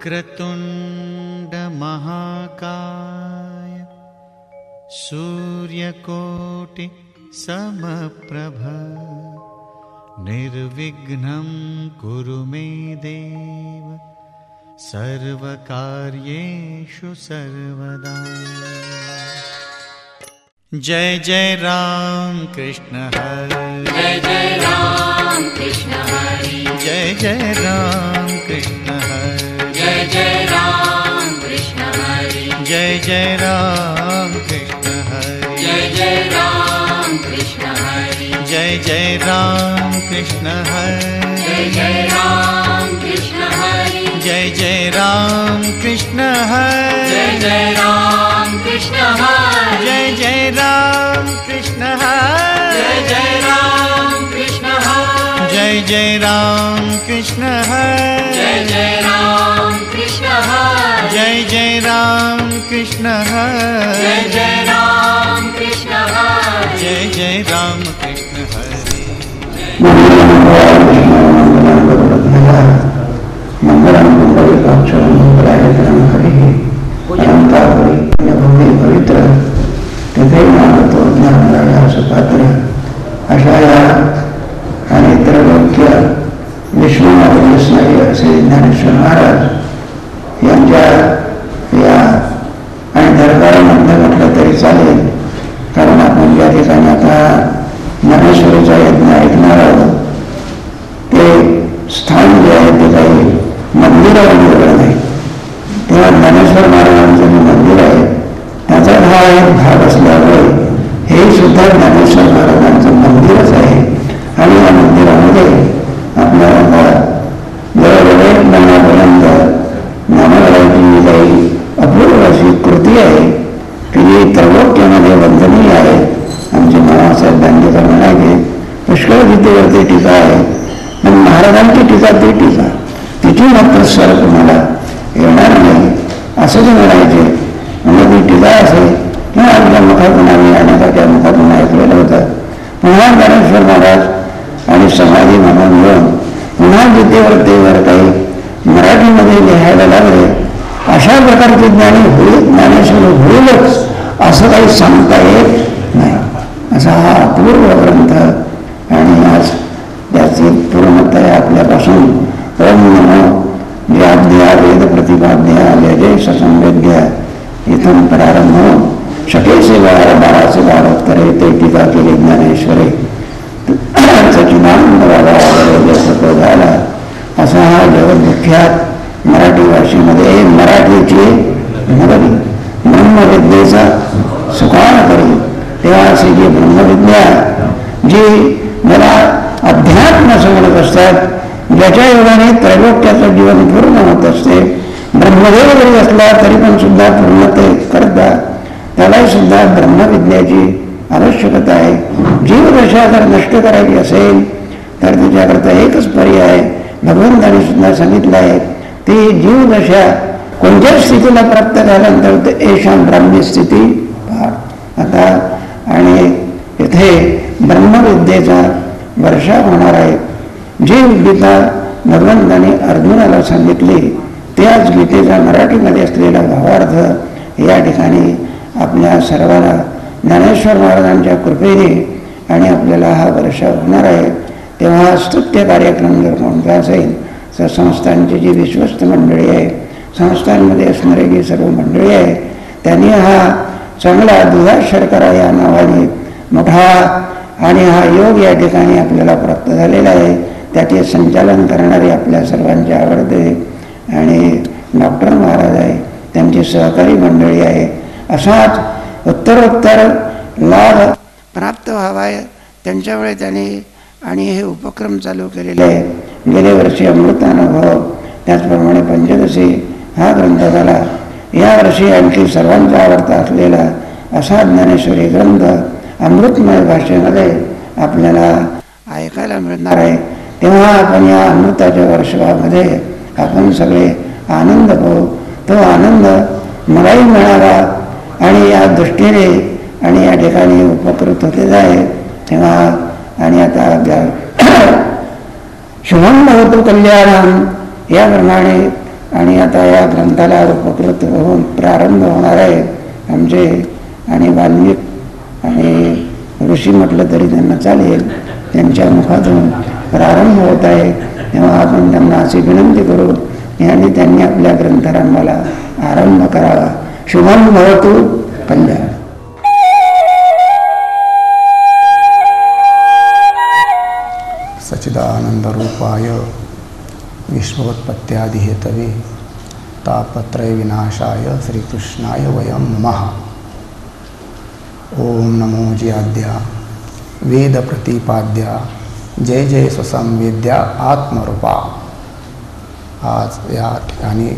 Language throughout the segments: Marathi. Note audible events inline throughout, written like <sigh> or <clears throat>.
वक्रतुण्डमहाकाय सूर्यकोटि समप्रभ। निर्विघ्नं कुरु मे देव। सर्वकार्येषु सर्वदा। जय जय राम कृष्ण हरे। जय जय राम कृष्ण हरि। जय जय राम कृष्ण हरे जय जय राम कृष्ण हरि। जय जय राम कृष्ण हरे। जय जय राम कृष्ण हरि। जय जय राम कृष्ण हरे। जय जय राम कृष्ण हरि। जय जय राम कृष्ण हरे। जय जय राम कृष्ण हरि। जय जय राम कृष्ण हरे। जय जय राम कृष्ण हरि जय जय राम कृष्ण हरे जय जय राम कृष्ण हरि जय जय राम कृष्ण हरे जय जय राम कृष्ण हरि जय जय राम कृष्ण हरे पवित्र तिथे नामतो ज्ञानराया सुपात्र अशा या आणि इतर लोक्य विष्णुनाथस्नाई असे ज्ञानेश्वर महाराज यांच्या या आणि दरबारामध्ये म्हटलं तरी चालेल. कारण आपण ज्या ठिकाणी आता ज्ञानेश्वरीचा यज्ञ ऐकणार आहोत ते स्थान जे आहे ते काही मंदिरामध्ये नाही. तेव्हा ज्ञानेश्वर महाराजांचं जे मंदिर आहे त्याचा हा एक भाग असल्यामुळे हे सुद्धा ज्ञानेश्वर महाराजांचं मंदिरच आहे. आणि या मंदिरामध्ये आपल्याला जवळजवळ एक महिन्यापर्यंत ज्ञानवराची काही अपूर्व अशी कृती आहे. की त्रैलोक्यामध्ये वंदनीय आहे. आमचे मामासाहेब दांडेकर म्हणाले पुष्कळ गीतेवरती टीका आहे. पण महाराजांची टीका ती टीका. तिची मात्र स्वर तुम्हाला येणार नाही, असं जे म्हणायचे. म्हणजे ती टीका असेल, किंवा आपल्या मुखातून आम्ही अनेकाच्या मुखातून ऐकलेलं होतं. पुन्हा ज्ञानेश्वर महाराज आणि समाधी म्हणून मिळून पुन्हा ते वरताई मराठीमध्ये लिहायला लागले अशा प्रकारचे ज्ञानी होईल ज्ञानेश्वर होईलच असं काही सांगता येत नाही. असा हा अपूर्व ग्रंथ आणि आज त्याची आहे आपल्यापासून ओम नमो जे वेद प्रतिपाद्या जय ससंवेद्या इथून प्रारंभ होऊन शके बारा बाराचे बारात करे ते टीका केली ज्ञानेश्वरे. सचिदानंद बाबा झाला असा मराठी भाषेमध्ये मराठीची सुकान करी तेव्हा जी ब्रह्मविद्या जी मला अध्यात्म असं म्हणत असतात ज्याच्या योगाने त्रैलोक्याचं जीवन पूर्ण होत ब्रह्मदेव जरी असला तरी पण सुद्धा पूर्ण ते करता त्यालाही सुद्धा ब्रह्मविद्याची आवश्यकता आहे. जीवदशा जर नष्ट करायची असेल तर त्याच्याकरता एकच पर्याय भगवंताने सुद्धा सांगितलं आहे ती जीवदशा कोणत्या स्थितीला प्राप्त झाल्यानंतर ते एशा ब्राह्मी स्थिती आता आणि इथे ब्रह्मविद्येचा वर्षा होणार आहे. जी गीता भगवंताने अर्जुनाला सांगितली त्याच गीतेचा मराठीमध्ये असलेला भावार्थ या ठिकाणी आपल्या सर्वांना ज्ञानेश्वर महाराजांच्या कृपेने आणि आपल्याला हा वर्षा होणार आहे तेव्हा स्तुत्य कार्यक्रम जर कोणता असेल तर संस्थांची जी विश्वस्त मंडळी आहे संस्थांमध्ये असणारे जी सर्व मंडळी आहे त्यांनी हा चांगला दुधा शर्करा या नावाने मोठा आणि हा योग या ठिकाणी आपल्याला प्राप्त झालेला आहे. त्याचे संचालन करणारे आपल्या सर्वांचे आवडते आणि डॉक्टर महाराज आहे त्यांची सहकारी मंडळी आहे. असाच उत्तरोत्तर लाभ प्राप्त व्हावा त्यांच्यामुळे त्यांनी आणि हे उपक्रम चालू केलेले आहे गेल्या वर्षी अमृतानुभव. त्याचप्रमाणे पंचदशी हा ग्रंथ झाला. यावर्षी आणखी सर्वांचा आवडता असलेला असा ज्ञानेश्वरी ग्रंथ अमृतमय भाषेमध्ये आपल्याला ऐकायला मिळणार आहे. तेव्हा आपण या अमृताच्या वर्षभामध्ये आपण सगळे आनंद पाहू. तो आनंद मलाही मिळावा आणि या दृष्टीने आणि या ठिकाणी उपकृत होते आहे तेव्हा आणि आता <coughs> शुभम भवतु कल्याण याप्रमाणे आणि आता या ग्रंथाला उपकृत होऊन प्रारंभ होणार आहे आमचे आणि वाल्मिक आणि ऋषी म्हटलं तरी त्यांना चालेल. त्यांच्या मुखातून प्रारंभ होत आहे. तेव्हा आपण त्यांना अशी विनंती करू आणि त्यांनी आपल्या ग्रंथारंभाला आरंभ करावा. शुभम भवतु कल्याण सच्चिदानंदरूपाय विश्वोत्पत्त्यादिहेतवे तापत्रयविनाशाय श्रीकृष्णाय वयं नमः। ॐ नमो जयाद्या वेदप्रतिपाद्या जय जय स्वसंविद्या आत्मरूपा। आज या ठिकाणी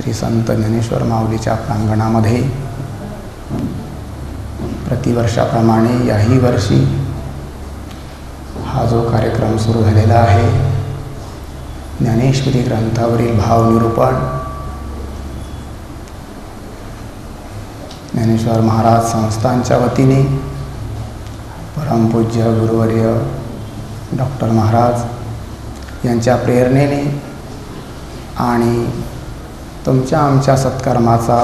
श्री संत ज्ञानेश्वर माऊलीच्या प्रांगणामध्ये प्रतिवर्षाप्रमाणे याही वर्षी हा जो कार्यक्रम सुरू झालेला आहे ज्ञानेश्वरी ग्रंथावरील भावनिरूपण ज्ञानेश्वर महाराज संस्थांच्या वतीने परमपूज्य गुरुवर्य डॉक्टर महाराज यांच्या प्रेरणेने आणि तुमच्या आमच्या सत्कर्माचा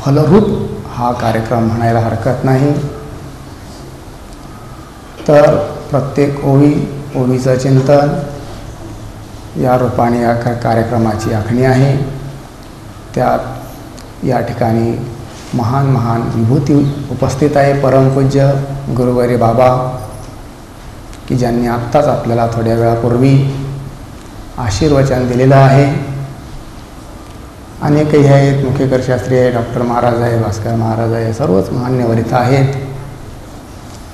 फलरूप हा कार्यक्रम म्हणायला हरकत नाही. तर प्रत्येक ओवी ओवीचं चिंतन या रूपाने या कार्यक्रमाची आखणी आहे. त्यात या ठिकाणी महान महान विभूती उपस्थित आहे परमपूज्य गुरुवारी बाबा की ज्यांनी आत्ताच आपल्याला थोड्या वेळापूर्वी आशीर्वचन दिलेलं आहे. अनेकही आहेत मुखेकर शास्त्री आहे डॉक्टर महाराज आहे भास्कर महाराज आहे सर्वच मान्यवर इथं आहेत.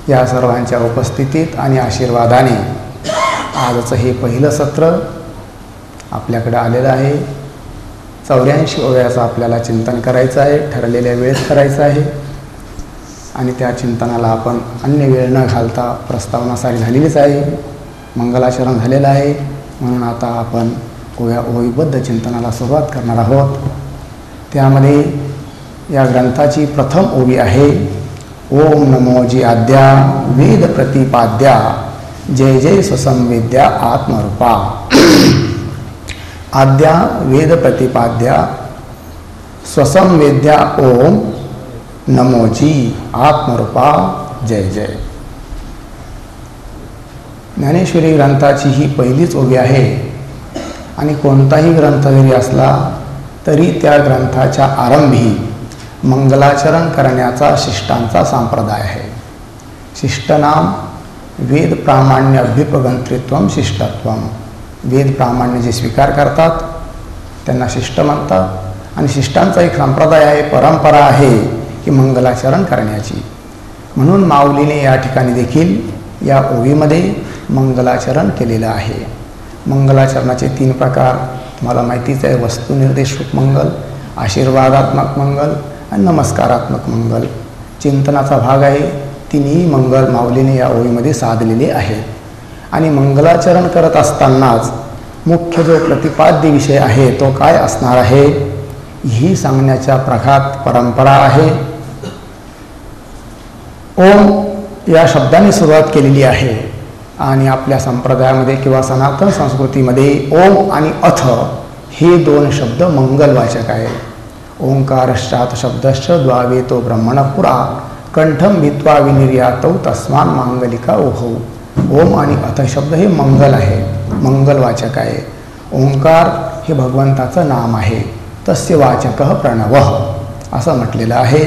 या सर्वांच्या उपस्थितीत आणि आशीर्वादाने आजचं हे पहिलं सत्र आपल्याकडं आलेलं आहे. चौऱ्याऐंशी ओव्याचं आपल्याला चिंतन करायचं आहे ठरलेल्या वेळेत करायचं आहे. आणि त्या चिंतनाला आपण अन्य वेळ न घालता प्रस्तावना सारी झालेलीच आहे. मंगलाचरण झालेलं आहे. म्हणून आता आपण ओव्या ओवीबद्ध चिंतनाला सुरुवात करणार आहोत. त्यामध्ये या ग्रंथाची प्रथम ओवी आहे. ओम नमोजी आद्या वेद प्रतिपाद्या जय जय स्वसंविद्या आत्मरूपा. आद्या वेद प्रतिपाद्या स्वसंवेद्या ओम नमोजी आत्मरूपा जय जय. ज्ञानेश्वरी ग्रंथाची ही पहिलीच ओवी आहे. आणि कोणताही ग्रंथ जरी असला तरी त्या ग्रंथाच्या आरंभी मंगलाचरण करण्याचा शिष्टांचा संप्रदाय आहे. शिष्टनाम वेद प्रामाण्य अभ्युपगंत्रित्व शिष्टत्व. वेद प्रामाण्य जे स्वीकार करतात त्यांना शिष्ट म्हणतात. आणि शिष्टांचा एक संप्रदाय आहे परंपरा आहे की मंगलाचरण करण्याची. म्हणून माऊलीने या ठिकाणी देखील या ओवीमध्ये मंगलाचरण केलेलं आहे. मंगलाचरणाचे तीन प्रकार. तुम्हाला माहितीच आहे वस्तुनिर्देशक मंगल आशीर्वादात्मक मंगल आणि नमस्कारात्मक मंगल. चिंतनाचा भाग आहे तिन्ही मंगल माऊलीने या ओळीमध्ये साधलेले आहे. आणि मंगलाचरण करत असतानाच मुख्य जो प्रतिपाद्य विषय आहे तो काय असणार आहे? ही सांगण्याच्या प्रघात परंपरा आहे. ओम या शब्दाने सुरुवात केलेली आहे. आणि आपल्या संप्रदायामध्ये किंवा सनातन संस्कृतीमध्ये ओम आणि अथ हे दोन शब्द मंगलवाचक आहेत. ओंकारश्चात शब्दश्च द्वावे तो ब्रह्मणपुरा कंठम भित्वा विनिर्यातौ तस्मान मांगलिका ओहौ ओम आणि अथ शब्द हे मंगल आहे मंगलवाचक आहे. ओंकार हे भगवंताचं नाम आहे तस्य वाचक प्रणव असं म्हटलेलं आहे.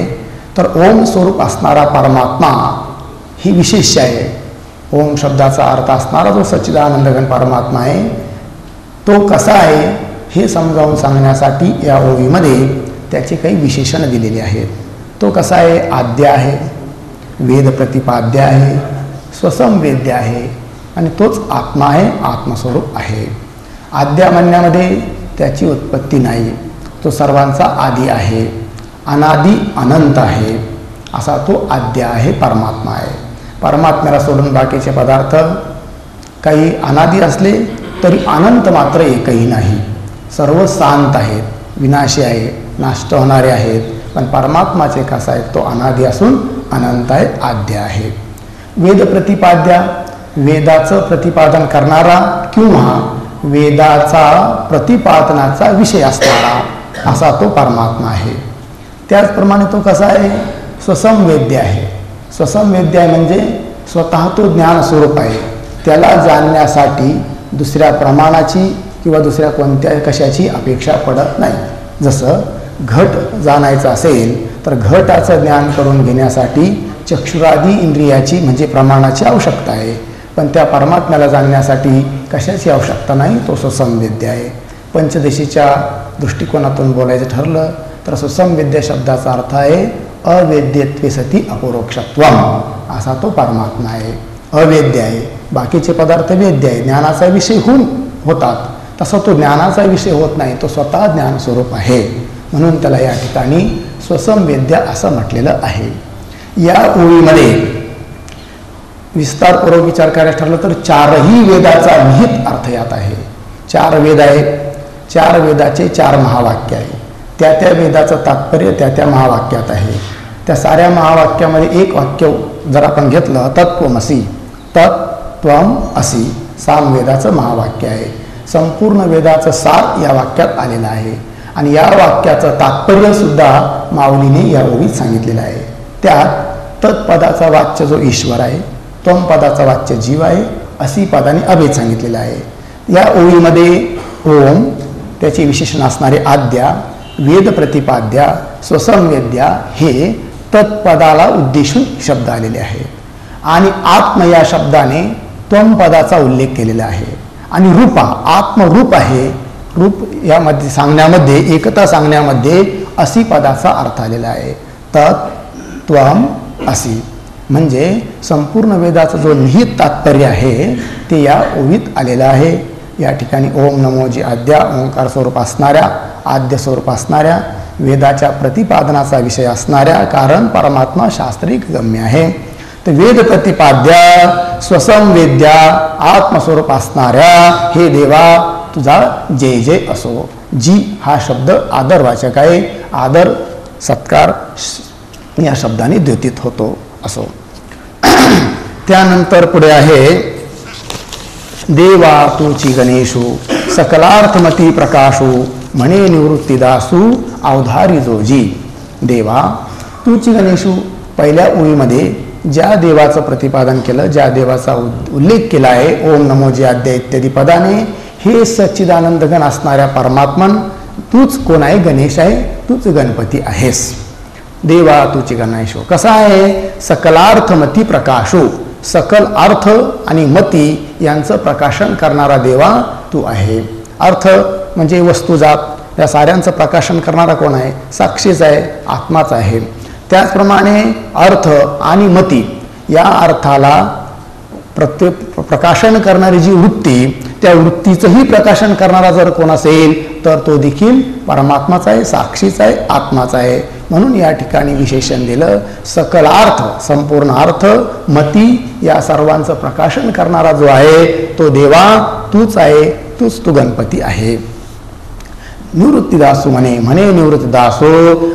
तर ओम स्वरूप असणारा परमात्मा ही विशेष आहे. ओम शब्दाचा अर्थ असणारा जो सच्चिदानंद घन परमात्मा आहे तो कसा आहे हे समजावून सांगण्यासाठी या ओवीमध्ये त्याचे काही विशेषण दिलेले आहेत. तो कसा आहे? आद्य आहे वेद प्रतिपाद्य आहे स्वसंवेद्य आहे आणि तोच आत्मा आहे आत्मस्वरूप आहे. आद्या म्हणण्यामध्ये त्याची उत्पत्ती नाही तो सर्वांचा आदी आहे अनादी अनंत आहे असा तो आद्य आहे परमात्मा आहे. परमात्म्याला सोडून बाकीचे पदार्थ काही अनादी असले तरी अनंत मात्र एकही नाही. सर्व शांत आहेत विनाशी आहे नाष्ट होणारे आहेत पण परमात्माचे कसा आहे तो अनादी असून अनंत आहे आद्य आहे. वेद प्रतिपाद्या वेदाचं प्रतिपादन करणारा किंवा वेदाचा प्रतिपादनाचा विषय असणारा असा तो परमात्मा आहे. त्याचप्रमाणे तो कसा आहे? स्वसंवेद्य आहे. स्वसंवेद्य आहे म्हणजे स्वतः तो ज्ञान स्वरूप आहे. त्याला जाणण्यासाठी दुसऱ्या प्रमाणाची किंवा दुसऱ्या कोणत्या कशाची अपेक्षा पडत नाही. जसं घट जाणायचं असेल तर घटाचं ज्ञान करून घेण्यासाठी चक्षुरादी इंद्रियाची म्हणजे प्रमाणाची आवश्यकता आहे. पण त्या परमात्म्याला जाणण्यासाठी कशाची आवश्यकता नाही? तो सुसंवेद्य आहे. पंचदशीच्या दृष्टिकोनातून बोलायचं ठरलं तर सुसंवेद्य शब्दाचा अर्थ आहे अवेद्यत्वे सती अपरोक्षत्व असा तो परमात्मा आहे. अवेद्य आहे. बाकीचे पदार्थ वेद्य आहे. ज्ञानाचा विषय होऊन होतात. तसा तो ज्ञानाचा विषय होत नाही. तो स्वतः ज्ञानस्वरूप आहे. म्हणून त्याला या ठिकाणी स्वसंवेद्य असं म्हटलेलं आहे. या ओळीमध्ये विस्तारपूर्वक विचार करायला ठरलं तर चारही वेदाचा निहित अर्थ यात आहे. चार वेद आहेत. चार वेदाचे चार महावाक्य आहे. त्या त्या वेदाचं तात्पर्य त्या त्या महावाक्यात आहे. त्या साऱ्या महावाक्यामध्ये एक वाक्य जर आपण घेतलं तत्वमसी तत्त्वम असी सामवेदाचं महावाक्य आहे. संपूर्ण वेदाचं सार या वाक्यात आलेलं आहे. आणि या वाक्याचं तात्पर्यसुद्धा माऊलीने या ओळीत सांगितलेलं आहे. त्यात तत्पदाचा वाच्य जो ईश्वर आहे त्वम पदाचा वाच्य जीव आहे असी पदाने अभेद सांगितलेला आहे. या ओळीमध्ये ओम त्याचे विशेषण असणारे आद्या वेद प्रतिपाद्या स्वसंवेद्या हे तत्पदाला उद्देशून शब्द आलेले आहेत आणि आत्म या शब्दाने त्वम पदाचा उल्लेख केलेला आहे. आणि रूपा आत्मरूप आहे. रूप यामध्ये सांगण्यामध्ये एकता सांगण्यामध्ये असी पदाचा अर्थ आलेला आहे. तत् त्वम असी. म्हणजे संपूर्ण वेदाचं जो निहित तात्पर्य आहे ते या ओवीत आलेलं आहे. या ठिकाणी ओम नमो जी आद्या ओंकार स्वरूप असणाऱ्या आद्य स्वरूप असणाऱ्या वेदाच्या प्रतिपादनाचा विषय असणाऱ्या कारण परमात्मा शास्त्रिक गम्य आहे. तर वेद प्रतिपाद्या स्वसंवेद्या आत्मस्वरूप असणाऱ्या हे देवा तुझा जय जय असो. जी हा शब्द आदरवाचक आहे. आदर सत्कार या शब्दाने द्योतित होतो असो. त्यानंतर पुढे आहे देवा तुची गणेशू सकलार्थमती प्रकाशू म्हणे निवृत्तीदासू अवधारी जोजी देवा तुची गणेशू पहिल्या ओळीमध्ये ज्या देवाचं प्रतिपादन केलं ज्या देवाचा उल्लेख केला आहे ओम नमो जी आद्या इत्यादी पदाने हे सच्चिदानंदगण असणाऱ्या परमात्मन तूच कोण आहे गणेश आहे तूच गणपती आहेस देवा तुची गणेशो कसा आहे सकलार्थमती प्रकाशो सकल अर्थ आणि मती यांचं प्रकाशन करणारा देवा तू आहे अर्थ म्हणजे वस्तुजात या साऱ्यांचं प्रकाशन करणारा कोण आहे? साक्षीच आहे आत्माच आहे. त्याचप्रमाणे अर्थ आणि मती या अर्थाला प्रत्येक प्रकाशन करणारी जी वृत्ती त्या वृत्तीचंही प्रकाशन करणारा जर कोण असेल तर तो देखील परमात्माचा आहे साक्षीचा आहे आत्माचा आहे. म्हणून या ठिकाणी विशेषण दिलं सकल अर्थ संपूर्ण अर्थ मती या सर्वांचं प्रकाशन करणारा जो आहे तो देवा तूच आहे तूच तू गणपती आहे. निवृत्तीदासो म्हणे म्हणे निवृत्तीदासो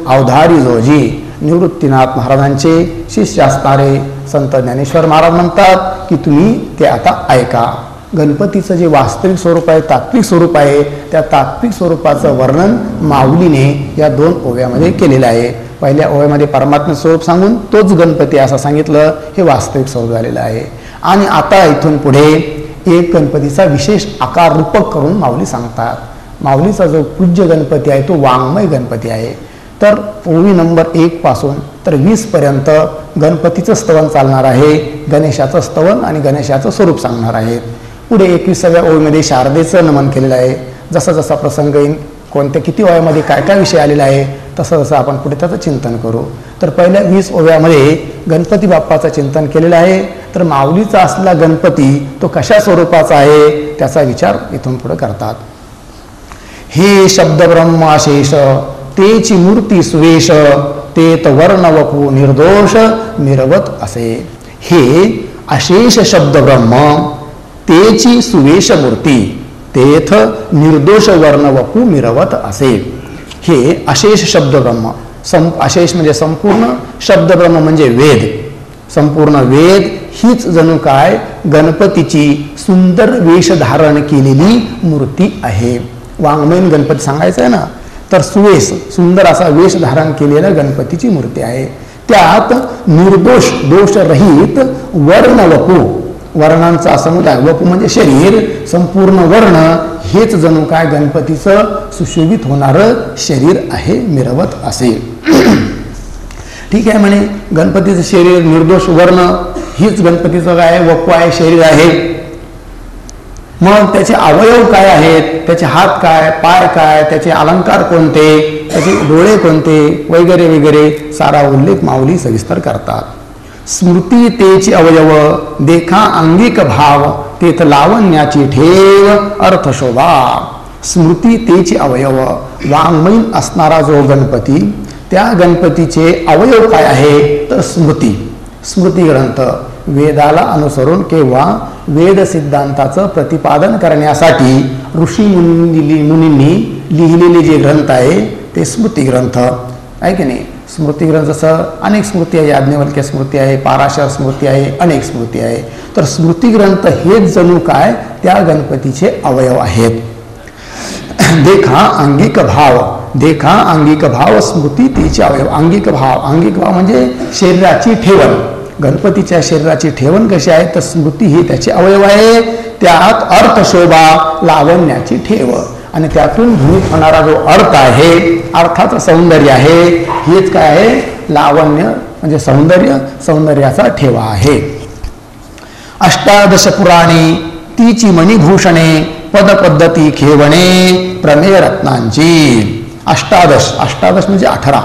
अवधारी जोजी निवृत्तीनाथ महाराजांचे शिष्य असणारे संत ज्ञानेश्वर महाराज म्हणतात की तुम्ही ते आता ऐका. गणपतीचं जे वास्तविक स्वरूप आहे तात्विक स्वरूप आहे त्या तात्विक स्वरूपाचं वर्णन माऊलीने या दोन ओव्यामध्ये केलेलं आहे. पहिल्या ओव्यामध्ये परमात्मा स्वरूप सांगून तोच गणपती असं सांगितलं हे वास्तविक स्वरूप झालेलं आहे. आणि आता इथून पुढे एक गणपतीचा विशेष आकार रूपक करून माऊली सांगतात. माऊलीचा जो पूज्य गणपती आहे तो वाङ्मय गणपती आहे. तर ओवी नंबर एकपासून तर वीसपर्यंत गणपतीचं स्तवन चालणार आहे गणेशाचं स्तवन आणि गणेशाचं स्वरूप सांगणार आहे. पुढे एकविसाव्या ओळीमध्ये शारदेचं नमन केलेलं आहे. जसा जसा प्रसंग येईल कोणत्या किती ओव्यामध्ये काय काय विषय आलेला आहे तसं जसं आपण पुढे त्याचं चिंतन करू. तर पहिल्या वीस ओव्यामध्ये गणपती बाप्पाचं चिंतन केलेलं आहे. तर माऊलीचा असलेला गणपती तो कशा स्वरूपाचा आहे त्याचा विचार इथून पुढे करतात. हे शब्द ब्रह्माशेष तेची मूर्ती सुवेश तेत वर्ण वपू निर्दोष मिरवत असे. हे अशेष शब्द ब्रह्म तेची सुवेश मूर्ती तेथ निर्दोष वर्ण वपू मिरवत असे. हे अशेष शब्द ब्रह्म सं अशेष म्हणजे संपूर्ण शब्द ब्रह्म म्हणजे वेद. संपूर्ण वेद हीच जणू काय गणपतीची सुंदर वेश धारण केलेली मूर्ती आहे. वाङ्मयीन गणपती सांगायचं आहे ना तर सुवेश सुंदर असा वेश धारण केलेल्या गणपतीची मूर्ती आहे. त्यात निर्दोष दोषरहित वर्ण वपू. वर्णांचा समुदाय वपू म्हणजे शरीर संपूर्ण वर्ण हेच जणू काय गणपतीचं सुशोभित होणारं शरीर आहे मिरवत असेल ठीक आहे म्हणे गणपतीचं शरीर निर्दोष वर्ण हीच गणपतीचं काय वपू आहे शरीर आहे. मग त्याचे अवयव काय आहेत? त्याचे हात काय? पाय काय? त्याचे अलंकार कोणते? त्याचे डोळे कोणते? वगैरे वगैरे सारा उल्लेख माऊली सविस्तर करतात. स्मृती तेची अवयव देखा अंगिक भाव तेथ लावण्याची ठेव अर्थशोभा स्मृती तेची अवयव वाङ्मयीन असणारा जो गणपती त्या गणपतीचे अवयव काय आहे? तर स्मृती. स्मृती ग्रंथ. वेदाला अनुसरून किंवा वेद सिद्धांताचं प्रतिपादन करण्यासाठी ऋषी मुनी मुनींनी लिहिलेले जे ग्रंथ आहे ते स्मृती ग्रंथ. आहे की नाही? स्मृतिग्रंथ जसं अनेक स्मृती आहे याज्ञवल्क्य स्मृती आहे पाराशर स्मृती आहे अनेक स्मृती आहे. तर स्मृती ग्रंथ हेच जणू काय? त्या गणपतीचे अवयव आहेत. देखा अंगिक भाव देखा अंगिक भाव स्मृती तिचे अवयव. अंगिक भाव अंगिक भाव म्हणजे शरीराची ठेवण. गणपतीच्या शरीराची ठेवण कशी आहे तर स्मृती ही त्याचे अवयव आहे. त्यात अर्थशोभा लावण्याची ठेव आणि त्यातून भूमित होणारा जो अर्थ आहे अर्थाचं सौंदर्य आहे हेच काय आहे? लावण्य म्हणजे सौंदर्य सौंदर्याचा ठेवा आहे. अष्टादश पुराणे तिची मणिभूषणे पदपद्धती खेवणे प्रमेय रत्नांची. अष्टादश अष्टादश म्हणजे अठरा.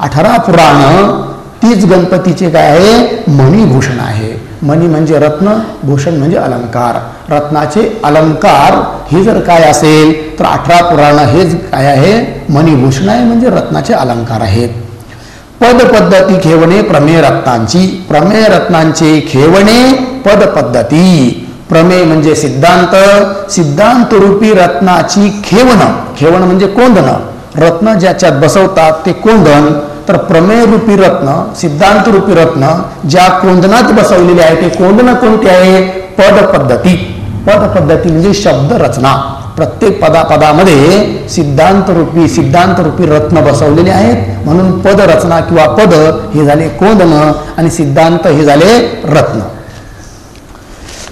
अठरा पुराण तीच गणपतीचे काय आहे? मणिभूषण आहे. मणी म्हणजे रत्न भूषण म्हणजे अलंकार. रत्नाचे अलंकार हे जर काय असेल तर अठरा पुराण हेच काय आहे? मणिभूषण आहे म्हणजे रत्नाचे अलंकार आहेत. पद पद्धती खेवणे प्रमेय रत्नांची. प्रमेय रत्नांचे खेवणे पद पद्धती. प्रमेय म्हणजे सिद्धांत. सिद्धांत रूपी रत्नाची खेवण. खेवण म्हणजे कोंदण. रत्न ज्याच्यात बसवतात ते कोंदण. तर प्रमेय रूपी रत्न सिद्धांत रूपी रत्न ज्या कोंदनात बसवलेले आहे ते कोंदण कोणते आहे? पद पद्धती. पद पद्धती म्हणजे शब्द रचना. प्रत्येक पदापदामध्ये सिद्धांत रूपी सिद्धांत रूपी रत्न बसवलेले आहेत. म्हणून पद रचना किंवा पद हे झाले कोंदण आणि सिद्धांत हे झाले रत्न.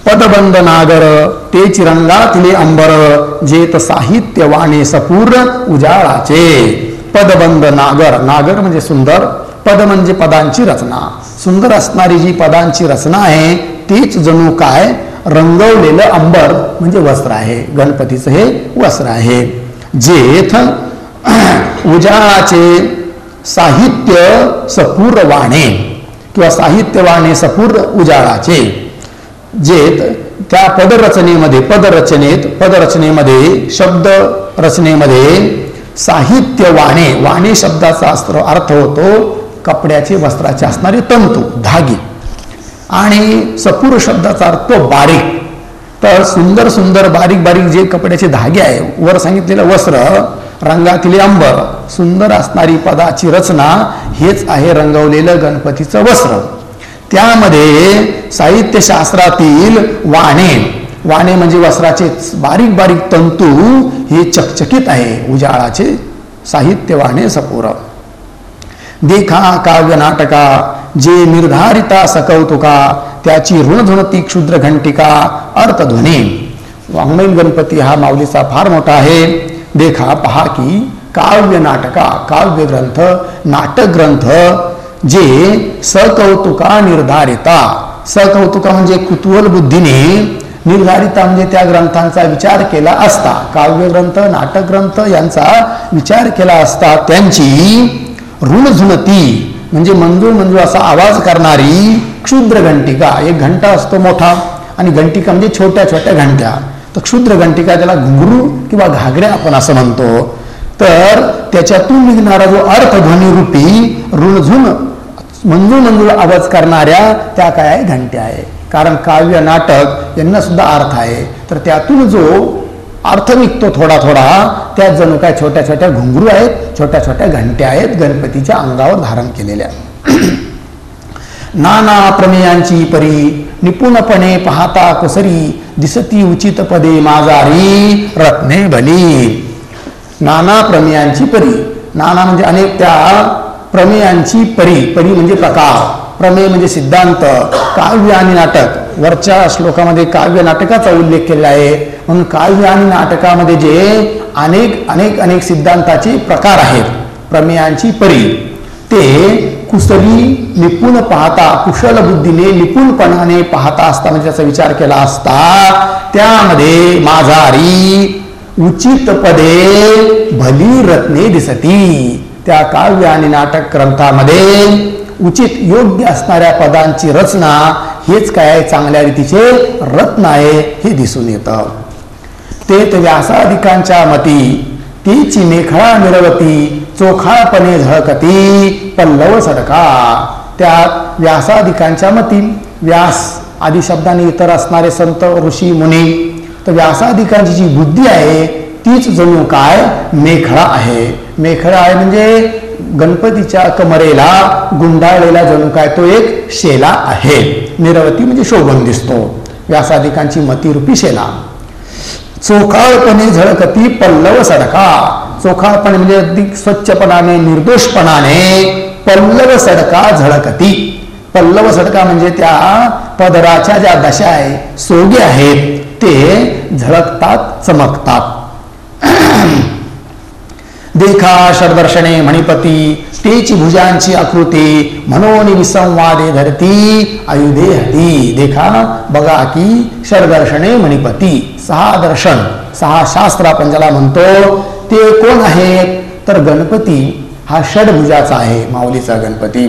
पदबंद नागर ते चिरंगातिले अंबर जेत साहित्य वाणे सपूर उजाळाचे. पदबंद नागर. नागर म्हणजे सुंदर पद म्हणजे पदांची रचना. सुंदर असणारी जी पदांची रचना आहे तीच जणू काय? रंगवलेलं अंबर म्हणजे वस्त्र आहे. गणपतीचं हे वस्त्र आहे. जेथ <clears throat> उजाळाचे साहित्य सपूर वाणे किंवा साहित्य वाणे सपूर उजाळाचे. जेत त्या पदरचनेमध्ये पदरचनेत पदरचनेमध्ये शब्द रचनेमध्ये साहित्य वाणे वाणे शब्दाचा अस्त्र अर्थ होतो कपड्याचे वस्त्राचे असणारे तंतू धागे. आणि सपूर शब्दाचा अर्थ बारीक. तर सुंदर सुंदर बारीक बारीक जे कपड्याचे धागे आहे वर सांगितलेलं वस्त्र रंगातील अंबर सुंदर असणारी पदाची रचना हेच आहे रंगवलेलं गणपतीचं वस्त्र. त्यामध्ये साहित्यशास्त्रातील वाणे वाणे म्हणजे वस्त्राचे बारीक बारीक तंतू हे चकचकीत आहे. उजाळाचे साहित्य वाणे सपोर. देखा काव्य नाटका जे निर्धारिता सकौतुका त्याची ऋणध्वनती क्षुद्र घंटिका अर्थध्वनी. वाङ्मयीन गणपती हा माऊलीचा फार मोठा आहे. देखा पहा की काव्य नाटका काव्य ग्रंथ नाटक ग्रंथ जे सकौतुका निर्धारिता. सकौतुका म्हणजे कुतूहल बुद्धीने निर्धारितांमध्ये म्हणजे त्या ग्रंथांचा विचार केला असता काव्य ग्रंथ नाटक ग्रंथ यांचा विचार केला असता त्यांची ऋणझुणती म्हणजे मंजूळ मंजूळ असा आवाज करणारी क्षुद्र घंटिका एक घंटा असतो मोठा आणि घंटिका म्हणजे छोट्या छोट्या घंट्या. तर क्षुद्र घंटिका त्याला घुंगरू किंवा घागऱ्या आपण असं म्हणतो. तर त्याच्यातून निघणारा जो अर्थध्वनी रूपी ऋणझुण मंजूळ मंजूळ आवाज करणाऱ्या त्या काय आहे? घंट्या आहे. कारण काव्य नाटक यांना सुद्धा अर्थ आहे. तर त्यातून जो अर्थ निघतो थोडा थोडा त्या जणू काय छोट्या छोट्या घुंगरू आहेत छोट्या छोट्या घंट्या आहेत गणपतीच्या अंगावर धारण केलेल्या <clears throat> नाना प्रमेयांची परी निपुणपणे पाहता कुसरी दिसती उचित पदे माझारी रत्ने भली नाना प्रमेयांची परी. नाना म्हणजे अनेक त्या प्रमेयांची परी. परी म्हणजे प्रकार. प्रमेय म्हणजे सिद्धांत काव्य आणि नाटक. वरच्या श्लोकामध्ये काव्य नाटकाचा उल्लेख केलेला आहे. म्हणून काव्य आणि नाटकामध्ये जे अनेक अनेक अनेक सिद्धांताचे प्रकार आहेत. प्रमेयांची परी. ते कुसरी निपुण पाहता कुशल बुद्धीने निपुणपणाने पाहता असता म्हणजे त्याचा विचार केला असता त्यामध्ये माझारी उचित पदे भली रत्ने दिसती. त्या काव्य आणि नाटक ग्रंथामध्ये उचित योग्य असणाऱ्या पदांची रचना हेच काय चांगल्या रीतीचे रत्न आहे हे दिसून येतं. ते व्यासाधिकांच्या मती तीची मेखळा मिरवती चोखाळपणे झळकती पल्लव सडका. त्यात व्यासाधिकांच्या मती व्यास आदी शब्दाने इतर असणारे संत ऋषी मुनी तर व्यासाधिकांची जी बुद्धी आहे तीच जणू काय? मेखळा आहे. मेखळा आहे म्हणजे गणपतीच्या कमरेला गुंडाळलेला जणू काय तो एक शेला आहे. निरवती म्हणजे शोभन दिसतो. व्यासाधिकांची मतीरूपी शेला. चोखाळपणे झळकती पल्लव सडका. चोखाळपणे म्हणजे अगदी स्वच्छपणाने निर्दोषपणाने पल्लव सडका झळकती. पल्लव सडका म्हणजे त्या पदराच्या ज्या दशा आहे सोगे आहेत ते झळकतात चमकतात. देखा षडदर्शने मणिपती तेची भुजांची आकृती म्हणून विसंवादे धरती आयुधे हती देखा बघा की षडदर्शने मणिपती. सहा दर्शन सहा शास्त्र आपण ज्याला म्हणतो ते कोण आहेत? तर गणपती हा षडभुजाचा आहे माऊलीचा गणपती.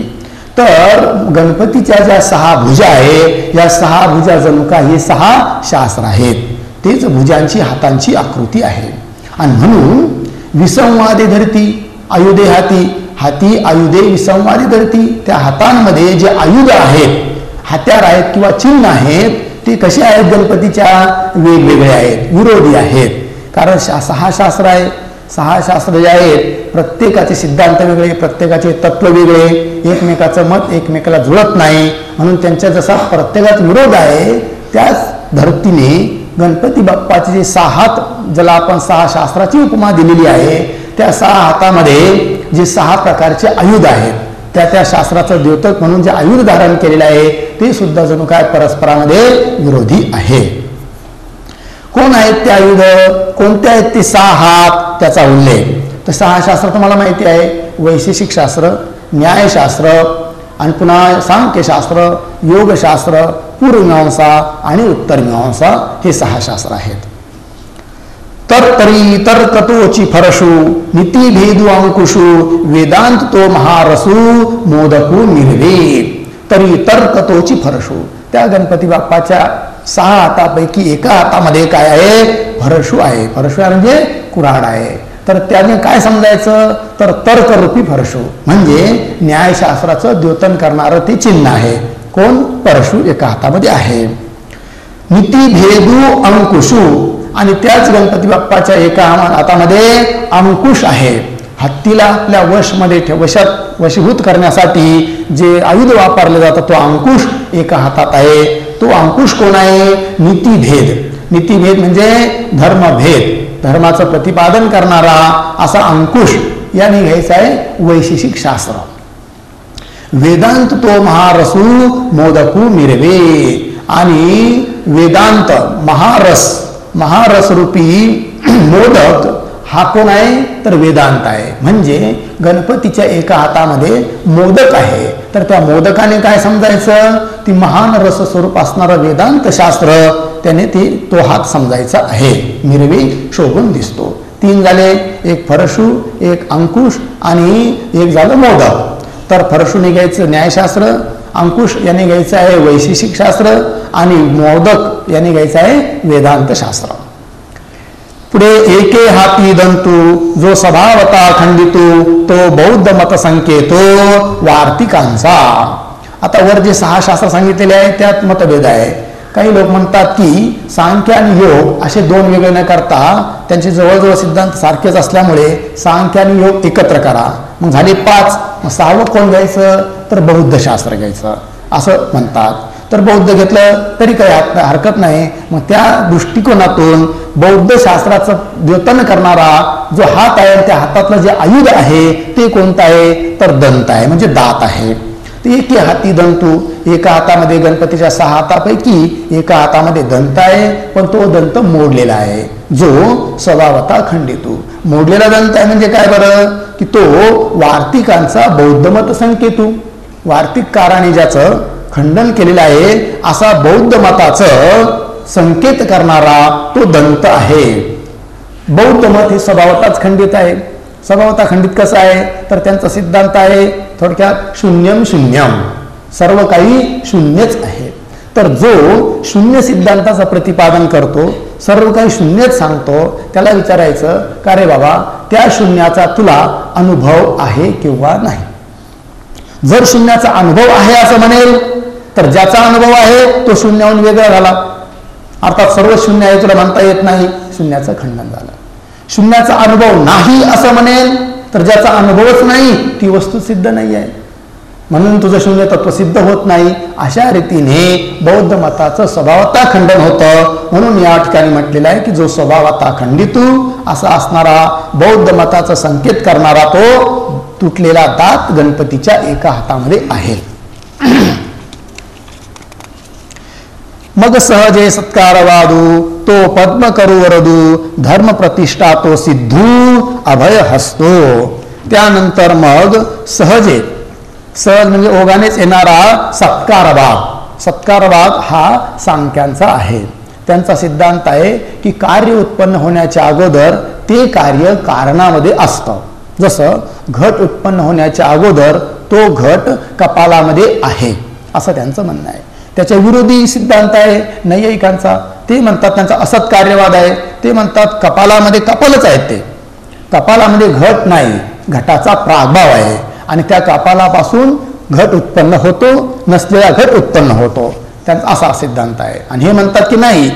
तर गणपतीच्या ज्या सहा भुजा आहे या सहा भुजा जणू का हे सहा शास्त्र आहेत. तेच भुजांची हातांची आकृती आहे. आणि म्हणून विसंवादे धरती आयुधे हाती. हाती आयुधे विसंवादी धरती. त्या हातांमध्ये जे आयुध आहेत हत्यार आहेत किंवा चिन्ह आहेत ते कसे आहेत गणपतीच्या? वेगवेगळे आहेत विरोधी आहेत. कारण शा सहा शास्त्र आहे. सहा शास्त्र जे आहेत प्रत्येकाचे सिद्धांत वेगळे प्रत्येकाचे तत्व वेगळे. एकमेकाचं मत एकमेकाला जुळत नाही. म्हणून त्यांच्या जसा प्रत्येकाचा विरोध आहे त्याच धर्तीने गणपती बाप्पाचे जे सहात ज्याला आपण सहा शास्त्राची उपमा दिलेली आहे त्या सहा हातामध्ये जे सहा प्रकारचे आयुध आहेत त्या त्या शास्त्राचं द्योतक म्हणून जे आयुध धारण केलेलं आहे ते सुद्धा जणू काय परस्परामध्ये विरोधी आहे. कोण आहेत ते आयुध? कोणते आहेत ते सहा हात? त्याचा उल्लेख. तर सहा शास्त्र तुम्हाला माहिती आहे वैशेषिक शास्त्र न्यायशास्त्र आणि पुन्हा सांख्यशास्त्र योगशास्त्र पूर्वमीमांसा आणि उत्तरमीमांसा हे सहा शास्त्र आहेत. तर तरी तर्कतोची फरशु नीती भेदू अंकुशू वेदांत तो महारसू मोदकू निर्वे तरी तर्कतोची फरशू त्या गणपती बाप्पाच्या सहा हातापैकी एका हातामध्ये काय आहे? फरशू आहे. फरशू म्हणजे कुऱ्हाड आहे. तर त्याने काय समजायचं? तर तर्करूपी फरशू म्हणजे न्यायशास्त्राचं द्योतन करणारं ते चिन्ह आहे. कोण? परशू एका हातामध्ये आहे. नीती भेदू अंकुशू आणि त्याच गणपती बाप्पाच्या एका हातामध्ये अंकुश आहे. हत्तीला आपल्या वशमध्ये ठेव वशात वशीभूत करण्यासाठी जे आयुध वापरले जातं तो अंकुश एका हातात आहे. तो अंकुश कोण आहे? नीतीभेद. नीतीभेद म्हणजे धर्मभेद. धर्माचं प्रतिपादन करणारा असा अंकुश याने घ्यायचा आहे वैशेषिक शास्त्र. वेदांत तो महारसू मोदकू मिरवे आणि वेदांत महारस महारसरूपी मोदक हा कोण आहे? तर वेदांत आहे. म्हणजे गणपतीच्या एका हातामध्ये मोदक आहे. तर त्या मोदकाने काय समजायचं? ती महान रस स्वरूप असणारं वेदांत शास्त्र त्याने ते तो हात समजायचा आहे. मिरवी शोभून दिसतो. तीन झाले. एक फरशू एक अंकुश आणि एक झालं मोदक. तर फरशूने घ्यायचं न्यायशास्त्र अंकुश याने घ्यायचं आहे वैशेषिक शास्त्र आणि मोदक यांनी घ्यायचं आहे वेदांत शास्त्र. पुढे एके हाती दंतू जो स्वभावता खंडितो तो बौद्ध मत संकेतो वार्तिकांचा आता वर जे सहा शास्त्र सांगितलेले आहे त्यात मतभेद आहे. काही लोक म्हणतात की सांख्य आणि योग असे दोन वेगळे न करता त्यांचे जवळजवळ सिद्धांत सारखेच असल्यामुळे सांख्य आणि योग एकत्र करा. मग झाले पाच. मग सहावं कोण घ्यायचं? तर बौद्ध शास्त्र घ्यायचं. असं म्हणतात. तर बौद्ध घेतलं तरी काही हरकत नाही. मग त्या दृष्टिकोनातून बौद्ध शास्त्राचं द्योतन करणारा जो हात आहे त्या हातातलं जे आयुध आहे ते कोणतं आहे? तर दंत आहे. म्हणजे दात आहे. एके हाती दंतू एका हातामध्ये गणपतीच्या सहा हातापैकी एका हातामध्ये दंत आहे पण तो दंत मोडलेला आहे. जो स्वभावता खंडितू. मोडलेला दंत आहे म्हणजे काय बरं? की तो वार्तिकांचा बौद्धमत संकेतू. वार्तिककाराने ज्याचं खंडन केलेलं आहे असा बौद्ध मताचं संकेत करणारा तो दंत आहे. बौद्ध मत हे स्वभावताच खंडित आहे. स्वभावता खंडित कसं आहे? तर त्यांचा सिद्धांत आहे थोडक्यात शून्यम शून्यम. सर्व काही शून्यच आहे. तर जो शून्य सिद्धांताचं प्रतिपादन करतो सर्व काही शून्यच सांगतो त्याला विचारायचं का रे बाबा त्या शून्याचा तुला अनुभव आहे किंवा नाही? जर शून्याचा अनुभव आहे असं म्हणेल तर ज्याचा अनुभव आहे तो शून्याहून वेगळा झाला. अर्थात सर्व शून्य आहे तुला म्हणता येत नाही. शून्याचं खंडन झालं. शून्याचा अनुभव नाही असं म्हणेल तर ज्याचा अनुभवच नाही ती वस्तू सिद्ध नाही आहे म्हणून तुझं शून्य तत्व सिद्ध होत नाही. अशा रीतीने बौद्ध मताचं स्वभावता खंडन होतं. म्हणून या ठिकाणी म्हटलेलं आहे की जो स्वभावता खंडितू असा असणारा बौद्ध मताचा संकेत करणारा तो तुटलेला दात गणपतीच्या एका हातामध्ये आहे. मग सहजे सत्कारवादू तो पद्म करू वरदू धर्म प्रतिष्ठा तो सिद्धू अभय हसतो. त्यानंतर मग सहजे सहज म्हणजे ओघानेच येणारा सत्कारवाद. सत्कारवाद हा सांख्यांचा आहे. त्यांचा सिद्धांत आहे की कार्य उत्पन्न होण्याच्या अगोदर ते कार्य कारणामध्ये असतं. जसं घट उत्पन्न होण्याच्या अगोदर तो घट कपालामध्ये आहे. असं त्यांचं म्हणणं आहे. त्याच्या विरोधी सिद्धांत आहे नैयिकांचा ते म्हणतात त्यांचा असत कार्यवाद आहे. ते म्हणतात कपालामध्ये कपालच आहेत ते. कपालामध्ये घट नाही. घटाचा प्रागभाव आहे. आणि त्या कपालापासून घट उत्पन्न होतो नसलेला घट उत्पन्न होतो. त्यांचा असा सिद्धांत आहे. आणि हे म्हणतात की नाही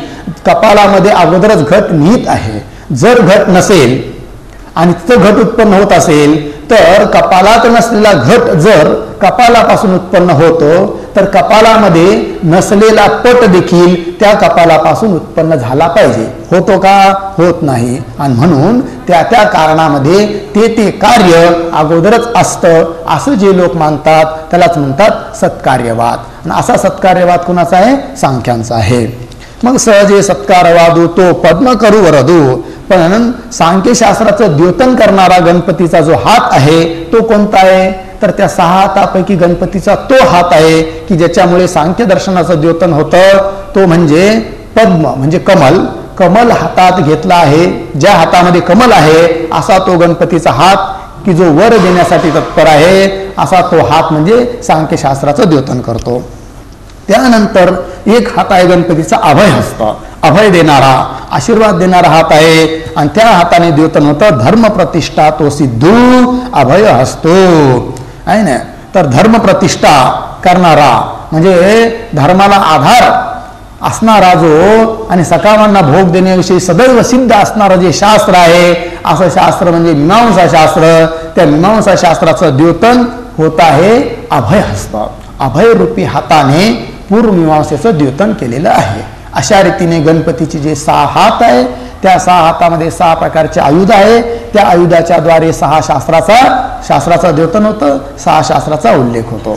कपालामध्ये अगोदरच घट निहित आहे. जर घट नसेल आणि तिथं घट उत्पन्न होत असेल तर कपालात नसलेला घट जर कपालापासून उत्पन्न होतो तर कपालामध्ये नसलेला पट देखील त्या कपालापासून उत्पन्न झाला पाहिजे. होतो का? होत नाही. आणि म्हणून त्या त्या कारणामध्ये ते ते कार्य अगोदरच असतं. असं जे लोक मानतात त्यालाच म्हणतात सत्कार्यवाद. आणि असा सत्कार्यवाद कुणाचा आहे? सांख्यांचा आहे. मग सहजे सत्कारवादू तो पद्म करू वरदू पण सांख्यशास्त्राचं द्योतन करणारा गणपतीचा जो हात आहे तो कोणता आहे? तर त्या सहा हातापैकी गणपतीचा तो हात आहे की ज्याच्यामुळे सांख्य दर्शनाचं द्योतन होतं. तो म्हणजे पद्म म्हणजे कमल. कमल हातात घेतला आहे ज्या हातामध्ये कमल आहे असा तो गणपतीचा हात की जो वर देण्यासाठी तत्पर आहे असा तो हात म्हणजे सांख्यशास्त्राचं द्योतन करतो. त्यानंतर एक हात आहे गणपतीचा अभय हस्त. अभय देणारा आशीर्वाद देणारा हात आहे आणि त्या हाताने द्योतन होतं धर्म प्रतिष्ठा तो सिद्धू अभय हसतो. आहे ना? तर धर्म प्रतिष्ठा करणारा म्हणजे धर्माला आधार असणारा जो आणि सकामांना भोग देण्याविषयी सदैव सिद्ध असणारं जे शास्त्र आहे असं शास्त्र म्हणजे मीमांसा शास्त्र. त्या मीमांसा शास्त्राचं द्योतन होत आहे अभय हस्त. अभयरूपी हाताने पूर्वमीमांसेचं द्योतन केलेलं आहे. अशा रीतीने गणपतीचे जे सहा हात आहे त्या सहा हातामध्ये सहा प्रकारचे आयुध आहे. त्या आयुधाच्या द्वारे सहा शास्त्राचा शास्त्राचं द्योतन होतं सहा शास्त्राचा उल्लेख होतो.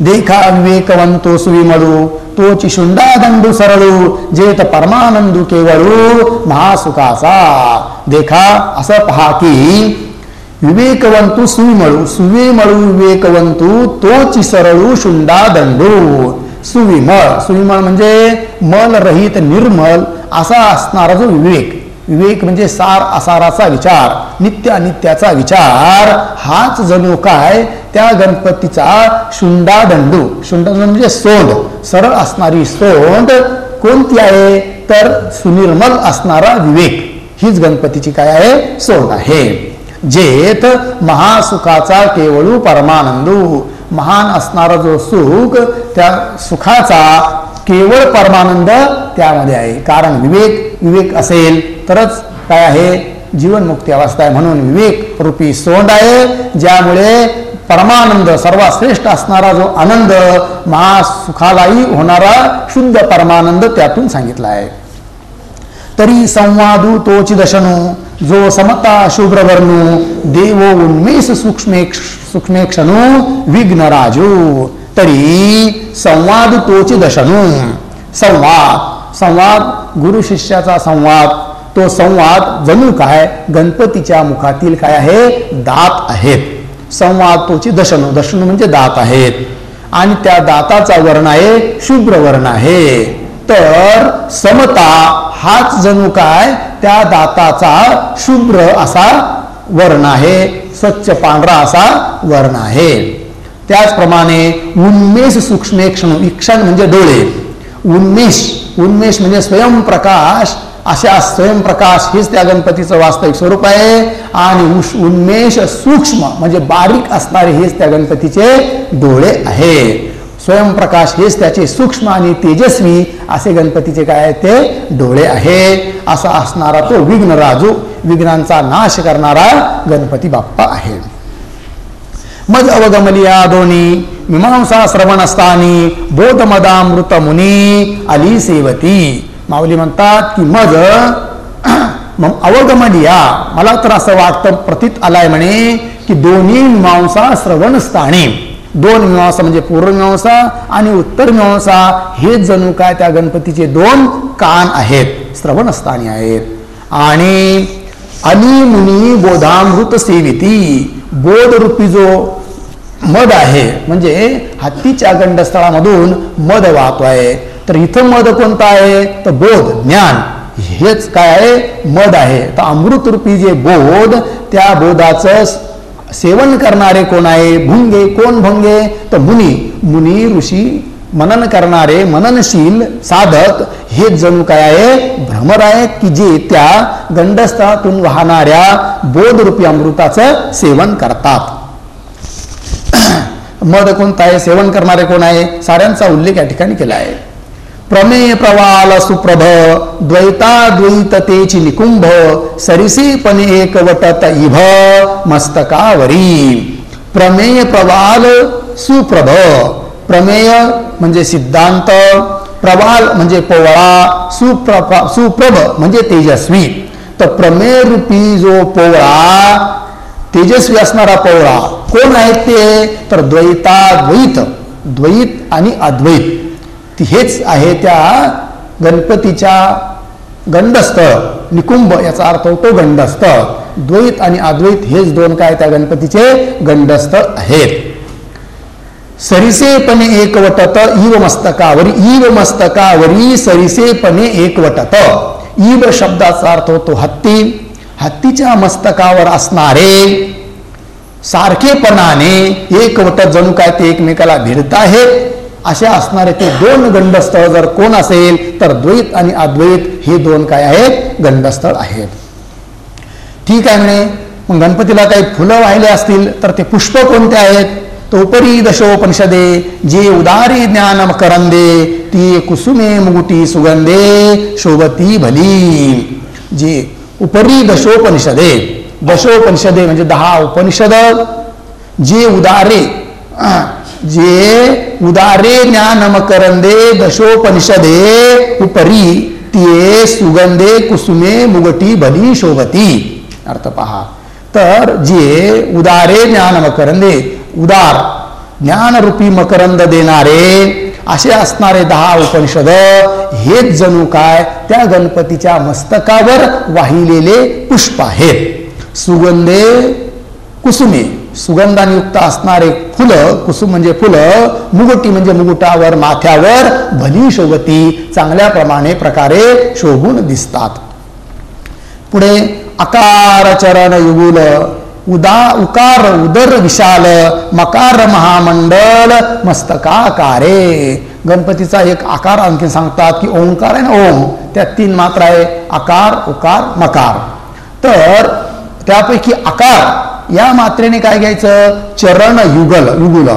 देखा विवेकवंतो सुविमळू तो चिशुंडा दंडू सरळू जेत परमानंदू केवळू महासुखाचा. देखा असं पहा की विवेकवंतू सुविमळू सुविमळू विवेकवंतू तोची सरळू शुंडा दंडू सुविमळ सुविमळ म्हणजे मल रहित निर्मल असा असणारा जो विवेक विवेक म्हणजे सार असाराचा विचार नित्य अनित्याचा विचार हाच जणू काय त्या गणपतीचा शुंडा दंडू शुंडा म्हणजे सोंड सरळ असणारी सोंड कोणती आहे तर सुनिर्मल असणारा विवेक हीच गणपतीची काय आहे सोंड आहे जेत महासुखाचा केवळू परमानंदू. महान असणारा जो सुख त्या सुखाचा केवळ परमानंद त्यामध्ये आहे. कारण विवेक विवेक असेल तरच काय आहे? जीवनमुक्ती अवस्था आहे. म्हणून विवेक रूपी सोंड आहे ज्यामुळे परमानंद सर्वात श्रेष्ठ असणारा जो आनंद महासुखालाही होणारा शुद्ध परमानंद त्यातून सांगितला आहे. तरी संवादू तोची दशनु जो समता शुभ्रवर्णू देवो उन्मेष सूक्ष्मे सूक्ष्मेक्षणू विघ्नराजू। तरी संवाद तोची दशनु संवाद संवाद गुरु शिष्याचा संवाद तो संवाद जणू काय गणपतीच्या मुखातील काय आहे दात आहेत. संवाद तोची दशनु दशनु म्हणजे दात आहेत. आणि त्या दाताचा वर्ण आहे शुभ्र वर्ण आहे. तर समता हाच जणू काय? त्या दाताचा शुभ्र असा वर्ण आहे. स्वच्छ पांढरा असा वर्ण आहे. त्याचप्रमाणे उन्मेष सूक्ष्मेक्षण इक्षण म्हणजे डोळे. उन्मेष उन्मेष म्हणजे स्वयंप्रकाश अशा स्वयंप्रकाश हेच त्या गणपतीचं वास्तविक स्वरूप आहे. आणि उष उन्मेष सूक्ष्म म्हणजे बारीक असणारे हेच त्या गणपतीचे डोळे आहे. स्वयंप्रकाश हेच त्याचे सूक्ष्म आणि तेजस्वी असे गणपतीचे काय आहे ते? डोळे आहे. असा असणारा तो विघ्न राजू विघ्नांचा नाश करणारा गणपती बाप्पा आहे. मज अवगमलिया दोन्ही मीमांसा श्रवणस्थानी बोधमदामृत मुनी अली सेवती. माऊली म्हणतात की मज मग अवगमलिया मला तर असं वाटतं प्रतीत आलाय म्हणे की दोन्ही मीमांसा श्रवणस्थानी दोन मीमांसा म्हणजे पूर्वमीमांसा आणि उत्तर मीमांसा हे जणू काय त्या गणपतीचे दोन कान आहेत. श्रवणस्थानी आहेत. आणि अनिमुनी मुनी बोधामृत सेविती बोध रूपी जो मध आहे म्हणजे हत्तीच्या गंडस्थळामधून मध वाहतो आहे तर इथं मध कोणता आहे? तर बोध ज्ञान. हेच काय आहे? मध आहे. तर अमृतरूपी जे बोध त्या बोधाचं सेवन करणारे कोण आहे? भुंगे कोण भंगे? तर मुनी. मुनी ऋषी मनन करणारे मननशील साधक हे जणू काय आहे? भ्रमर आहे की जे त्या गंडस्थातून वाहणाऱ्या बोधरूपी अमृताचं सेवन करतात. मध कोणता आहे? सेवन करणारे कोण आहे? साऱ्यांचा उल्लेख या ठिकाणी केला आहे. प्रमेय प्रवाल सुप्रभ द्वैताद्वैततेची निकुंभ सरिसीपणे एकवटत इभ मस्तकावरी। प्रमेय प्रवाल सुप्रभ प्रमेय म्हणजे सिद्धांत प्रवाल म्हणजे पोवळा सुप्रभा सुप्रभ म्हणजे तेजस्वी। तर प्रमेय रूपी जो पोवळा तेजस्वी असणारा पोवळा कोण आहेत ते? तर द्वैताद्वैत द्वैत आणि अद्वैत। हेच आहे त्या गणपतीच्या गंडस्थळ निकुंभ याचा अर्थ होतो गंडस्थळ द्वैत आणि अद्वैत हेच दोन काय त्या गणपतीचे गंडस्थळ आहेत. सरिसेपणे एकवटत इव मस्तकावरी इव मस्तकावरी सरिसेपणे एकवटत. इव शब्दाचा अर्थ होतो हत्ती. हत्तीच्या मस्तकावर असणारे सारखेपणाने एकवटत जणू काय ते एकमेकाला भिडत आहेत. असे असणारे ते दोन गंडस्थळ जर कोण असेल तर द्वैत आणि अद्वैत हे दोन काय आहेत? गंडस्थळ आहेत. ठीक आहे म्हणे. मग गणपतीला काही फुलं वाहिले असतील तर ते पुष्प कोणते आहेत? तो उपरी दशोपनिषदे जे उदारी ज्ञान करंदे ती कुसुमे मुगुटी सुगंधे शोभती भली. जे उपरी दशोपनिषदे दशोपनिषदे म्हणजे दहा उपनिषद जे उदारे जे उदारे ज्ञानम करंदे दशोपनिषदे उपरी तिये सुगंधे कुसुमे मुगटी भली शोभती. अर्थ पहा. तर जे उदारे ज्ञान मकरंदे उदार ज्ञानरूपी मकरंद देणारे असे असणारे दहा उपनिषद हेच जणू काय? त्या गणपतीच्या मस्तकावर वाहिलेले पुष्प आहेत. सुगंधे कुसुमे सुगंधाने युक्त असणारे फुलं कुसुम म्हणजे फुलं मुगटी म्हणजे मुगुटावर माथ्यावर भली शोभती चांगल्या प्रमाणे प्रकारे शोभून दिसतात. पुढे अकार चरण युगुल उदा उकार उदर विशाल मकार महामंडळ मस्तकाकारे. गणपतीचा एक आकार आणखी सांगतात की ओंकार आहे ना ओम त्यात तीन मात्रा आहे आकार उकार मकार. तर त्यापैकी आकार या मात्रेने काय घ्यायचं? चरण युगल युगुल.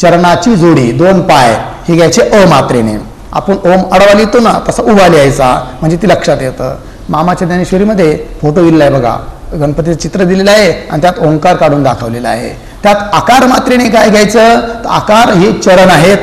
चरणाची जोडी दोन पाय. हे घ्यायचे अ मात्रेने. आपण ओम अडवा लिहितो ना तसा उभा लिहायचा म्हणजे ती लक्षात येतं. मामाच्या ज्ञानेश्वरीमध्ये फोटो दिलेला आहे बघा. गणपतीचं चित्र दिलेलं आहे आणि त्यात ओंकार काढून दाखवलेला आहे. त्यात आकार मात्रेने काय घ्यायचं? तर आकार हे चरण आहेत.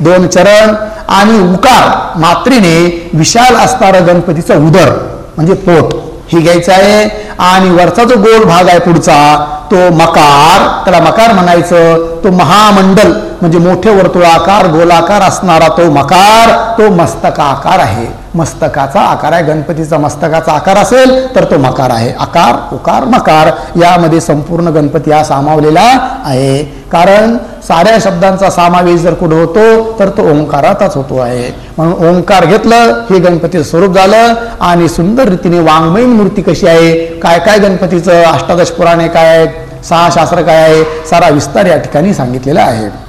दोन चरण आणि उकार मात्रेने विशाल असणारं गणपतीचं उदर म्हणजे पोट. ही घ्यायचं आहे. आणि वरचा जो गोल भाग आहे पुढचा तो मकार. त्याला मकार म्हणायचं. तो महामंडल. म्हणजे मोठे वर्तुळाकार गोलाकार असणारा तो मकार तो मस्तका आकार आहे. मस्तकाचा आकार आहे. गणपतीचा मस्तकाचा आकार असेल तर तो मकार आहे. आकार उकार मकार यामध्ये संपूर्ण गणपती हा सामावलेला आहे. कारण साऱ्या शब्दांचा समावेश जर कुठं होतो तर तो ओंकारातच होतो आहे. म्हणून ओंकार घेतलं हे गणपतीचं स्वरूप झालं आणि सुंदर रीतीने वाङ्मयीन मूर्ती कशी आहे? काय काय गणपतीचं अष्टादश पुराणे काय आहेत? सहा शास्त्र काय आहे? सारा विस्तार या ठिकाणी सांगितलेला आहे.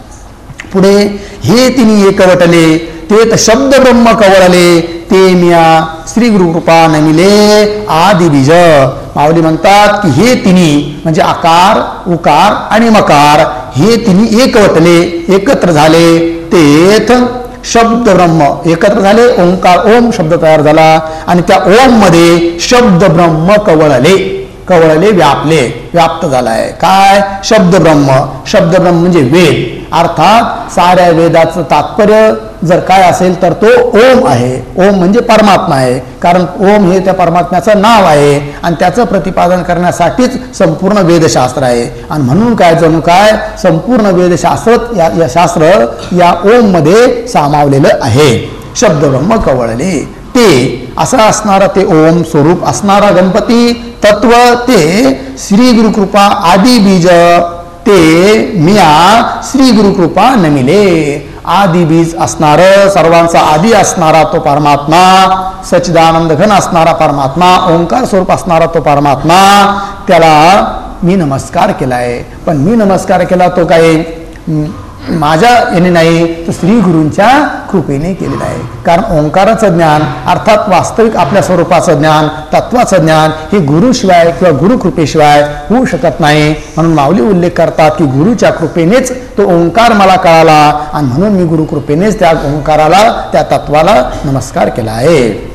पुढे. हे तिने एकवटले. ते शब्द ब्रह्म कवळले. ते मिया श्री गुरुकृपा नमिले आदि बीज माऊली म्हणतात की हे तिन्ही म्हणजे आकार उकार आणि मकार हे तिन्ही एकवटले एकत्र झाले. तेथ शब्द ब्रह्म एकत्र झाले ओंकार ओम शब्द तयार झाला आणि त्या ओममध्ये शब्द ब्रह्म कवळले. कवळले व्यापले व्याप्त झालाय. काय? शब्द ब्रह्म शब्द ब्रह्म म्हणजे वेद. अर्थात साऱ्या वेदाचं तात्पर्य जर काय असेल तर तो ओम आहे. ओम म्हणजे परमात्मा आहे. कारण ओम हे त्या परमात्म्याचं नाव आहे आणि त्याचं प्रतिपादन करण्यासाठीच संपूर्ण वेदशास्त्र आहे. आणि म्हणून काय जणू काय? संपूर्ण वेदशास्त्र या या शास्त्र या ओममध्ये सामावलेलं आहे. शब्द ब्रह्म कवळले. ते असं असणारं ते ओम स्वरूप असणारा गणपती तत्व ते श्री गुरुकृपा आदी बीज ते मिया श्री गुरुकृपा नमिले. आदी बीज असणार सर्वांचा आदी असणारा तो परमात्मा सच्चिदानंद घन असणारा परमात्मा ओंकार स्वरूप असणारा तो परमात्मा त्याला मी नमस्कार केलाय. पण मी नमस्कार केला तो काय? माझ्या याने नाही तर श्री गुरूंच्या कृपेने केलेलं आहे. कारण ओंकाराचं ज्ञान अर्थात वास्तविक आपल्या स्वरूपाचं ज्ञान तत्वाचं ज्ञान हे गुरुशिवाय किंवा गुरुकृपेशिवाय होऊ शकत नाही. म्हणून माऊली उल्लेख करतात की गुरुच्या कृपेनेच तो ओंकार मला कळाला आणि म्हणून मी गुरुकृपेनेच त्या ओंकाराला त्या तत्वाला नमस्कार केला आहे.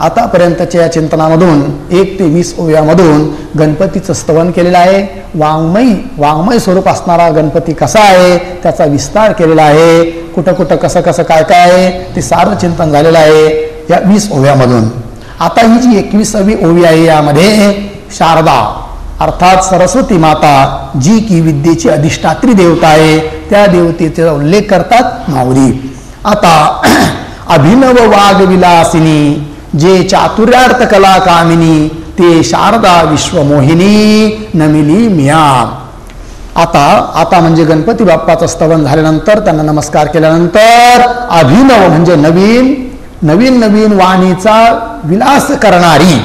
आतापर्यंतच्या या चिंतनामधून एक ते वीस ओव्यामधून गणपतीचं स्तवन केलेलं आहे. वाङ्मयी वाङ्मय स्वरूप असणारा गणपती कसा आहे त्याचा विस्तार केलेला आहे. कुठं कुठं कसं कसं काय काय आहे ते सारं चिंतन झालेलं आहे. या वीस ओव्यामधून. आता ही जी एकविसावी ओवी आहे यामध्ये शारदा अर्थात सरस्वती माता जी की विद्येची अधिष्ठात्री देवता आहे त्या देवतेचा उल्लेख करतात माऊली. आता <clears throat> अभिनव वाघविलासिनी जे चातुर्यार्थ कला कामिनी ते शारदा विश्वमोहिनी नमिली मिया. आता आता म्हणजे गणपती बाप्पाचं स्तवन झाल्यानंतर त्यांना नमस्कार केल्यानंतर अभिनव म्हणजे नवीन नवीन नवीन वाणीचा विलास करणारी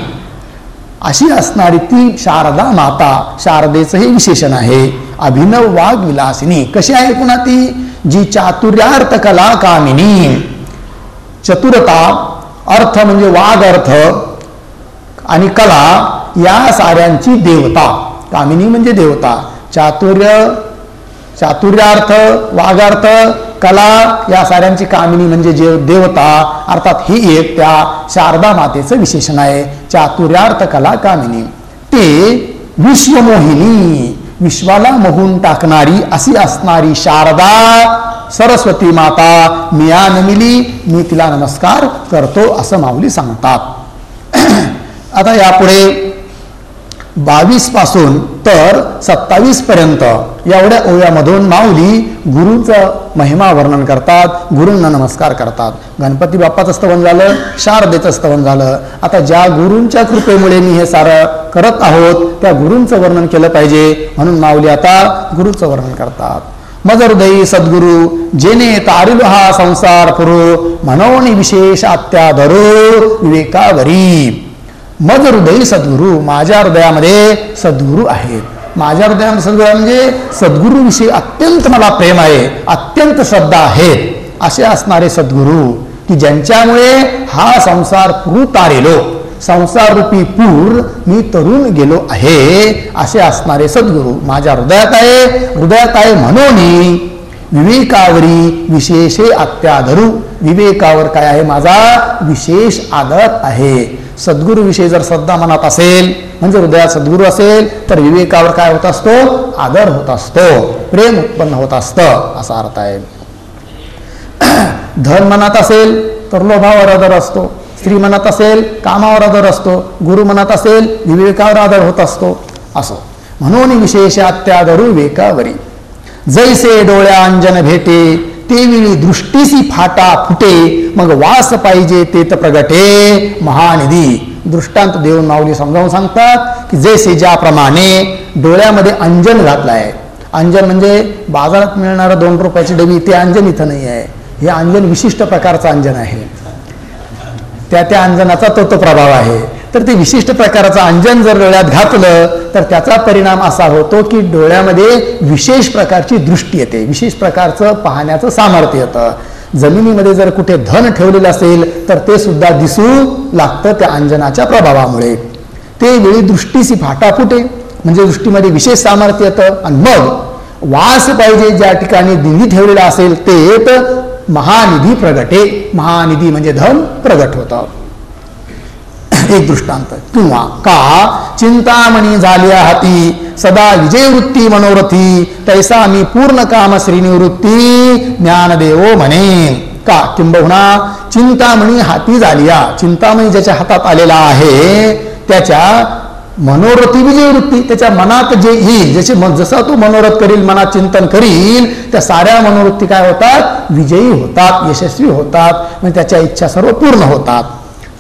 अशी असणारी ती शारदा माता शारदेचं हे विशेषण आहे. अभिनव वाघ विलासिनी. कशी आहे पुन्हा ती? जी चातुर्यार्थ कला कामिनी चतुरता अर्थ म्हणजे वाघ अर्थ. आणि कला या साऱ्यांची देवता. कामिनी म्हणजे देवता. चातुर्य चातुर्यार्थ वागार्थ कला या साऱ्यांची कामिनी म्हणजे जे देवता. अर्थात ही एक त्या शारदा मातेचं विशेषण आहे. चातुर्यार्थ कला कामिनी. ते विश्वमोहिनी विश्वाला मोहून टाकणारी अशी असणारी शारदा सरस्वती माता. मिया नमिली मी तिला नमस्कार करतो असं माऊली सांगतात. आता यापुढे बावीसपासून तर सत्तावीस पर्यंत एवढ्या ओव्यामधून माऊली गुरुचं महिमा वर्णन करतात गुरूंना नमस्कार करतात. गणपती बाप्पाचं स्तवन झालं शारदेचं स्तवन झालं. आता ज्या गुरूंच्या कृपेमुळे मी हे सारं करत आहोत त्या गुरूंचं वर्णन केलं पाहिजे. म्हणून माऊली आता गुरुचं वर्णन करतात. मज सद्गुरु जेने तारिल हा संसार पुरो मनोनी विशेष आत्या भरो विवेका विवेकावरी. मज हृदयी सद्गुरू माझ्या हृदयामध्ये सद्गुरू आहेत. माझ्या हृदयामध्ये सद्गुरू म्हणजे सद्गुरूविषयी अत्यंत मला प्रेम आहे अत्यंत श्रद्धा आहेत असे असणारे सद्गुरू की ज्यांच्यामुळे हा संसार पूर तारेलो संसार रूपी पूर मी तरुण गेलो आहे असे असणारे सद्गुरू माझ्या हृदयात आहे. हृदयात आहे म्हणून विवेकावरी विशेषे अत्याधरू. विवेकावर काय आहे माझा? विशेष आदर आहे. सद्गुरूविषयी जर श्रद्धा मनात असेल म्हणजे हृदयात सद्गुरू असेल तर विवेकावर काय होत असतो? आदर होत असतो. प्रेम उत्पन्न होत असतं असा अर्थ आहे. <clears throat> धन मनात असेल तर लोभावर आदर असतो. स्त्री मनात असेल कामावर आदर असतो. गुरु मनात असेल विवेकावर आदर होत असतो. असो. म्हणून विशेष अत्यादरू विवेकावरी. जैसे डोळ्या अंजन भेटे ते वेळी दृष्टीसी फाटा फुटे मग वास पाहिजे ते तर प्रगटे. महानिधी दृष्टांत देऊन माऊली समजावून सांगतात की जैसे ज्याप्रमाणे डोळ्यामध्ये अंजन घातलं आहे अंजन म्हणजे बाजारात मिळणारं दोन रुपयाची डबी ते अंजन इथं नाही आहे. हे अंजन विशिष्ट प्रकारचं अंजन आहे. त्या त्या अंजनाचा तो तो प्रभाव आहे. तर ते विशिष्ट प्रकारचं अंजन जर डोळ्यात घातलं तर त्याचा परिणाम असा होतो की डोळ्यामध्ये विशेष प्रकारची दृष्टी येते. विशेष प्रकारचं पाहण्याचं सामर्थ्य येतं. जमिनीमध्ये जर कुठे धन ठेवलेलं असेल तर ते सुद्धा दिसू लागतं त्या अंजनाच्या प्रभावामुळे. ते वेळी दृष्टीसी फाटाफुटे म्हणजे दृष्टीमध्ये विशेष सामर्थ्य येतं. आणि मग वास पाहिजे ज्या ठिकाणी दिंडी ठेवलेला असेल ते येत. महानिधी प्रगटे. महानिधी म्हणजे धन प्रगट होतं. एक दृष्टांत किंवा का चिंतामणी झाली हाती सदा विजय वृत्ती मनोरथी तैसा मी पूर्ण काम श्रीनिवृत्ती ज्ञानदेवो म्हणे. का? किंबहुना चिंतामणी हाती झाली चिंतामणी ज्याच्या हातात आलेला आहे त्याच्या मनोरथी विजयवृत्ती त्याच्या मनात जे येईल ज्याचे जसा तो मनोरथ करील मनात चिंतन करील त्या साऱ्या मनोवृत्ती काय होतात? विजयी होतात यशस्वी होतात म्हणजे त्याच्या इच्छा सर्व पूर्ण होतात.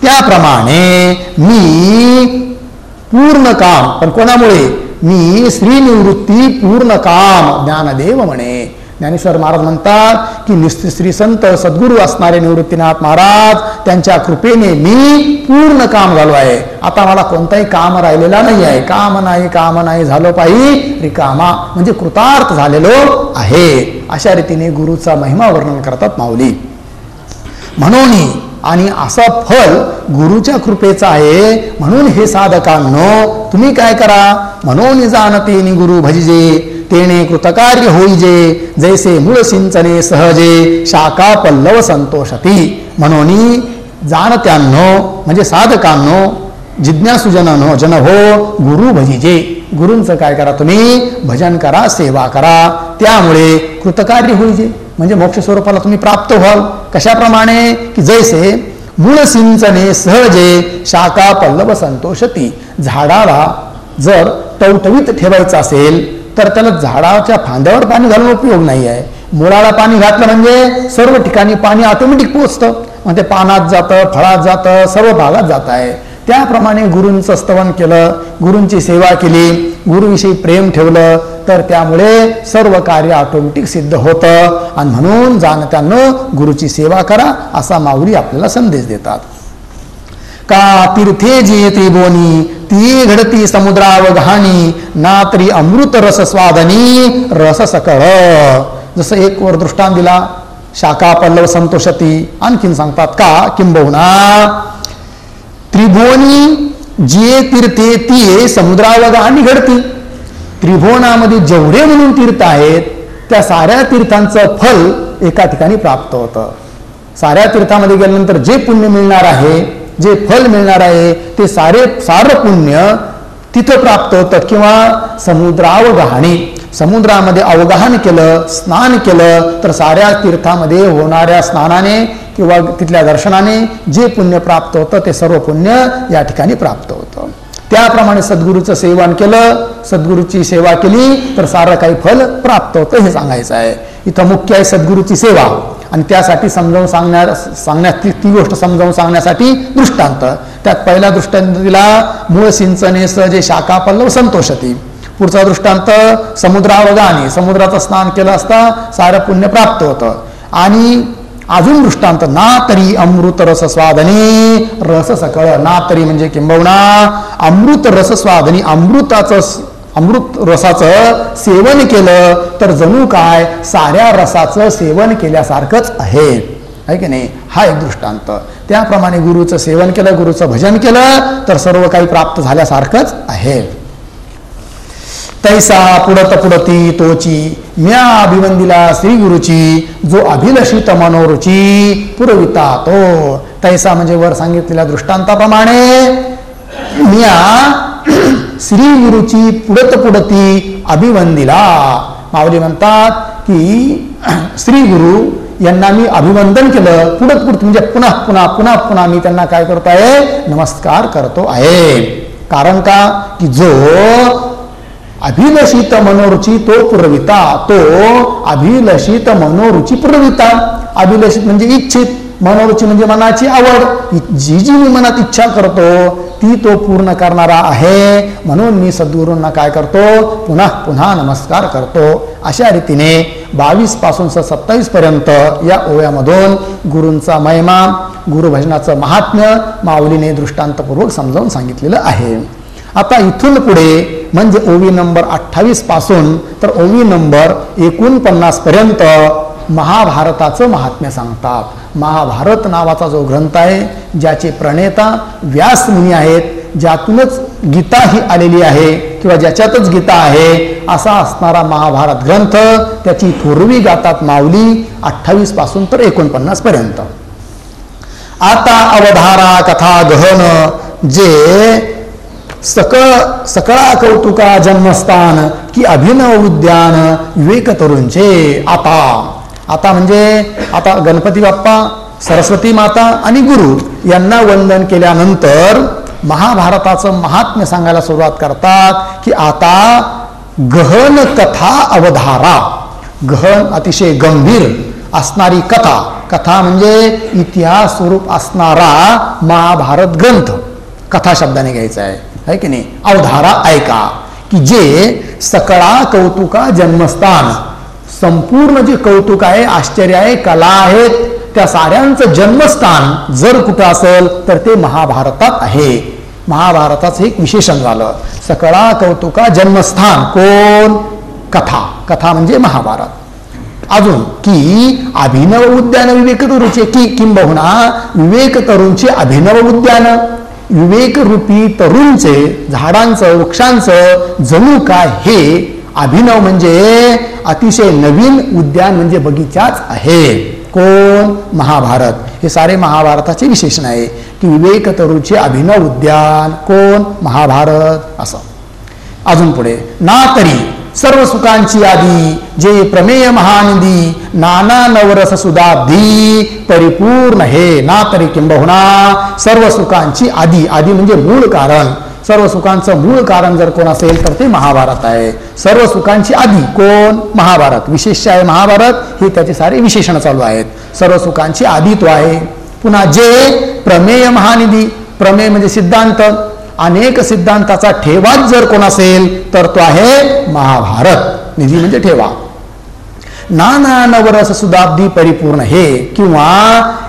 त्याप्रमाणे मी पूर्ण काम पण कोणामुळे? मी श्रीनिवृत्ती पूर्ण काम ज्ञानदेव म्हणे. ज्ञानेश्वर महाराज म्हणतात की नुसती श्री संत सद्गुरू असणारे निवृत्तीनाथ महाराज त्यांच्या कृपेने मी पूर्ण काम झालो आहे. आता मला कोणताही काम राहिलेला नाही आहे. काम नाही काम नाही झालो पाहिजे रिकामा म्हणजे कृतार्थ झालेलो आहे. अशा रीतीने गुरुचा महिमा वर्णन करतात माऊली. म्हणून आणि असा फल गुरुच्या कृपेचा आहे. म्हणून हे साधकांनो तुम्ही काय करा? म्हणून जाणते गुरु भजिजे तेने कृतकार्य होईजे जैसे मूळ सिंचने सहजे शाखा पल्लव संतोषती. म्हणून जाणत्यांनो म्हणजे साधकांनो जिज्ञासुजनानो जन हो गुरु भजिजे. गुरूंचं काय करा तुम्ही? भजन करा सेवा करा. त्यामुळे कृतकार्य होईजे म्हणजे मोक्ष स्वरूपाला तुम्ही प्राप्त व्हाल. कशाप्रमाणे? की जैसे मूळ सिंचने सहजे शाखा पल्लव संतोषती. झाडाला जर टवटवीत ठेवायचं असेल तर त्याला झाडाच्या फांद्यावर पाणी घालून उपयोग नाही आहे. मुळाला पाणी घातलं म्हणजे सर्व ठिकाणी पाणी ऑटोमॅटिक पोचतं. मग ते पानात जातं फळात जातं सर्व भागात जात आहे. त्याप्रमाणे गुरूंचं स्तवन केलं गुरूंची सेवा केली गुरुविषयी प्रेम ठेवलं तर त्यामुळे सर्व कार्य ऑटोमॅटिक सिद्ध होतं. आणि म्हणून जाणत्यानं गुरुची सेवा करा असा माऊली आपल्याला संदेश देतात. का तीर्थे जी बोनी ती घडती समुद्राव घाणी ना तरी अमृत रस स्वादनी रस सकळ. जसं एक वर दृष्टांत दिला शाखा पल्लव संतोषती आणखीन सांगतात का किंबहुना त्रिभुवनी जिये तीर्थे ती समुद्रावर आणि त्रिभुवनामध्ये जेवढे म्हणून तीर्थ आहेत त्या साऱ्या तीर्थांचं फल एका ठिकाणी प्राप्त होतं. साऱ्या तीर्थामध्ये गेल्यानंतर जे पुण्य मिळणार आहे जे फल मिळणार आहे ते सारे सारं पुण्य तिथं प्राप्त होतं. किंवा समुद्रावगाहणी समुद्रामध्ये अवगाहन केलं स्नान केलं तर साऱ्या तीर्थामध्ये होणाऱ्या स्नानाने किंवा तिथल्या दर्शनाने जे पुण्य प्राप्त होतं ते सर्व पुण्य या ठिकाणी प्राप्त होतं. त्याप्रमाणे सद्गुरूचं सेवन केलं सद्गुरूची सेवा केली तर सारं काही फल प्राप्त होतं हे सांगायचं आहे. इथं मुख्य आहे सद्गुरूची सेवा. आणि त्यासाठी समजावून सांगण्या सांगण्यात ती ती गोष्ट समजावून सांगण्यासाठी दृष्टांत. त्यात पहिला दृष्टांत दिला मूळ सिंचनेस जे शाखा पल्लव संतोषती. पुढचा दृष्टांत समुद्रावगाने समुद्राचं स्नान केलं असता सारं पुण्य प्राप्त होतं. आणि अजून दृष्टांत ना तरी अमृत रस स्वादनी रस सकळ ना तरी म्हणजे किंबहुना अमृत रस स्वादनी अमृताचं अमृत रसाचं सेवन केलं तर जणू काय साऱ्या रसाचं सेवन केल्यासारखंच आहे. आहे की नाही? हा एक दृष्टांत. त्याप्रमाणे गुरुचं सेवन केलं गुरुचं भजन केलं तर सर्व काही प्राप्त झाल्यासारखंच आहे. तैसा पुडत पुडती तोची म्या अभिवंदिला श्री गुरुची जो अभिलषित मनोरुची पुरविता तो. तैसा म्हणजे वर सांगितलेल्या दृष्टांताप्रमाणे म्या श्री गुरुची पुडत पुडती अभिवंदिला. माऊली म्हणतात की श्री गुरु यांना मी अभिवंदन केलं पुढत पुढत म्हणजे पुन्हा पुन्हा पुन्हा पुन्हा मी त्यांना काय करतो आहे नमस्कार करतो आहे. कारण का? की जो अभिलषित मनोरुची तो पुरविता तो अभिलषित मनोरुची पुरविता. अभिलषित म्हणजे इच्छित मनोरुची म्हणजे मनाची आवड. जी जी मी मनात इच्छा करतो ती तो पूर्ण करणारा आहे. म्हणून मी सद्गुरूंना काय करतो? पुन्हा पुन्हा नमस्कार करतो. अशा रीतीने बावीसपासून सत्तावीस पर्यंत या ओव्यामधून गुरूंचा महिमा गुरुभजनाचं महात्म्य माऊलीने दृष्टांतपूर्वक समजावून सांगितलेलं आहे. आता इथून पुढे म्हणजे ओवी नंबर अठ्ठावीसपासून तर ओवी नंबर एकोणपन्नास पर्यंत महाभारताचं महात्म्य सांगतात. महाभारत नावाचा जो ग्रंथ आहे ज्याचे प्रणेता व्यास मुनी आहेत ज्यातूनच गीता ही आलेली आहे किंवा ज्याच्यातच गीता आहे असा असणारा महाभारत ग्रंथ त्याची थोरवी गातात माऊली अठ्ठावीसपासून तर एकोणपन्नास पर्यंत. आता अवधारा कथा गहन जे सकळ सकळा कौतुका जन्मस्थान की अभिनव उद्यान विवेक तरुणचे आता. आता म्हणजे आता गणपती बाप्पा सरस्वती माता आणि गुरु यांना वंदन केल्यानंतर महाभारताचं महात्म्य सांगायला सुरुवात करतात की आता गहन कथा अवधारा गहन अतिशय गंभीर असणारी कथा. कथा म्हणजे इतिहास स्वरूप असणारा महाभारत ग्रंथ. कथा शब्दाने घ्यायचा आहे. है की नाही? अवधारा ऐका की जे सकळा कौतुका जन्मस्थान। संपूर्ण जे कौतुक आहे आश्चर्य आहे कला आहेत त्या साऱ्यांचं जन्मस्थान जर कुठं असेल तर ते महाभारतात आहे. महाभारताचं एक विशेषण झालं. सकळा कौतुका जन्मस्थान कोण? कथा. कथा म्हणजे महाभारत. अजून की अभिनव उद्यान विवेक तरुचे की किंबहुना विवेक तरुणचे अभिनव उद्यान? विवेकरूपी तरुणचे झाडांचं वृक्षांचं जणू काय हे? अभिनव म्हणजे अतिशय नवीन उद्यान म्हणजे बगीचाच आहे. कोण? महाभारत. हे सारे महाभारताचे विशेषण आहे. की विवेक तरुचे अभिनव उद्यान कोण? महाभारत. असं. अजून पुढे. ना तरी सर्व सुखांची आधी जे प्रमेय महानिधी नाना नवरस सुधाब्धी परिपूर्ण हे ना तरी किंबहुना सर्व सुखांची आधी आधी म्हणजे मूळ कारण. सर्व सुखांचं मूळ कारण जर कोण असेल तर ते महाभारत आहे. सर्व सुखांची आधी कोण? महाभारत. विशेष आहे महाभारत. हे त्याचे सारे विशेषण चालू आहेत. सर्व सुखांची आधी तो आहे. पुन्हा जे प्रमेय महानिधी. प्रमेय म्हणजे सिद्धांत. अनेक सिद्धांताचा ठेवाच जर कोण असेल तर तो आहे महाभारत. निधी म्हणजे ठेवा. नाना नवरस सुदाब्दी परिपूर्ण हे किंवा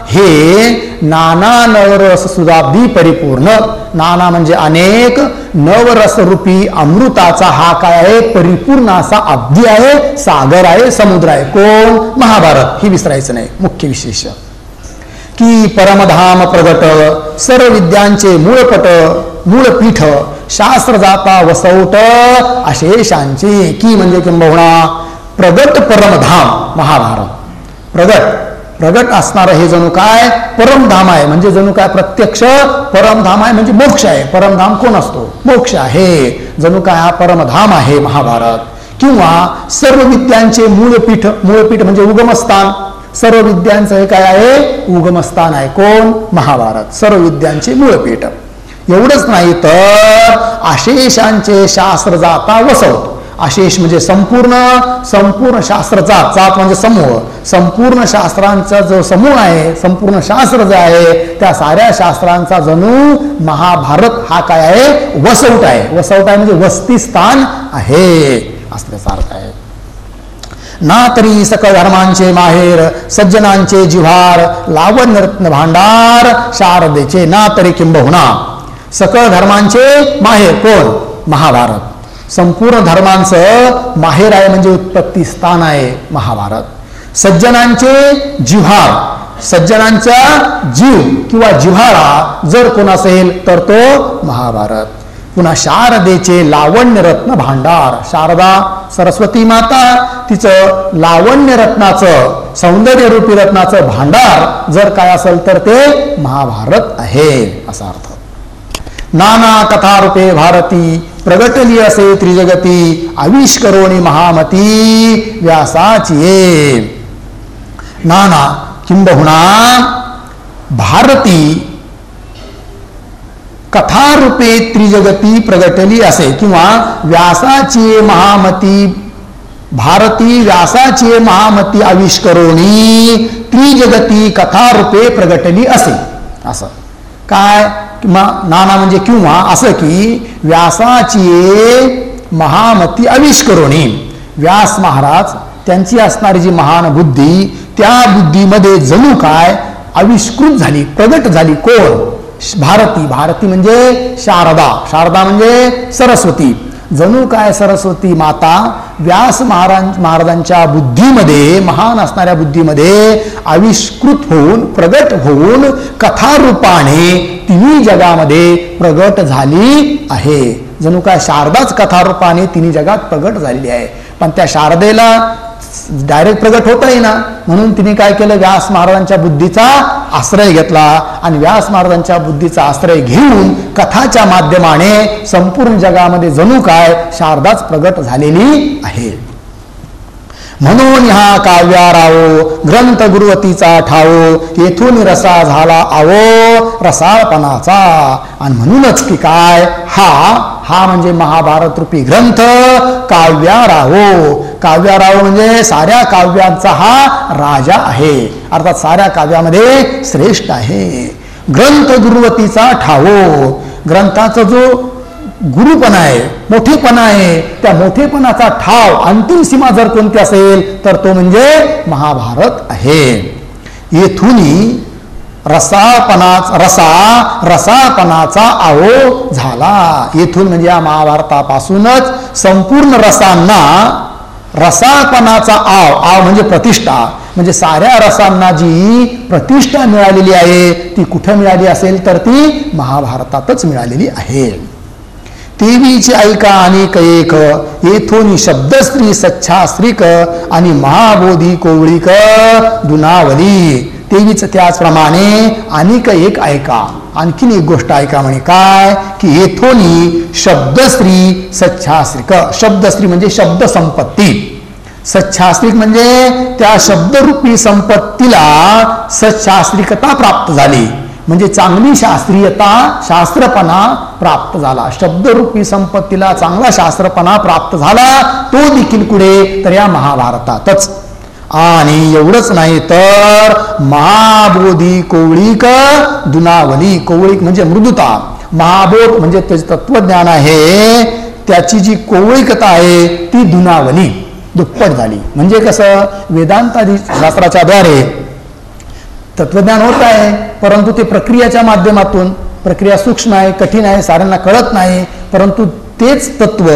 हे नाना नवरस सुदाब्दी परिपूर्ण. नाना म्हणजे अनेक नवरस रूपी अमृताचा हा काय आहे? परिपूर्ण असा अब्दी आहे सागर आहे समुद्र आहे. कोण? महाभारत. ही विसरायचं नाही. मुख्य विशेष. की परमधाम प्रगट सर्व विद्यांचे मूळपट मूळपीठ शास्त्र जाता वसवट अशेषांची की म्हणजे किंबहुणा? प्रगट परमधाम महाभारत. प्रगट. प्रगट असणारं हे जणू काय? परमधाम आहे. म्हणजे जणू काय प्रत्यक्ष? परमधाम आहे म्हणजे मोक्ष आहे. परमधाम कोण असतो? मोक्ष आहे. जणू काय हा परमधाम आहे महाभारत. किंवा सर्व विद्यांचे मूळपीठ मूळपीठ म्हणजे उगमस्थान. सर्व विद्यांचं हे काय आहे? उगमस्थान आहे कोण? महाभारत. सर्व विद्यांचे मूळपीठ. एवढंच नाही तर आशेषांचे शास्त्र जाता वसवतो. आशेष म्हणजे संपूर्ण संपूर्ण शास्त्र जात. म्हणजे समूह. संपूर्ण शास्त्रांचा जो समूह आहे संपूर्ण शास्त्र जे आहे त्या साऱ्या शास्त्रांचा जणू महाभारत हा काय आहे? वसवट आहे. वसवट आहे म्हणजे वस्ती स्थान आहे असल्याचा अर्थ आहे. ना तरी सकळ धर्मांचे माहेर सज्जनांचे जिव्हार लावण रत्न भांडार शारदेचे ना तरी किंबहुना. सकळ धर्मांचे माहेर कोण? महाभारत. संपूर्ण धर्मांचं माहेर आहे म्हणजे उत्पत्ती स्थान आहे महाभारत. सज्जनांचे जिव्हाळ. सज्जनांचा जीव किंवा जिव्हाळा जर कोण असेल तर तो महाभारत. पुन्हा शारदेचे लावण्य रत्न भांडार. शारदा सरस्वती माता तिचं लावण्य रत्नाचं सौंदर्य रूपी रत्नाचं भांडार जर काय असेल तर ते महाभारत आहे असा अर्थ. नाना कथा रूपे भारती, प्रगटली असे त्रिजगती आविष्करोणी महामती, व्यासाचिये। नाना किंबहुना भारती, कथारूपे त्रिजगती, प्रगटली असे किंवा व्यासाची महामती, भारती व्यासाची महामती आविष्करोणी त्रिजगती, कथारूपे, प्रगटली असे। असं. काय? किंवा नाना म्हणजे किंवा असं की व्यासाची महामती आविष्करोणी व्यास महाराज त्यांची असणारी जी महान बुद्धी त्या बुद्धीमध्ये जणू काय आविष्कृत झाली प्रगट झाली कोण? भारती. भारती म्हणजे शारदा. शारदा म्हणजे सरस्वती. जणू काय सरस्वती माता व्यास महाराज महाराजांच्या बुद्धीमध्ये महान असणाऱ्या बुद्धीमध्ये आविष्कृत होऊन प्रगट होऊन कथारूपाने तिन्ही जगामध्ये प्रगट झाली आहे. जणू काय शारदाच कथारूपाने तिन्ही जगात प्रगट झालेली आहे. पण त्या शारदेला डायरेक्ट प्रगट होता येईना म्हणून तिने काय केलं? व्यास महाराजांच्या बुद्धीचा आश्रय घेतला आणि व्यास महाराजांच्या बुद्धीचा आश्रय घेऊन कथाच्या माध्यमाने संपूर्ण जगामध्ये जणू काय शारदाच प्रगट झालेली आहे. म्हणून ह्या काव्यारावो ग्रंथ गुरुवतीचा ठावो येथून रसा झाला आवो रसाळपणाचा. आणि म्हणूनच की काय? हा हा म्हणजे महाभारत रूपी ग्रंथ काव्यारावो काव्याराव म्हणजे साऱ्या काव्यांचा हा राजा आहे. अर्थात साऱ्या काव्यामध्ये श्रेष्ठ आहे. ग्रंथ गुरुवतीचा ठावो. ग्रंथाचा जो गुरुपणा आहे मोठेपणा आहे त्या मोठेपणाचा ठाव अंतिम सीमा जर कोणती असेल तर तो म्हणजे महाभारत आहे. येथूनही रसापणाच रसा रसापणाचा आहो झाला. येथून म्हणजे या महाभारतापासूनच संपूर्ण रसांना रसापणाचा आव आव म्हणजे प्रतिष्ठा. म्हणजे साऱ्या रसांना जी प्रतिष्ठा मिळालेली आहे ती कुठं मिळाली असेल तर ती महाभारतातच मिळालेली आहे. देवीची ऐका अनेक एक येथून शब्दश्री सच्छाश्रिक आणि महाबोधी कोवळीक दुनावली. तेवीच त्याचप्रमाणे अनेक एक ऐका. आणखीन एक गोष्ट ऐका म्हणे काय? की येथोनी शब्दश्री सच्छास्त्रिक शब्दश्री म्हणजे शब्द संपत्ती. सच्छास्त्रिक म्हणजे त्या शब्दरूपी संपत्तीला सच्छास्त्रिकता प्राप्त झाली. म्हणजे चांगली शास्त्रीयता शास्त्रपणा प्राप्त झाला. शब्दरूपी संपत्तीला चांगला शास्त्रपणा प्राप्त झाला तो देखील कुठे? तर या महाभारतातच. आणि एवढंच नाही तर महाबोधी कोवळीक दुनावली. कोवळीक म्हणजे मृदुता. महाबोध म्हणजे त्याचे तत्वज्ञान आहे त्याची जी कोवळीकता आहे ती दुनावली. दुप्पट झाली. म्हणजे कसं? वेदांतादी शास्त्राच्या द्वारे तत्वज्ञान होत आहे परंतु ते प्रक्रियाच्या माध्यमातून प्रक्रिया सूक्ष्म आहे कठीण आहे साऱ्यांना कळत नाही परंतु तेच तत्व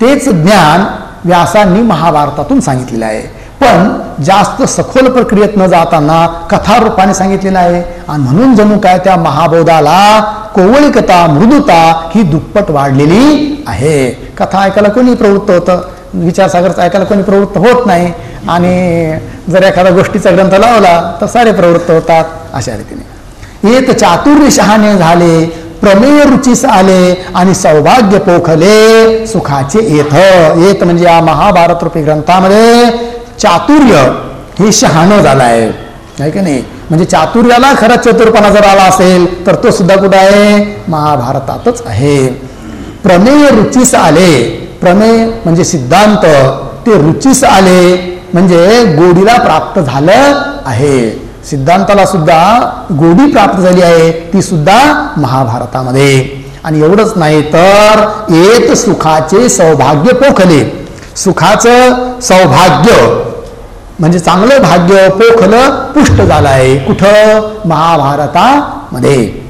तेच ज्ञान व्यासांनी महाभारतातून सांगितलेलं आहे. पण जास्त सखोल प्रक्रियेत न जाताना कथारूपाने सांगितलेलं आहे आणि म्हणून जणू काय त्या महाबोधाला कोवळिकता मृदुता ही दुप्पट वाढलेली आहे. कथा ऐकायला कोणी प्रवृत्त होतं? विचारसागरचं ऐकायला कोणी प्रवृत्त होत नाही. आणि जर एखाद्या गोष्टीचा ग्रंथ लावला तर सारे प्रवृत्त होतात अशा रीतीने. येत चातुर्य शहाणे झाले प्रमेय रुचीस आले आणि सौभाग्य पोखले सुखाचे येथ येत म्हणजे या महाभारत रूपी ग्रंथामध्ये चातुर्य हे शहाणं झालं आहे की नाही? म्हणजे चातुर्याला खरंच चतुरपणा जर आला असेल तर तो सुद्धा कुठं आहे? महाभारतातच आहे. प्रमेय रुचीस आले. प्रमेय म्हणजे सिद्धांत. ते रुचीस आले म्हणजे गोडीला प्राप्त झालं आहे. सिद्धांताला सुद्धा गोडी प्राप्त झाली आहे ती सुद्धा महाभारतामध्ये. आणि एवढंच नाही तर एक सुखाचे सौभाग्य पोखले. सुखाचं सौभाग्य. म्हणजे चांगलं भाग्य पोखलं पुष्ट झालं आहे कुठं? महाभारतामध्ये.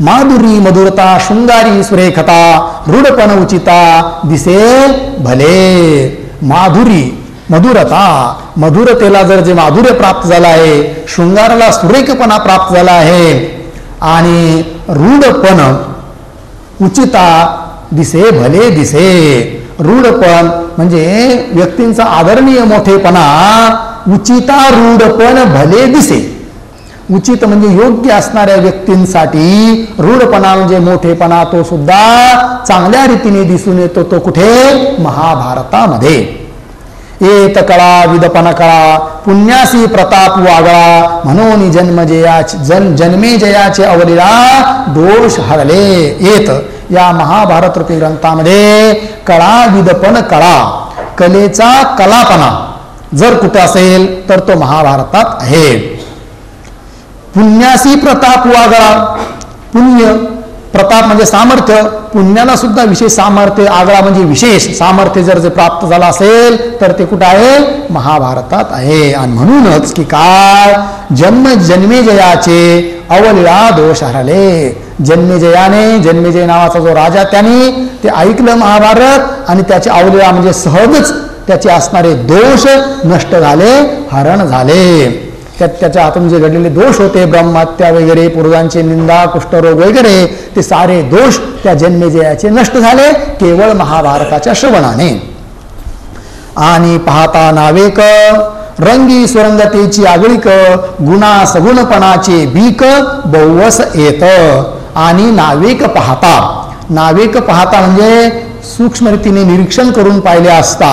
माधुरी मधुरता शृंगारी सुरेखता रूढपण उचिता दिसे भले. माधुरी मधुरता. मधुरतेला जर जे माधुर्य प्राप्त झालं आहे शृंगाराला सुरेखपणा प्राप्त झाला आहे आणि रूढपण उचिता दिसे भले दिसे. रूढपण म्हणजे व्यक्तींचा आदरणीय मोठेपणा उचिता रूढपण भले दिसे. उचित म्हणजे योग्य असणाऱ्या व्यक्तींसाठी रूढपणा म्हणजे मोठेपणा तो सुद्धा चांगल्या रीतीने दिसून येतो तो कुठे? महाभारतामध्ये. येत कळा विदपन कळा पुण्यासी प्रताप वागळा म्हणून जन्मजया जन जन्मे जयाचे अवलीला दोष हरले. येत या महाभारत रूपी ग्रंथामध्ये कळा विदपन कळा. कलेचा कलापणा. जर कुठे असेल तर तो महाभारतात आहे. पुण्यासी प्रताप वागळा पुण्य प्रताप म्हणजे सामर्थ्य. पुण्याला सुद्धा विशेष सामर्थ्य आगळा म्हणजे विशेष. सामर्थ्य जर जे प्राप्त झालं असेल तर ते कुठं आहे? महाभारतात आहे. आणि म्हणूनच की काय? जन्म जन्मेजयाचे अवलिळा दोष हरले जन्मेजयाने जन्मेजय नावाचा जो राजा त्याने ते ऐकलं महाभारत आणि त्याचे अवलिळा म्हणजे सहजच त्याचे असणारे दोष नष्ट झाले हरण झाले. त्यात त्याच्या हातून जे घडलेले दोष होते ब्रह्महत्या वगैरे पूर्वांची निंदा कुष्ठरोग वगैरे ते सारे दोष त्या जन्मेजयाचे नष्ट झाले केवळ महाभारताच्या श्रवणाने. आणि पाहता नावेक रंगी सुरंगतेची आगळीक गुणा सगुणपणाचे भीक बहुवस येत. आणि नावेक पाहता. नावेक पाहता म्हणजे सूक्ष्म रीतीने निरीक्षण करून पाहिले असता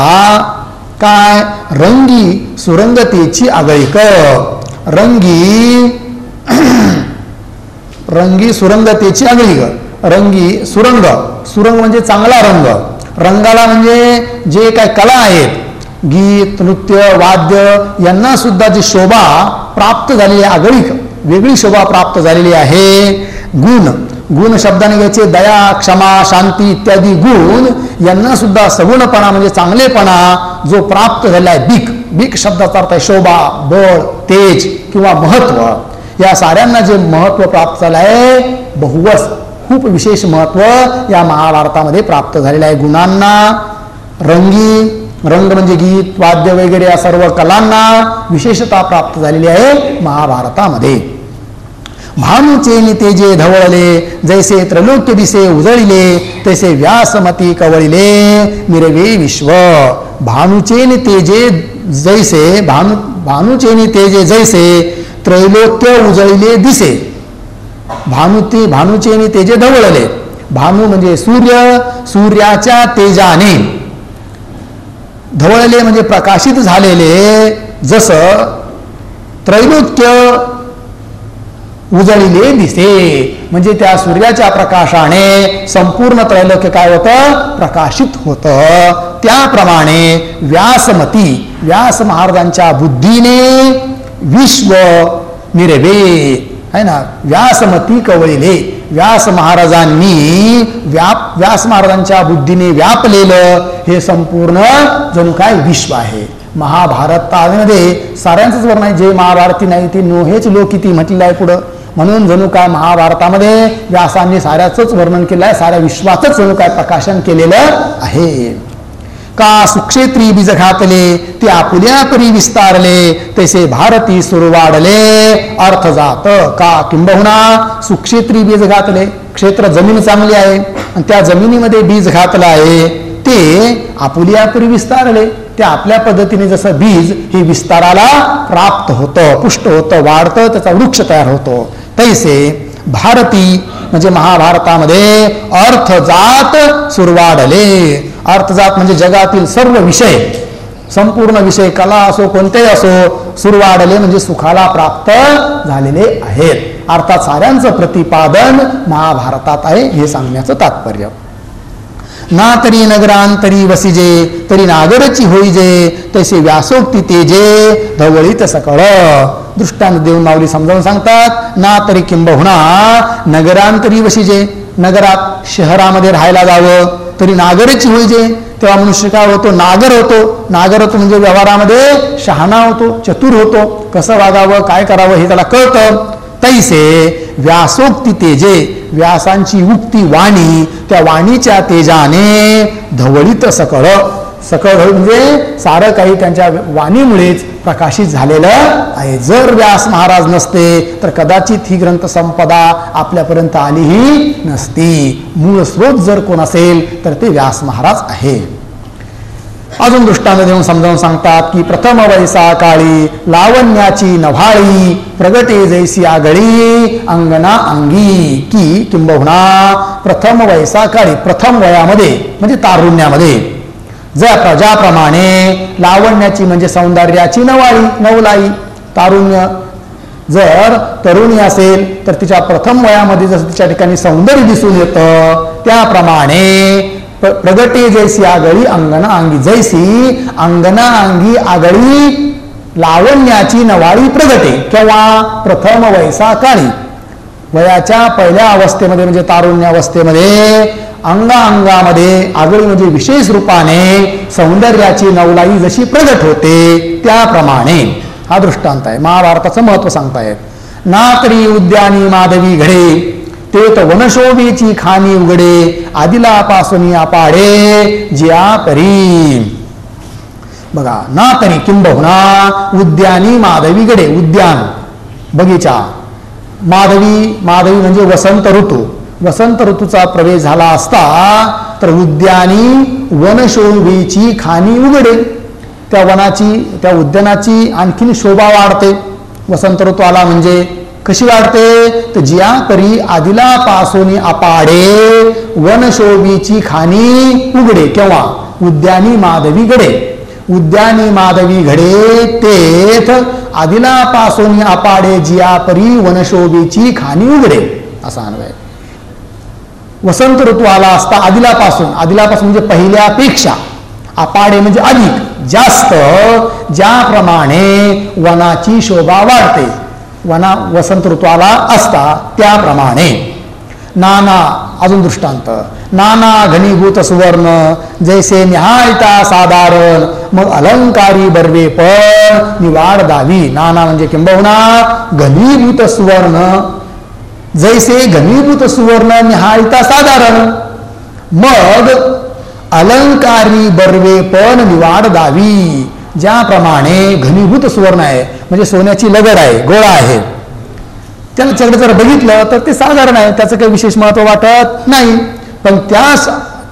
काय? रंगी सुरंगतेची आगळीक. रंगी <clears throat> रंगी सुरंगतेची आगळीक. रंगी सुरंग. सुरंग म्हणजे चांगला रंग. रंगाला म्हणजे जे काय कला आहेत गीत नृत्य वाद्य यांना सुद्धा जी शोभा प्राप्त झालेली आहे आगळीक वेगळी शोभा प्राप्त झालेली आहे गुण. गुण शब्दाने घ्यायचे दया क्षमा शांती इत्यादी गुण यांना सुद्धा सगुणपणा म्हणजे चांगलेपणा जो प्राप्त झालेला आहे बीक. बीक शब्दाचा अर्थ आहे शोभा बळ तेज किंवा महत्त्व. या साऱ्यांना जे महत्त्व प्राप्त झालं आहे बहुवस. खूप विशेष महत्त्व या महाभारतामध्ये प्राप्त झालेलं आहे. गुणांना रंगी रंग म्हणजे गीत वाद्य वगैरे या सर्व कलांना विशेषता प्राप्त झालेली आहे महाभारतामध्ये. भानुचे निते जे धवळले जैसे त्रैलोक्य दिसे उजळिले तैसे व्यासमती कवळिले निरवे विश्व. भानुचे निते जे जैसे भानु भानुचे निते जे जैसे त्रैलोक्य उजळिले दिसे. भानुते भानुचे तेजे धवळले भानू म्हणजे सूर्य सूर्याच्या तेजाने. धवळले म्हणजे प्रकाशित झालेले जसं त्रैलोक्य उजळीले दिसे. म्हणजे त्या सूर्याच्या प्रकाशाने संपूर्ण त्रैलोक्य काय होतं? प्रकाशित होतं. त्याप्रमाणे व्यासमती व्यास महाराजांच्या बुद्धीने विश्व निरवे. है ना? व्यासमती कवळिले. व्यास महाराजांनी व्याप व्यास महाराजांच्या बुद्धीने व्यापलेलं हे संपूर्ण जणू काय विश्व आहे. महाभारतामध्ये साऱ्यांचंच वर्ण आहे. जे महाभारती नाही ते नोहेच लोकिती म्हटलेलं आहे पुढं. म्हणून जणू काय महाभारतामध्ये व्यासांनी साऱ्याचंच वर्णन केलं आहे साऱ्या विश्वाचंच जणू काय प्रकाशन केलेलं आहे. का सुक्षेत्री बीज घातले ते आपुल्या परी विस्तारले तसे भारती सुरवाडले अर्थ जात का किंबहुना सुक्षेत्री बीज घातले. क्षेत्र जमीन चांगली आहे आणि त्या जमिनीमध्ये बीज घातलं आहे. ते आपुल्या परी विस्तारले. ते आपल्या पद्धतीने जसं बीज हे विस्ताराला प्राप्त होतं पुष्ट होतं वाढतं त्याचा वृक्ष तयार होतो. तैसे भारती म्हणजे महाभारतामध्ये अर्थ जात सुरवाडले अर्थजात म्हणजे जगातील सर्व विषय संपूर्ण विषय कला असो कोणतेही असो सुरवाडले म्हणजे सुखाला प्राप्त झालेले आहेत. अर्थात साऱ्यांचं प्रतिपादन महाभारतात आहे हे सांगण्याचं तात्पर्य. ना तरी नगरांतरी वसिजे तरी नागरची होईजे तसे व्यासोक्ती तेजे धवळीत सकळ. दृष्टांत देऊन माऊली समजावून सांगतात ना तरी किंबहुना नगरांतरी वसिजे नगरात शहरामध्ये राहायला जावं तरी नागरची होईजे तेव्हा मनुष्य काय होतो? नागर होतो. नागर होतो म्हणजे व्यवहारामध्ये शहाणा होतो चतुर होतो. कसं वागावं काय करावं हे त्याला कळतं. तैसे व्यासोक्ती तेजे व्यासांची उक्ती वाणी त्या वाणीच्या तेजाने धवळीत सकळ. सकळ म्हणजे सारं काही त्यांच्या वाणीमुळेच प्रकाशित झालेलं आहे. जर व्यास महाराज नसते तर कदाचित ही ग्रंथ संपदा आपल्यापर्यंत आलीही नसती. मूळ स्रोत जर कोण असेल तर ते व्यास महाराज आहे. अजून दृष्टांत देऊन समजावून सांगतात की प्रथम वैसा काळी लावण्याची नभाळी प्रगटे जैसी आगळी अंगना अंगी की किंबहुना प्रथम वैसा काळी प्रथम वयामध्ये म्हणजे तारुण्यामध्ये. ज्या प्रजाप्रमाणे. लावण्याची म्हणजे सौंदर्याची नवाळी नवलाई तारुण्य. जर तरुणी असेल तर तिच्या प्रथम वयामध्ये जसं तिच्या ठिकाणी सौंदर्य दिसून येतं त्याप्रमाणे प्रगटे जैसी आगळी अंगणा अंगी जैसी अंगणा अंगी आगळी लावण्याची नवाळी प्रगटे किंवा प्रथम वैसा काळी वयाच्या पहिल्या अवस्थेमध्ये म्हणजे तारुण्य अवस्थेमध्ये आगळी म्हणजे विशेष रूपाने सौंदर्याची नवलाई जशी प्रगट होते त्याप्रमाणे. हा दृष्टांत आहे. महाभारताचं महत्त्व सांगतायत नाकरी उद्यानी माधवी घडे ते तर वनशोभेची खाणी उघडे आदिलापासून पाडे ज्या परी बघा ना तरी किंबहुना उद्यानी माधवी गडे उद्यान. बगीचा. माधवी माधवी म्हणजे वसंत ऋतू. वसंत ऋतूचा प्रवेश झाला असता तर उद्यानी वनशोभेची खाणी उघडे त्या वनाची त्या उद्यानाची आणखीन शोभा वाढते. वसंत ऋतू आला म्हणजे कशी वाढते? तर जिया परी आदिलापासून अपाडे वनशोभीची खाणी उघडे. केव्हा? उद्यानी माधवी गडे उद्यानी माधवी घडे तेथ आदिलापासून अपाडे जिया परी वनशोभीची खाणी उघडे. असा अन्वय वसंत ऋतू आला असता आदिलापासून. आदिलापासून म्हणजे पहिल्यापेक्षा. अपाडे म्हणजे अधिक. जास्त. ज्याप्रमाणे वनाची शोभा वाढते. वना वसंत ऋतू आला असता त्याप्रमाणे. नाना अजून दृष्टांत. नाना घनीभूत सुवर्ण. जैसे निहाळता साधारण. मग अलंकारी बर्वे पण निवाड दावी नाना म्हणजे किंबहुना घनीभूत सुवर्ण. जैसे घनीभूत सुवर्ण निहाळता साधारण मग अलंकारी बर्वे पण निवाड दावी ज्याप्रमाणे घनीभूत सुवर्ण आहे म्हणजे सोन्याची लगर आहे गोळा आहे. त्याच्याकडे जर बघितलं तर ते साधारण आहे त्याचं काही विशेष महत्त्व वाटत नाही. पण त्याच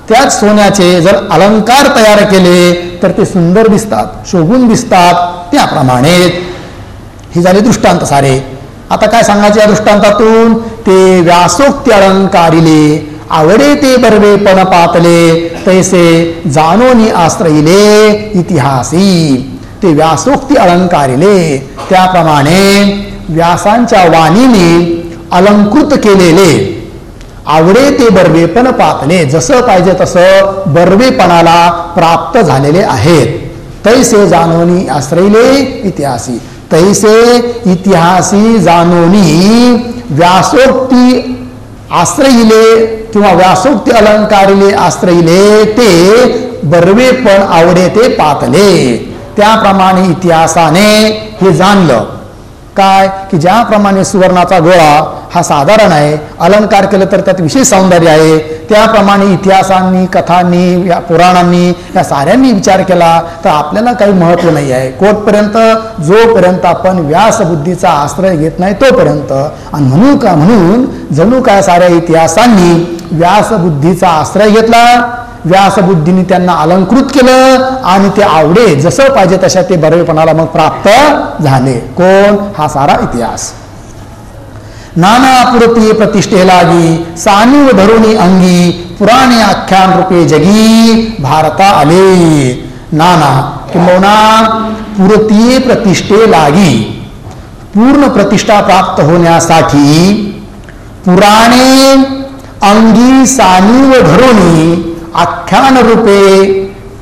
त्याच सोन्याचे जर अलंकार तयार केले तर ते सुंदर दिसतात शोभून दिसतात. त्याप्रमाणे हे झाले दृष्टांत सारे. आता काय सांगायचे या दृष्टांतातून? ते व्यासोक्ती अलंकारिले आवडे ते बर्वे पण पातले तैसे जाणोनी आश्रयिले इतिहासी. ते व्यासोक्ती अलंकारिले त्याप्रमाणे व्यासांच्या वाणीने अलंकृत केलेले. आवडे ते बर्वेपण पातले जसं पाहिजे तसं बर्वेपणाला प्राप्त झालेले आहेत. तैसे जानोनी आश्रयले इतिहासी. तैसे इतिहासी जानोनी व्यासोक्ती आश्रयिले किंवा व्यासोक्ती अलंकारिले आश्रयिले ते बर्वे पण आवडे ते पातले. त्याप्रमाणे इतिहासाने हे जाणलं. काय? की ज्याप्रमाणे सुवर्णाचा गोळा हा साधारण आहे. अलंकार केलं तर त्यात विशेष सौंदर्य आहे. त्याप्रमाणे इतिहासांनी कथांनी या पुराणांनी या साऱ्यांनी विचार केला तर आपल्याला काही महत्त्व नाही आहे. कोटपर्यंत जोपर्यंत आपण व्यासबुद्धीचा आश्रय घेत नाही तोपर्यंत. आणि म्हणून का म्हणून जणू काय साऱ्या इतिहासांनी व्यासबुद्धीचा आश्रय घेतला व्यासबुद्धीने त्यांना अलंकृत केलं आणि ते आवडे जसं पाहिजे तशा ते बरेपणाला मग प्राप्त झाले. कोण? हा सारा इतिहास. नाना पुरती प्रतिष्ठे लागी सानिव धरुणी अंगी पुराणे आख्यान रूपे जगी भारता आले नाना किंबहुना पुरती प्रतिष्ठे लागी पूर्ण प्रतिष्ठा प्राप्त होण्यासाठी पुराणे अंगी सानिव धरुणी आख्यान रूपे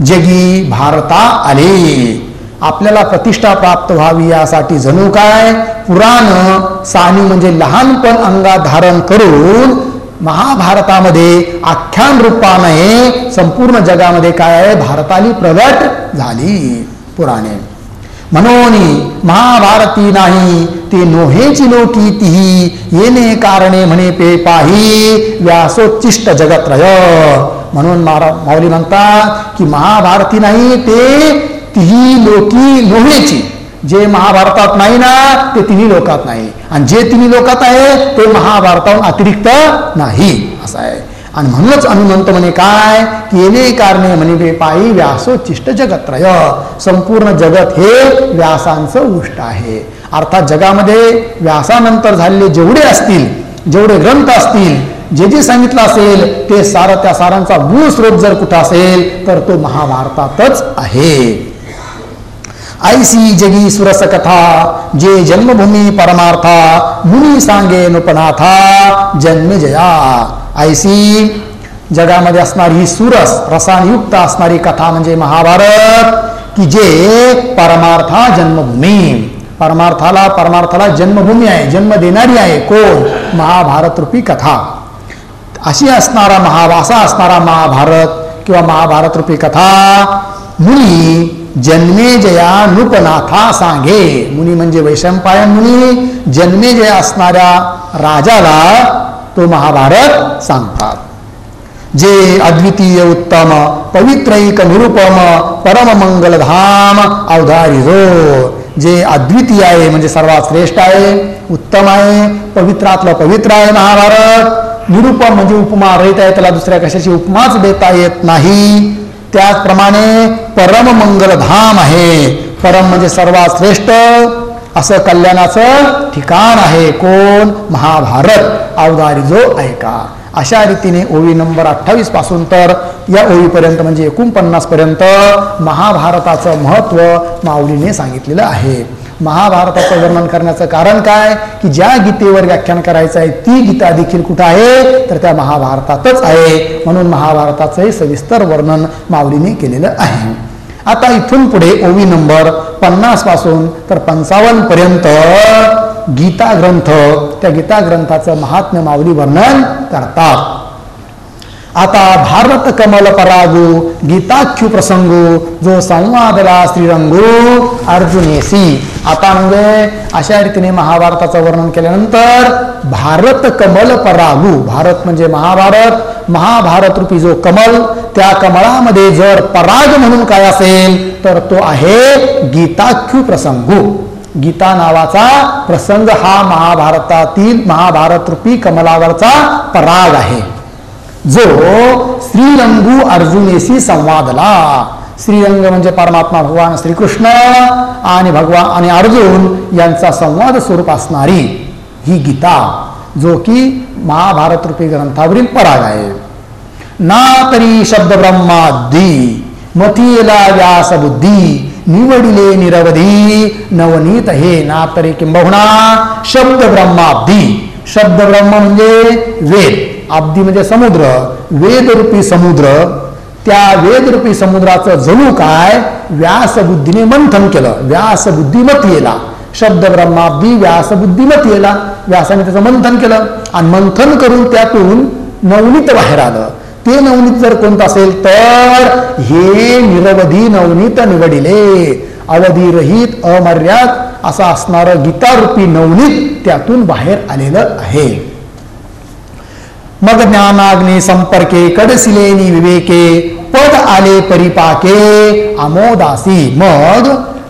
जगी भारता आले आपल्याला प्रतिष्ठा प्राप्त व्हावी यासाठी जणू काय? पुराण सानी म्हणजे लहानपण अंगात धारण करून महाभारतामध्ये आख्यान रूपाने संपूर्ण जगामध्ये काय आहे? भारताली प्रगट झाली पुराणे. म्हणून महाभारती नाही ते नोहेची लोकी तिही येणे कारणे म्हणे पे पाही व्यासोच्चिष्ट जगत्रय. म्हणून मारा माऊली म्हणतात की महाभारती नाही ते तिही लोकी लोहेची जे महाभारतात नाही ना ते तिन्ही लोकात नाही. आणि जे तिन्ही लोकात आहे ते महाभारताहून अतिरिक्त नाही. असं आहे. आणि म्हणूनच हनुमंत म्हणे काय? केले येणे कारणे म्हणे पायी व्यासोचिष्ट जगत्रय. संपूर्ण जगत हे व्यासांचं उष्ट आहे. अर्थात जगामध्ये व्यासानंतर झालेले जेवढे असतील जेवढे ग्रंथ असतील जे जे सांगितलं असेल ते सार त्या सारांचा मूळ स्रोत जर कुठं असेल तर तो महाभारतातच आहे. ऐसी जगी सुरस कथा जे जन्मभूमी परमार्था, मुनी सांगे नुपनाथा, जन्म जया। ऐसी जगामध्ये असणारी सुरस रसायुक्त असणारी कथा म्हणजे महाभारत, की जे परमार्था जन्मभूमी. परमार्थाला परमार्थाला जन्मभूमी आहे, जन्म देणारी आहे कोण? महाभारत रूपी कथा. अशी असणारा महाभासा असणारा महाभारत किंवा महाभारत रूपी कथा, मुनी जन्मे जया नृपनाथा सांगे मुनी म्हणजे वैशंपायन मुनी. जन्मे जया असणाऱ्या राजाला तो महाभारत सांगतात. जे अद्वितीय उत्तम पवित्रैक निरुपम परम मंगलधाम अवधारी हो जे अद्वितीय आहे म्हणजे सर्वात श्रेष्ठ आहे उत्तम आहे पवित्रातलं पवित्र आहे महाभारत. निरुपम म्हणजे उपमा रहित आहे त्याला दुसऱ्या कशाची उपमाच देता येत नाही. त्याचप्रमाणे परम मंगलधाम आहे. परम म्हणजे सर्वात श्रेष्ठ असं कल्याणाचं ठिकाण आहे. कोण? महाभारत. अवधारी जो ऐका अशा रीतीने ओळी नंबर अठ्ठावीसपासून तर या ओळीपर्यंत म्हणजे एकोणपन्नास पर्यंत महाभारताचं महत्त्व माऊलीने सांगितलेलं आहे. महाभारताचं वर्णन करण्याचं कारण काय? की ज्या गीतेवर व्याख्यान करायचं आहे ती गीता देखील कुठं आहे? तर त्या महाभारतातच आहे. म्हणून महाभारताचंही सविस्तर वर्णन माऊलीने केलेलं आहे. आता इथून पुढे ओवी नंबर पन्नासपासून तर पंचावन्न पर्यंत गीता ग्रंथ त्या गीता ग्रंथाचं महात्म्य माऊली वर्णन करतात. आता भारत कमल परागू गीताख्यु प्रसंगू जो संवादला श्रीरंगो अर्जुनेसी आता म्हणजे अशा रीतीने महाभारताचं वर्णन केल्यानंतर भारत कमल परागू भारत म्हणजे महाभारत महाभारत रूपी जो कमल त्या कमळामध्ये जर पराग म्हणून काय असेल तर तो आहे गीताख्यु प्रसंगू. गीता नावाचा प्रसंग हा महाभारतातील महाभारत रूपी कमलावरचा पराग आहे. जो श्रीरंगू अर्जुनेशी संवादला. श्रीरंग म्हणजे परमात्मा भगवान श्रीकृष्ण आणि भगवान आणि अर्जुन यांचा संवाद स्वरूप असणारी ही गीता जो की महाभारत रूपी ग्रंथावरील पराग आहे. ना तरी शब्द ब्रह्मादी मथिला व्यास बुद्धी निवडिले निरवधी नवनीत हे ना तरी किंबहुना शब्द ब्रह्माब्दी शब्द ब्रह्म म्हणजे वेद. अब्दी म्हणजे समुद्र वेदरूपी समुद्र. त्या वेदरूपी समुद्राचं जणू काय? व्यासबुद्धीने मंथन केलं. व्यासबुद्धीमत येला शब्द ब्रह्माब्दी व्यासबुद्धीमत येला व्यासाने त्याचं मंथन केलं. आणि मंथन करून त्यातून नवनीत बाहेर आलं. ते नवनीत जर कोणतं असेल तर हे निरवधी नवनीत निवडिले. अवधिरहित अमर्याद असं असणारं गीतारूपी नवनीत त्यातून बाहेर आलेलं आहे. मग ज्ञानाग्नी संपर्के कडसिलेनी विवेके पद आले परिपाके आमोदासी मग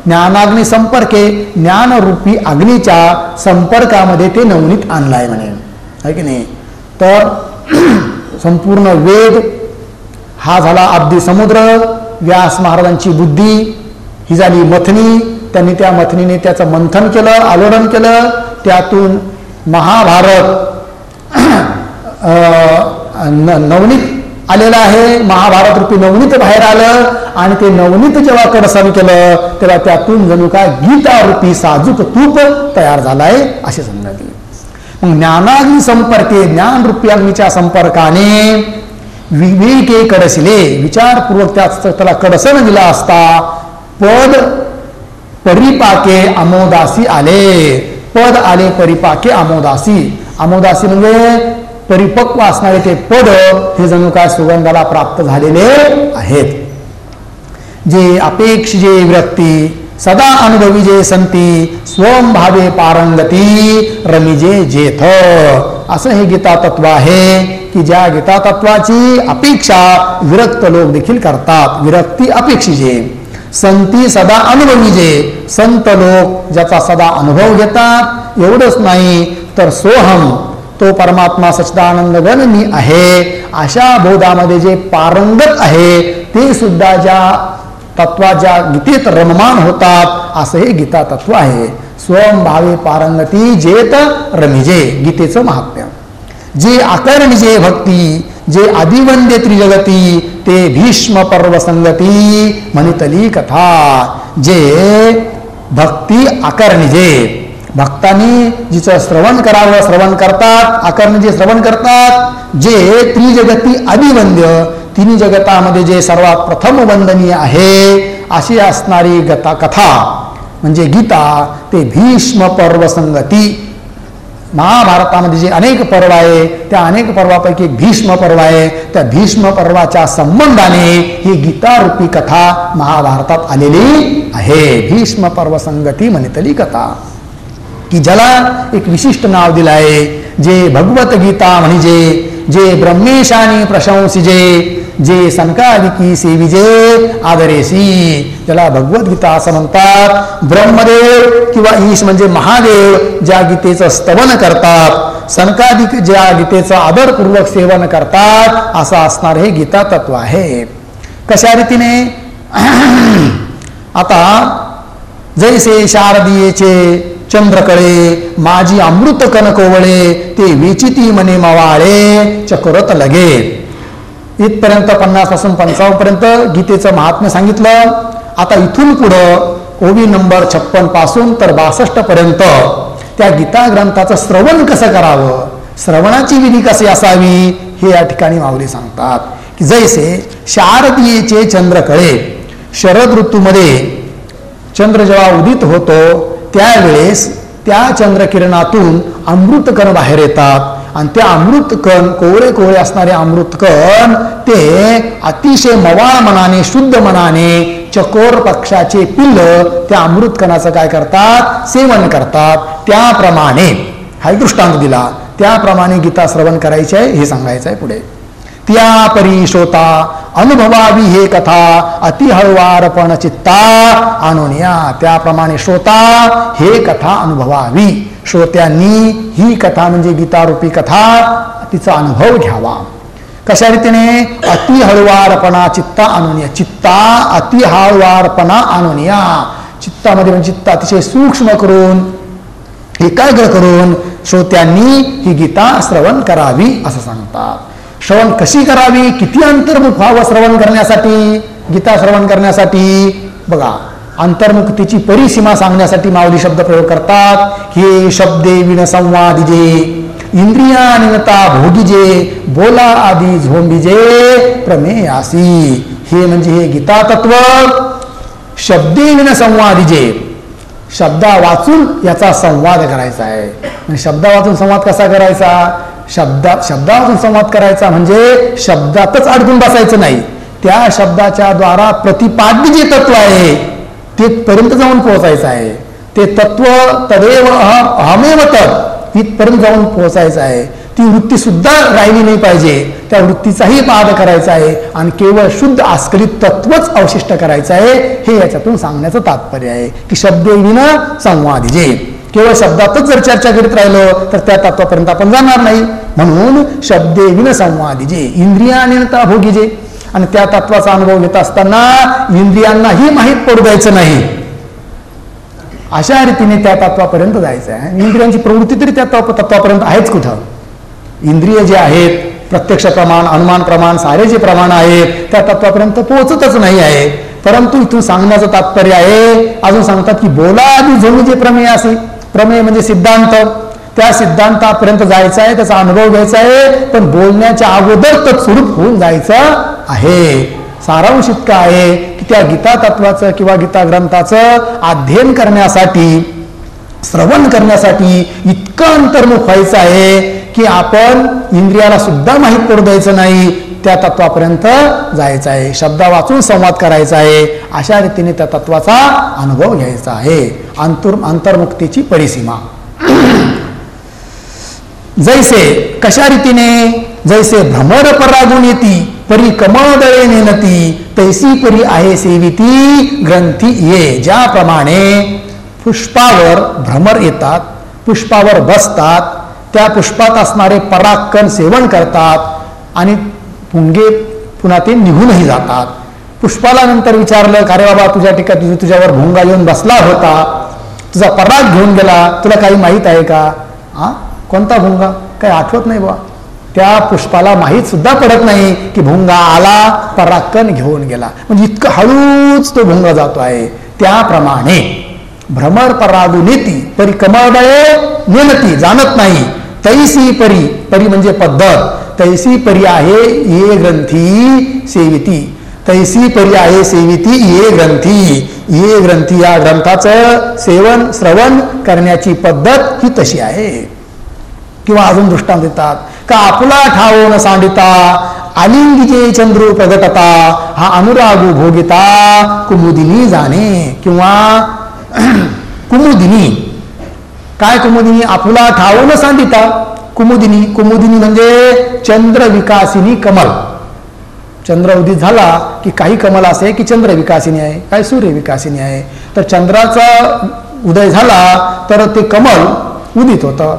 ज्ञानाग्नी संपर्के ज्ञानरूपी अग्नीच्या संपर्कामध्ये ते नवनीत आणलाय म्हणे. आहे की नाही? तर <clears throat> संपूर्ण वेद हा झाला अब्दी समुद्र व्यास महाराजांची बुद्धी ही झाली मथनी त्यांनी त्या मथनीने त्याचं मंथन केलं आलोडन केलं त्यातून महाभारत नवनीत आलेलं आहे. महाभारत रूपी नवनीत बाहेर आलं आणि ते नवनीत जेव्हा कडसन केलं तेव्हा त्यातून जणू काय गीता रूपी साजूक तूप तयार झालाय असे समजले मग ज्ञानाग्नी संपर्के ज्ञान रूपी अग्नीच्या संपर्काने विवेके कडसिले विचारपूर्वक त्या त्याला कडसन दिला असता पद परिपाके अमोदासी आले. पद आले परिपाके अमोदासी. अमोदासी म्हणजे परिपक्व असणारे ते पद हे जणू काय सुगंधाला प्राप्त झालेले आहेत. जे अपेक्ष जे व्यक्ती सदा अनुभवी जे संती स्वम भावे पारंगती रमिजे जेथ. असं हे गीता तत्व आहे की ज्या गीता तत्वाची अपेक्षा विरक्त लोक देखील करतात. विरक्ती अपेक्षिजे संती सदा अनुभवी जे संत लोक ज्याचा सदा अनुभव घेतात एवढंच नाही तर सोहम तो परमात्मा सच्चिदानंद घन मी आहे. अशा बोधामध्ये जे पारंगत आहे ते सुद्धा ज्या तत्वाच्या गीतेत रममान होतात असं हे गीता तत्व आहे. स्वम भावे पारंगती जेत रमिजे गीतेचं महात्म्य. जे आकर्णिजे भक्ती जे आदिवंद्य त्रिजगती ते भीष्म पर्व संगती म्हणितली कथा. जे भक्ती आकर्णिजे भक्तांनी जिचं श्रवण करावं श्रवण करतात आकर्ण जे श्रवण करतात जे त्रिजगती अभिवंद्य तिन्ही जगतामध्ये जे सर्वात प्रथम वंदनीय आहे अशी असणारी गता कथा म्हणजे गीता ते भीष्म पर्व संगती. महाभारतामध्ये जे अनेक पर्व आहे त्या अनेक पर्वापैकी एक भीष्म पर्व आहे. त्या भीष्म पर्वाच्या संबंधाने ही गीतारूपी कथा महाभारतात आलेली आहे. भीष्म पर्व संगती म्हणतली कथा की ज्याला एक विशिष्ट नाव दिलं आहे जे भगवत गीता म्हणजे जे ब्रह्मेशानी प्रशंसिजे जे सनकादिकी सेविजे आदरेसी. त्याला भगवद्गीता असं म्हणतात. ब्रह्मदेव किंवा ईश म्हणजे महादेव ज्या गीतेचं स्तवन करतात. सनकादिक ज्या गीतेचं आदरपूर्वक सेवन करतात असं असणार हे गीता तत्व आहे. कशा रीतीने? <clears throat> आता जैसे शारदीयेचे चंद्रकळे माझी अमृत कनकोवळे ते विचिती मने मवाळे चक्रत लगे. इथपर्यंत पन्नासपासून पंचावन्न पर्यंत गीतेचं महात्म्य सांगितलं. आता इथून पुढं ओवी नंबर छप्पनपासून तर बासष्ट पर्यंत त्या गीता ग्रंथाचं श्रवण कसं करावं? श्रवणाची विधी कशी असावी? हे या ठिकाणी माऊली सांगतात. की जैसे शारदीयेचे चंद्रकळे शरद ऋतूमध्ये चंद्र जेव्हा उदित होतो त्यावेळेस त्या चंद्रकिरणातून अमृतकण बाहेर येतात. आणि ते अमृतकण कोवळे कोवळे असणारे अमृतकण ते अतिशय मवाळ मनाने शुद्ध मनाने चकोर पक्षाचे पिल्ल त्या अमृतकणाचं काय करतात? सेवन करतात. त्याप्रमाणे हा दृष्टांत दिला. त्याप्रमाणे गीता श्रवण करायचे आहे हे सांगायचं आहे पुढे. त्या परी श्रोता अनुभवावी हे कथा अति हळवारपण चित्ता आणून त्याप्रमाणे श्रोता हे कथा अनुभवावी. श्रोत्यांनी ही कथा म्हणजे गीतारूपी कथा तिचा अनुभव घ्यावा. कशा रीतीने? अति हळुवारपणा चित्ता आणून चित्ता अति हळवारपणा आणून चित्तामध्ये म्हणजे चित्त अतिशय सूक्ष्म करून एकाग्र करून श्रोत्यांनी ही गीता श्रवण करावी असं सांगतात. श्रवण कशी करावी? किती अंतर्मुख व्हावं श्रवण करण्यासाठी? गीता श्रवण करण्यासाठी? बघा अंतर्मुक्तीची परिसीमा सांगण्यासाठी माऊली शब्द प्रयोग करतात. हे शब्दे विन संवादिजे इंद्रिया निनता भोगीजे बोला आदी झोंबिजे प्रमेयासी हे म्हणजे हे गीता तत्व शब्दे विन संवादिजे. शब्दा वाचून याचा संवाद करायचा आहे. शब्दा वाचून संवाद कसा करायचा? शब्दा शब्दातून संवाद करायचा म्हणजे शब्दातच अडकून बसायचं नाही. त्या शब्दाच्या द्वारा प्रतिपाद्य जे तत्व आहे ते पर्यंत जाऊन पोहोचायचं आहे. ते तत्व तदेव अहमेव तत् तिथपर्यंत जाऊन पोहोचायचं आहे. ती वृत्ती सुद्धा राहिली नाही पाहिजे. त्या वृत्तीचाही पाद करायचा आहे आणि केवळ शुद्ध आस्कलित तत्वच अवशिष्ट करायचं आहे हे याच्यातून सांगण्याचं तात्पर्य आहे. की शब्द विना संवादिजे. केवळ शब्दातच जर चर्चा करीत राहिलो तर त्या तत्वापर्यंत आपण जाणार नाही. म्हणून शब्दे विन संवादिजे इंद्रिया भोगीजे. आणि त्या तत्वाचा अनुभव घेत असताना इंद्रियांनाही माहीत पडू द्यायचं नाही. अशा रीतीने त्या तत्वापर्यंत जायचं आहे. इंद्रियांची प्रवृत्ती तरी त्या तत्वापर्यंत आहेच कुठं? इंद्रिय जे आहेत प्रत्यक्ष प्रमाण अनुमान प्रमाण सारे जे प्रमाण आहेत त्या तत्वापर्यंत पोहोचतच नाही आहे. परंतु इथून सांगण्याचं तात्पर्य आहे अजून सांगतात की बोला आधी जणू जे प्रमेय असे प्रमेय म्हणजे सिद्धांत. त्या सिद्धांतापर्यंत जायचं आहे त्याचा अनुभव घ्यायचा आहे पण बोलण्याच्या अगोदर तत्स्वरूप होऊन जायचं आहे. सारांश इतका आहे की त्या गीता तत्वाचं किंवा गीता ग्रंथाचं अध्ययन करण्यासाठी श्रवण करण्यासाठी इतकं अंतर्मुख व्हायचं आहे की आपण इंद्रियाला सुद्धा माहीत पडू द्यायचं नाही त्या तत्वापर्यंत जायचं आहे. शब्द वाचून संवाद करायचा आहे अशा रीतीने त्या तत्वाचा अनुभव घ्यायचा आहे. अंतुर अंतर्मुक्तीची परिसीमा. <clears throat> जैसे कशा रीतीने जैसे भ्रमर परागून येती परी कमळदळे नेनती तैसी परी आहे सेविती ग्रंथी ये ज्याप्रमाणे पुष्पावर भ्रमर येतात पुष्पावर बसतात त्या पुष्पात असणारे परागकण सेवन करतात आणि पुंगे पुन्हा ते निघूनही जातात. पुष्पाला नंतर विचारलं का रे बाबा तुझ्या ठिकाणी तुझ्यावर भोंगा येऊन बसला होता? तुझा पराग घेऊन गेला? तुला काही माहीत आहे का? हा कोणता भुंगा? काही आठवत नाही बा त्या पुष्पाला माहीत सुद्धा पडत नाही की भुंगा आला पराक्कन घेऊन गेला. म्हणजे इतकं हळूच तो भुंगा जातो आहे. त्याप्रमाणे भ्रमर परागू तरी परी कमळदळे नेनती जाणत नाही. तैसी परी परी म्हणजे पद्धत. तैसी परी आहे ये ग्रंथी सेविती. तैसी परी आहे सेविती ये ग्रंथी. ये ग्रंथी या ग्रंथाचं सेवन श्रवण करण्याची पद्धत ही तशी आहे. किंवा अजून दृष्टांत देतात का आपला ठाव न सांडिता आलिंगीचे चंद्र प्रगटता हा अनुरागू भोगिता कुमुदिनी जाणे. किंवा <clears throat> कुमुदिनी. काय कुमुदिनी? आपुला ठाऊन सांगिता कुमुदिनी कुमुदिनी म्हणजे चंद्र विकासिनी कमल. चंद्र उदित झाला की काही कमल असे की चंद्र विकासिनी आहे काय सूर्य विकासिनी आहे. तर चंद्राचा उदय झाला तर ते कमल उदित होतं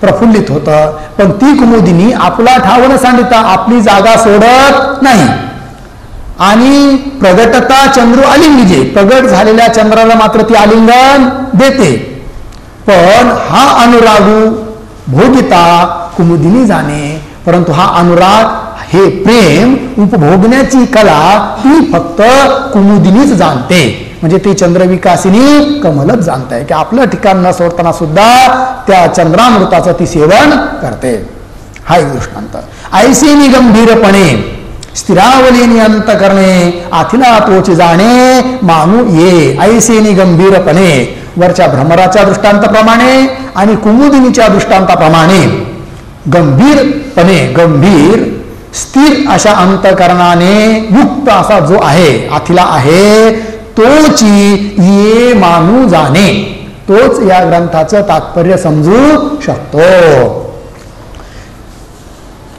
प्रफुल्लित होतं. पण ती कुमुदिनी आपला ठावणं सांगिता आपली जागा सोडत नाही. आणि प्रगटता चंद्र आलिंगिजे प्रगट झालेल्या चंद्राला मात्र ती आलिंगन देते. पण हा अनुरागू भोगिता कुमुदिनी जाणे परंतु हा अनुराग हे प्रेम उपभोगण्याची कला ती फक्त कुमुदिनीच जाणते. म्हणजे ती चंद्रविकासिनी कमलच जाणत आहे की आपलं ठिकाण न सोडताना सुद्धा त्या चंद्रामृताचं ती सेवन करते. हा एक दृष्टांत ऐसेनी गंभीरपणे स्थिरावलीनी अंत करणे आथिला तोच जाणे मानू ये ऐसेनी गंभीरपणे. वरच्या भ्रमराच्या दृष्टांताप्रमाणे आणि कुमुदिनीच्या दृष्टांताप्रमाणे. गंभीरपणे गंभीर स्थिर अशा अंतकरणाने युक्त असा जो आहे आथिला आहे तोची ये मानू जाणे. तोच या ग्रंथाचं तात्पर्य समजू शकतो.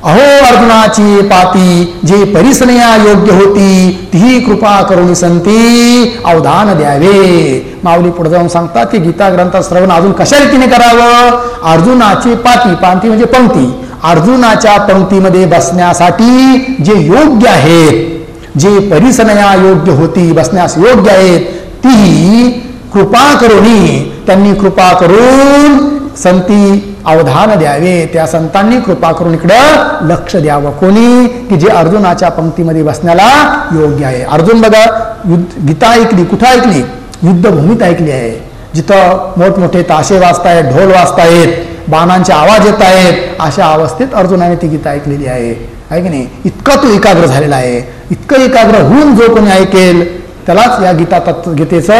अहो अर्जुनाची पाती जे परिसनया योग्य होती ती कृपा करून संती अवधान द्यावे. माऊली पुढे जाऊन सांगतात की गीता ग्रंथ श्रवण अजून कशा रीतीने करावं? अर्जुनाची पाती पांती म्हणजे पंक्ती. अर्जुनाच्या पंक्तीमध्ये बसण्यासाठी जे योग्य आहेत जे परिसनया योग्य होती बसण्यास योग्य आहेत ती कृपा करुणी त्यांनी कृपा करून संती अवधान द्यावे त्या संतांनी कृपा करून इकडं लक्ष द्यावं. कोणी? की जे अर्जुनाच्या पंक्तीमध्ये बसण्याला योग्य आहे. अर्जुन बघा युद्ध गीता ऐकली कुठं ऐकली? युद्धभूमीत ऐकली आहे. जिथं मोठमोठे ताशे वाजतायत ढोल वाजतायत बाणांचे आवाज येत आहेत अशा अवस्थेत अर्जुनाने ती गीता ऐकलेली आहे. आहे की नाही? इतका तो एकाग्र झालेला आहे. इतकं एकाग्र होऊन जो कोणी ऐकेल त्यालाच या गीता तत्व गीतेचं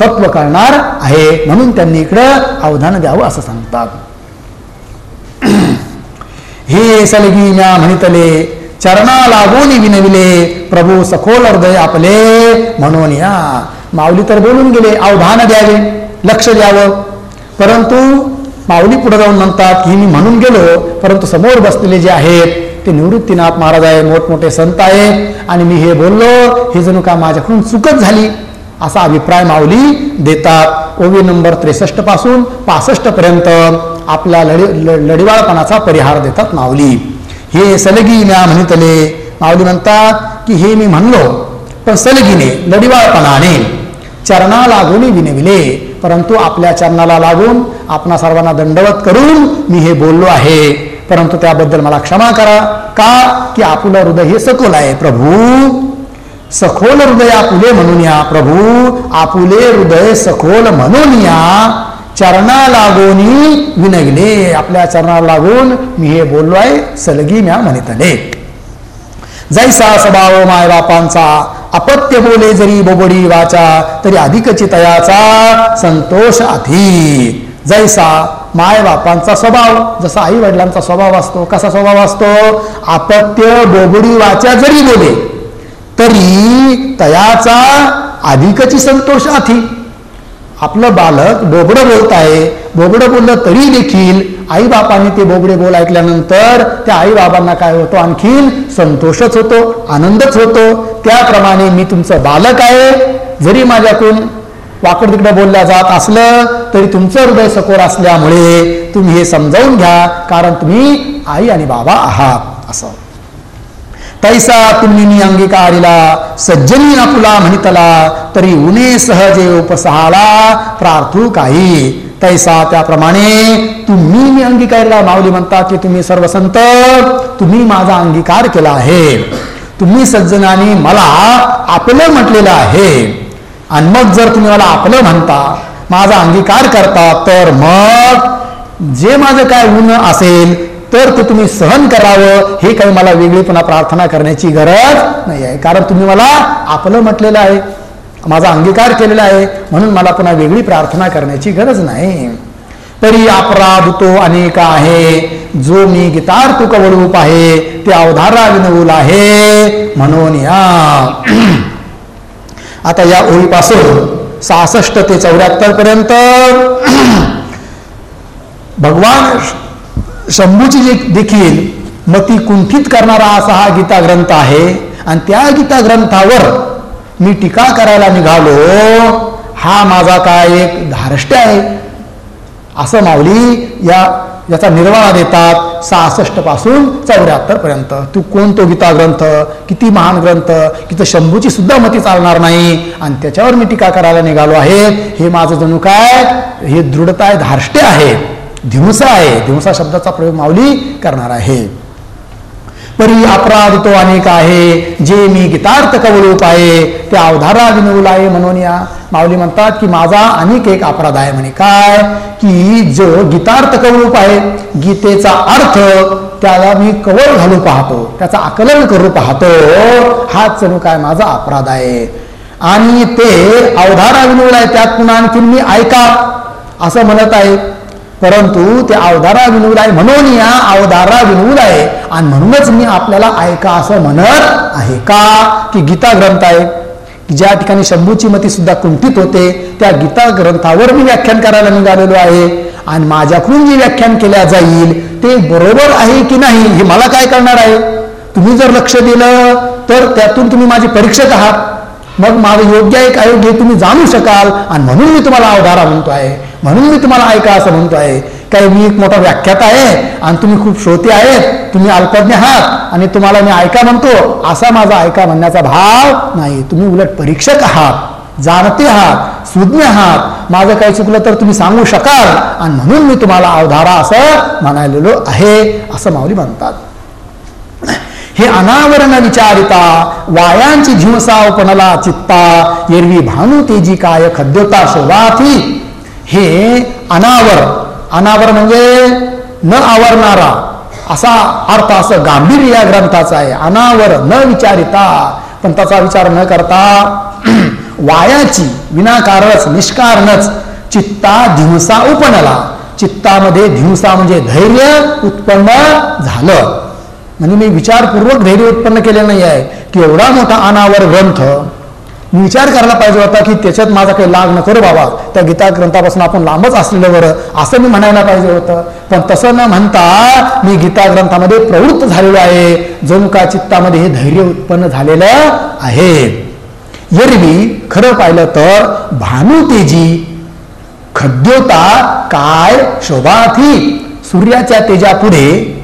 तत्व करणार आहे. म्हणून त्यांनी इकडं अवधान द्यावं असं सांगतात. <clears throat> हे सलगी म्या म्हणितले चरणा लागून विनविले प्रभू सखोल हृदय आपले म्हणून या. माऊली तर बोलून गेले अवधान द्यावे लक्ष द्यावं. परंतु माऊली पुढे जाऊन म्हणतात की मी म्हणून गेलो परंतु समोर बसलेले जे आहेत ते निवृत्तीनाथ महाराज आहे मोठमोठे संत आहे आणि मी हे बोललो हे जणू का माझ्याकडून चुकत झाली? असा अभिप्राय माऊली देतात. ओवी नंबर त्रेसष्टपासून पासष्ट पर्यंत आपल्या लढी लढिवाळपणाचा परिहार देतात माऊली. हे सलगी म्या म्हणितले. माऊली म्हणतात की हे मी म्हणलो पण सलगीने लढिवाळपणाने चरणा लागून विनविले. परंतु आपल्या चरणाला लागून आपणा सर्वांना दंडवत करून मी हे बोललो आहे. परंतु त्याबद्दल मला क्षमा करा. का? की आपलं हृदय हे सकोल आहे प्रभू. सखोल हृदय आपुले म्हणून या प्रभू आपुले हृदय सखोल म्हणून या चरणा लागोनी विनविले आपल्या चरणाला लागून मी हे बोललो आहे सलगी म्या म्हणितले. जैसा स्वभाव माय बापांचा अपत्य बोले जरी बोबडी वाचा तरी अधिक चितयाचा संतोष आधी. जैसा माय बापांचा स्वभाव जसा आई वडिलांचा स्वभाव असतो कसा स्वभाव असतो? अपत्य बोबडी वाचा जरी बोले तरी तयाचा अधिकची संतोष आधी आपलं बालक बोबडं बोलत आहे. बोबडं बोललं तरी देखील आई बापांनी ते बोबडे बोल ऐकल्यानंतर त्या आई बाबांना काय होतो? आणखीन संतोषच होतो आनंदच होतो. त्याप्रमाणे मी तुमचं बालक आहे. जरी माझ्याकडून वाकड तिकडे बोलल्या जात असलं तरी तुमचं हृदय सकोर असल्यामुळे तुम्ही हे समजावून घ्या कारण तुम्ही आई आणि बाबा आहात असं. तैसा तुम्ही मी अंगीकारिला सज्जनी आपुला म्हणितला तरी उने सहजे उपसहाला प्रार्थू काही। तैसा त्याप्रमाणे तुम्ही मी अंगीकारिला माऊली म्हणतात की तुम्ही सर्व संत तुम्ही माझा अंगीकार केला आहे। तुम्ही सज्जनाने मला आपलं म्हटलेलं आहे। आणि मग जर तुम्ही मला आपलं म्हणता माझा अंगीकार करता तर मग जे माझं काय ऊन असेल तर ते तुम्ही सहन करावं हे काही मला वेगळी पुन्हा प्रार्थना करण्याची गरज नाही आहे. कारण तुम्ही मला आपलं म्हटलेलं आहे माझा अंगीकार केलेला आहे म्हणून मला पुन्हा वेगळी प्रार्थना करण्याची गरज नाही. तरी अपराध तो अनेक आहे. जो मी गितार तू कवडूप आहे ते अवधारा विनवूल आहे म्हणून या. <clears throat> आता या ओळीपासून सहासष्ट ते चौऱ्याहत्तर पर्यंत <clears throat> भगवान शंभूची जे देखील मती कुंठित करणारा असा हा गीता ग्रंथ आहे आणि त्या गीता ग्रंथावर मी टीका करायला निघालो हा माझा काय एक धारष्ट्य आहे. असं माऊली या याचा निर्वाळा देतात सहासष्टपासून चौऱ्याहत्तर पर्यंत. तू कोणतो गीता ग्रंथ किती महान ग्रंथ? की तर शंभूची सुद्धा मती चालणार नाही. आणि त्याच्यावर मी टीका करायला निघालो आहे. हे माझं जणू काय? हे दृढता आहे आहे. धिवसा आहे. धिंसा शब्दाचा प्रयोग माऊली करणार आहे. परी अपराध तो अनेक आहे. जे मी गीतार्थ कवळूप आहे ते अवधारा विनवूल आहे म्हणून या माऊली म्हणतात की माझा अनेक एक अपराध आहे म्हणे. काय? की जो गीतार्थ कवळूप आहे गीतेचा अर्थ त्याला मी कवळ घालू पाहतो. त्याचा आकलन करू पाहतो. हाच जणू काय माझा अपराध आहे. आणि ते अवधारा विनवूल आहे त्यात पुन्हा आणखीन मी ऐका. असं म्हणत आहे. परंतु ते अवधारा विनूल आहे. म्हणून या अवधारा विनूल आहे. आणि म्हणूनच मी आपल्याला ऐका असं म्हणत आहे का? की गीता ग्रंथ आहे. की ज्या ठिकाणी शंभूची मती सुद्धा कुंठित होते त्या गीता ग्रंथावर मी व्याख्यान करायला निघालेलो आहे. आणि माझ्याकडून जे व्याख्यान केल्या जाईल ते बरोबर आहे की नाही हे मला काय करणार आहे? तुम्ही जर लक्ष दिलं तर त्यातून तुम्ही माझे परीक्षक आहात. मग माझं योग्य एक अयोग्य हे तुम्ही जाणू शकाल. आणि म्हणून मी तुम्हाला अवधारा म्हणतो आहे. म्हणून मी तुम्हाला ऐका असं म्हणतो आहे. काय मी एक मोठा व्याख्यात आहे आणि तुम्ही खूप श्रोते आहेत. तुम्ही अल्पज्ञ आहात आणि तुम्हाला मी ऐका म्हणतो. असा माझा ऐका म्हणण्याचा भाव नाही. तुम्ही उलट परीक्षक आहात जाणते आहात सुज्ञ आहात. माझं काही चुकलं तर तुम्ही सांगू शकाल. आणि म्हणून मी तुम्हाला अवधारा असं म्हणालेलो आहे असं माऊली म्हणतात. हे अनावरण विचारिता वायांची झिमसावपणाला चित्ता एरवी भानू तेजी काय खद्योता शोभाथी हे अनावर. अनावर म्हणजे न आवरणारा. असा अर्थ असं गांभीर्य या ग्रंथाचा आहे. अनावर न विचारिता. पण त्याचा विचार न करता <clears throat> वायाची विनाकारणच निष्कारणच चित्ता धिंसा उपनला. चित्तामध्ये धिंसा म्हणजे धैर्य उत्पन्न झालं. म्हणजे मी विचारपूर्वक धैर्य उत्पन्न केले नाही आहे. की एवढा मोठा अनावर ग्रंथ विचार करायला पाहिजे होता की त्याच्यात माझा काही लाग न करू बाबा. त्या गीता ग्रंथापासून आपण लांबच असलेलं बरं. असं मी म्हणायला पाहिजे होतं. पण तसं न म्हणता मी गीता ग्रंथामध्ये प्रवृत्त झालेलो आहे. जमका चित्तामध्ये हे धैर्य उत्पन्न झालेलं आहे. एरवी खरं पाहिलं तर भानुतेजी खड्योता काय शोभाथी सूर्याच्या तेजापुढे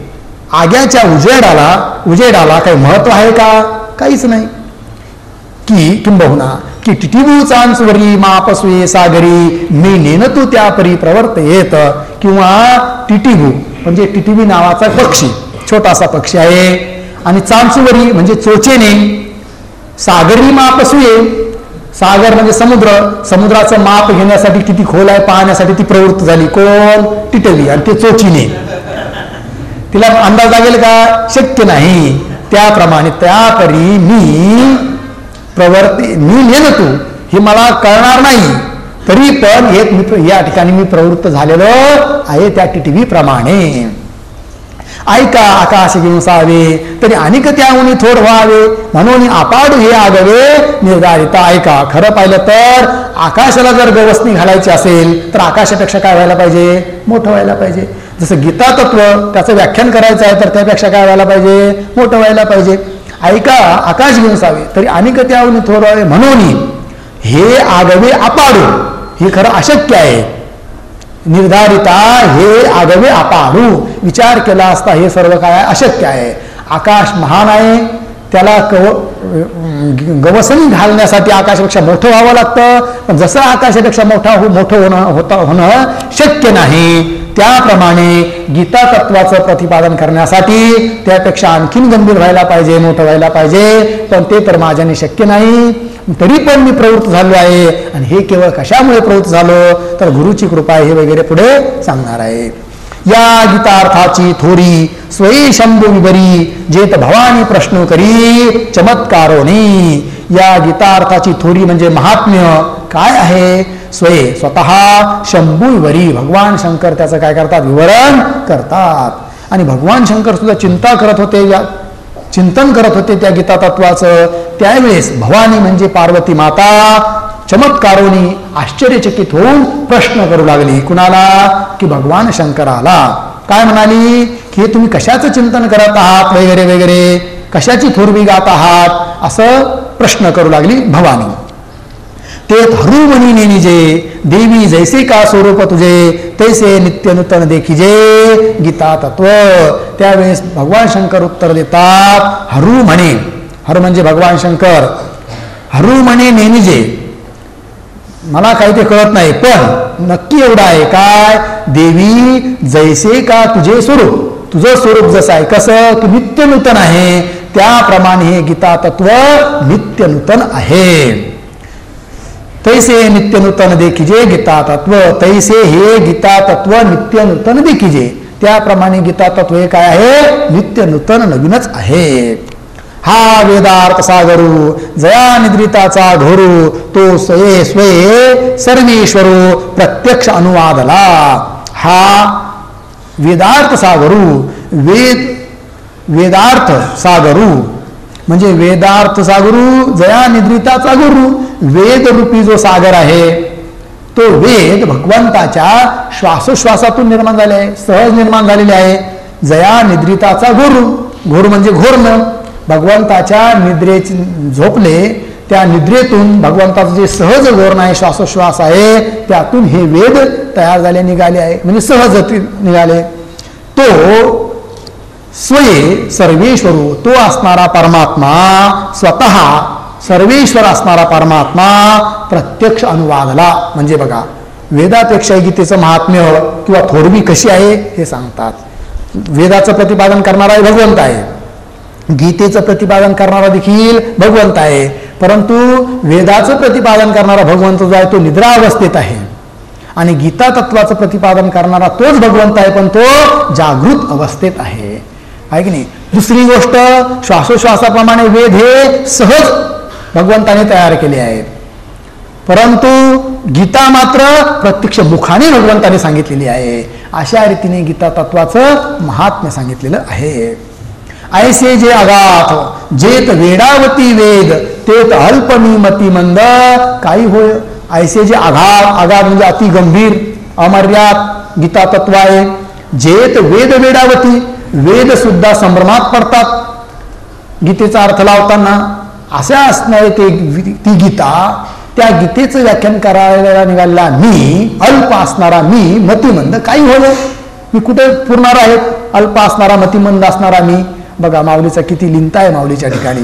आग्याच्या उजेडाला उजेडाला काही महत्त्व आहे का? काहीच नाही. की किंबहुना की टिटिबू चांचवरी मापस्वे सागरी मी नेनतो त्या परी प्रवर्त येत. किंवा टिटिबू म्हणजे टिटीबी नावाचा पक्षी छोटासा पक्षी आहे. आणि चांचुवरी म्हणजे चोचेने. सागरी मापसुये सागर म्हणजे समुद्र समुद्राचं माप घेण्यासाठी किती खोल आहे पाहण्यासाठी ती प्रवृत्त झाली. कोण? टिटवी आणि ते चोचीने. तिला अंदाज लागेल का? शक्य नाही. त्याप्रमाणे त्या परी मी प्रवर्ती मी नेन तू. हे मला कळणार नाही. तरी पण एक मी या ठिकाणी मी प्रवृत्त झालेलो आहे त्या टिटवी प्रमाणे. ऐका आकाश घेऊसावे तरी अनेक त्याहून थोड व्हावे. म्हणून आपाडू हे आगवे. निर्धारित ऐका. खरं पाहिलं तर आकाशाला जर गवसणी घालायची असेल तर आकाशापेक्षा काय व्हायला पाहिजे? मोठं व्हायला पाहिजे. जसं गीता तत्व त्याचं व्याख्यान करायचं आहे तर त्यापेक्षा काय व्हायला पाहिजे? मोठं व्हायला पाहिजे. ऐका आकाश विनसावे तरी अनेक त्याहून थोरावे म्हणून हे आगवे अपाडू हे खरं अशक्य आहे. निर्धारिता हे आगवे आपाडू विचार केला असता हे सर्व काय अशक्य आहे. आकाश महान आहे. त्याला कव गवसणी घालण्यासाठी आकाशापेक्षा मोठं व्हावं लागतं. पण जसं आकाशापेक्षा मोठा हो मोठं होणं होता होणं शक्य नाही त्याप्रमाणे गीता तत्वाचं प्रतिपादन करण्यासाठी त्यापेक्षा आणखीन गंभीर व्हायला पाहिजे मोठं व्हायला पाहिजे. पण ते तर माझ्याने शक्य नाही. तरी पण मी प्रवृत्त झालो आहे. आणि हे केवळ कशामुळे प्रवृत्त झालो? तर गुरुची कृपा हे वगैरे पुढे सांगणार आहे. या गीतार्थाची थोरी स्वयी शंभू विबरी जेत भवानी प्रश्न करी चमत्कारोनी या गीतार्थाची थोरी म्हणजे महात्म्य काय आहे? स्वये स्वतः शंभूवरी भगवान शंकर त्याचं काय करतात? विवरण करतात. आणि भगवान शंकर सुद्धा चिंता करत होते या चिंतन करत होते त्या गीता तत्वाचं त्यावेळेस भवानी म्हणजे पार्वती माता चमत्कारोनी आश्चर्यचकित होऊन प्रश्न करू लागली. कुणाला? की भगवान शंकराला. काय म्हणाली? की हे तुम्ही कशाचं चिंतन करत आहात? वगैरे वगैरे. कशाची थोरवी गात आहात? असं प्रश्न करू लागली भवानी. ते हरुमणी नेनिजे देवी जैसे का स्वरूप तुझे तैसे नित्य नूतन देखिजे गीता तत्व. त्यावेळेस भगवान शंकर उत्तर देतात हरु म्हणे. हरु म्हणजे भगवान शंकर. हरु म्हणे नेनिजे मला काही ते कळत नाही पण नक्की एवढं आहे काय? देवी जैसे का तुझे स्वरूप? तुझं स्वरूप जसं आहे कसं? तू नित्य नूतन आहे. त्याप्रमाणे हे गीता तत्व नित्य नूतन आहे. तैसे नित्य नूतन देखिजे गीता तत्व. तैसे हे गीता तत्व नित्य नूतन देखिजे. त्याप्रमाणे गीता तत्व हे काय आहे? नित्य नूतन नवीनच आहे. हा वेदार्थ सागरू जया निद्रिताचा घोरू तो स्वये स्वये सर्वेश्वरू प्रत्यक्ष अनुवादला. हा वेदार्थ सागरू वेद वेदार्थ सागरू म्हणजे वेदार्थ सागरू जया निद्रिताचा गुरु वेदरूपी जो सागर आहे तो वेद भगवंताच्या श्वासोश्वासातून निर्माण झाले आहे सहज निर्माण झालेले आहे. जया निद्रिताचा गुरु घोर म्हणजे घोरणं भगवंताच्या निद्रेचे झोपले त्या निद्रेतून भगवंताचं जे सहज गोरण आहे श्वासोश्वास आहे त्यातून हे वेद तयार झाले निघाले आहे. म्हणजे सहज निघाले. तो स्वये सर्वेश्वरू तो असणारा परमात्मा स्वतः सर्वेश्वर असणारा परमात्मा प्रत्यक्ष अनुवादला. म्हणजे बघा वेदापेक्षा गीतेचं महात्म्य किंवा थोरवी कशी आहे हे सांगतात. वेदाचं प्रतिपादन करणारा भगवंत आहे. गीतेचं प्रतिपादन करणारा देखील भगवंत आहे. परंतु वेदाचं प्रतिपादन करणारा भगवंत जो आहे तो निद्रा अवस्थेत आहे. आणि गीता तत्वाचं प्रतिपादन करणारा तोच भगवंत आहे पण तो जागृत अवस्थेत आहे. आहे की नाही? दुसरी गोष्ट श्वासोश्वासाप्रमाणे वेद हे सहज भगवंताने तयार केले आहेत. परंतु गीता मात्र प्रत्यक्ष मुखाने भगवंताने सांगितलेली आहे. अशा रीतीने गीता तत्वाचं महात्म्य सांगितलेलं आहे. ऐसे जे अगाथ जेत वेडावती वेद तेत अल्पनी मती मंद काही होय ऐसे जे आघात आघात म्हणजे अति गंभीर अमर्याद गीता तत्व आहे जेत वेद वेडावती वेद सुद्धा संभ्रमात पडतात. गीतेचा अर्थ लावताना अशा असणारे ते ती गीता त्या गीतेचं व्याख्यान करायला निघालेला मी अल्प असणारा मी मतिमंद काही होय. मी कुठे पुरणार आहे? अल्प असणारा मतिमंद असणारा मी. बघा माऊलीचा किती लिंता आहे माऊलीच्या ठिकाणी.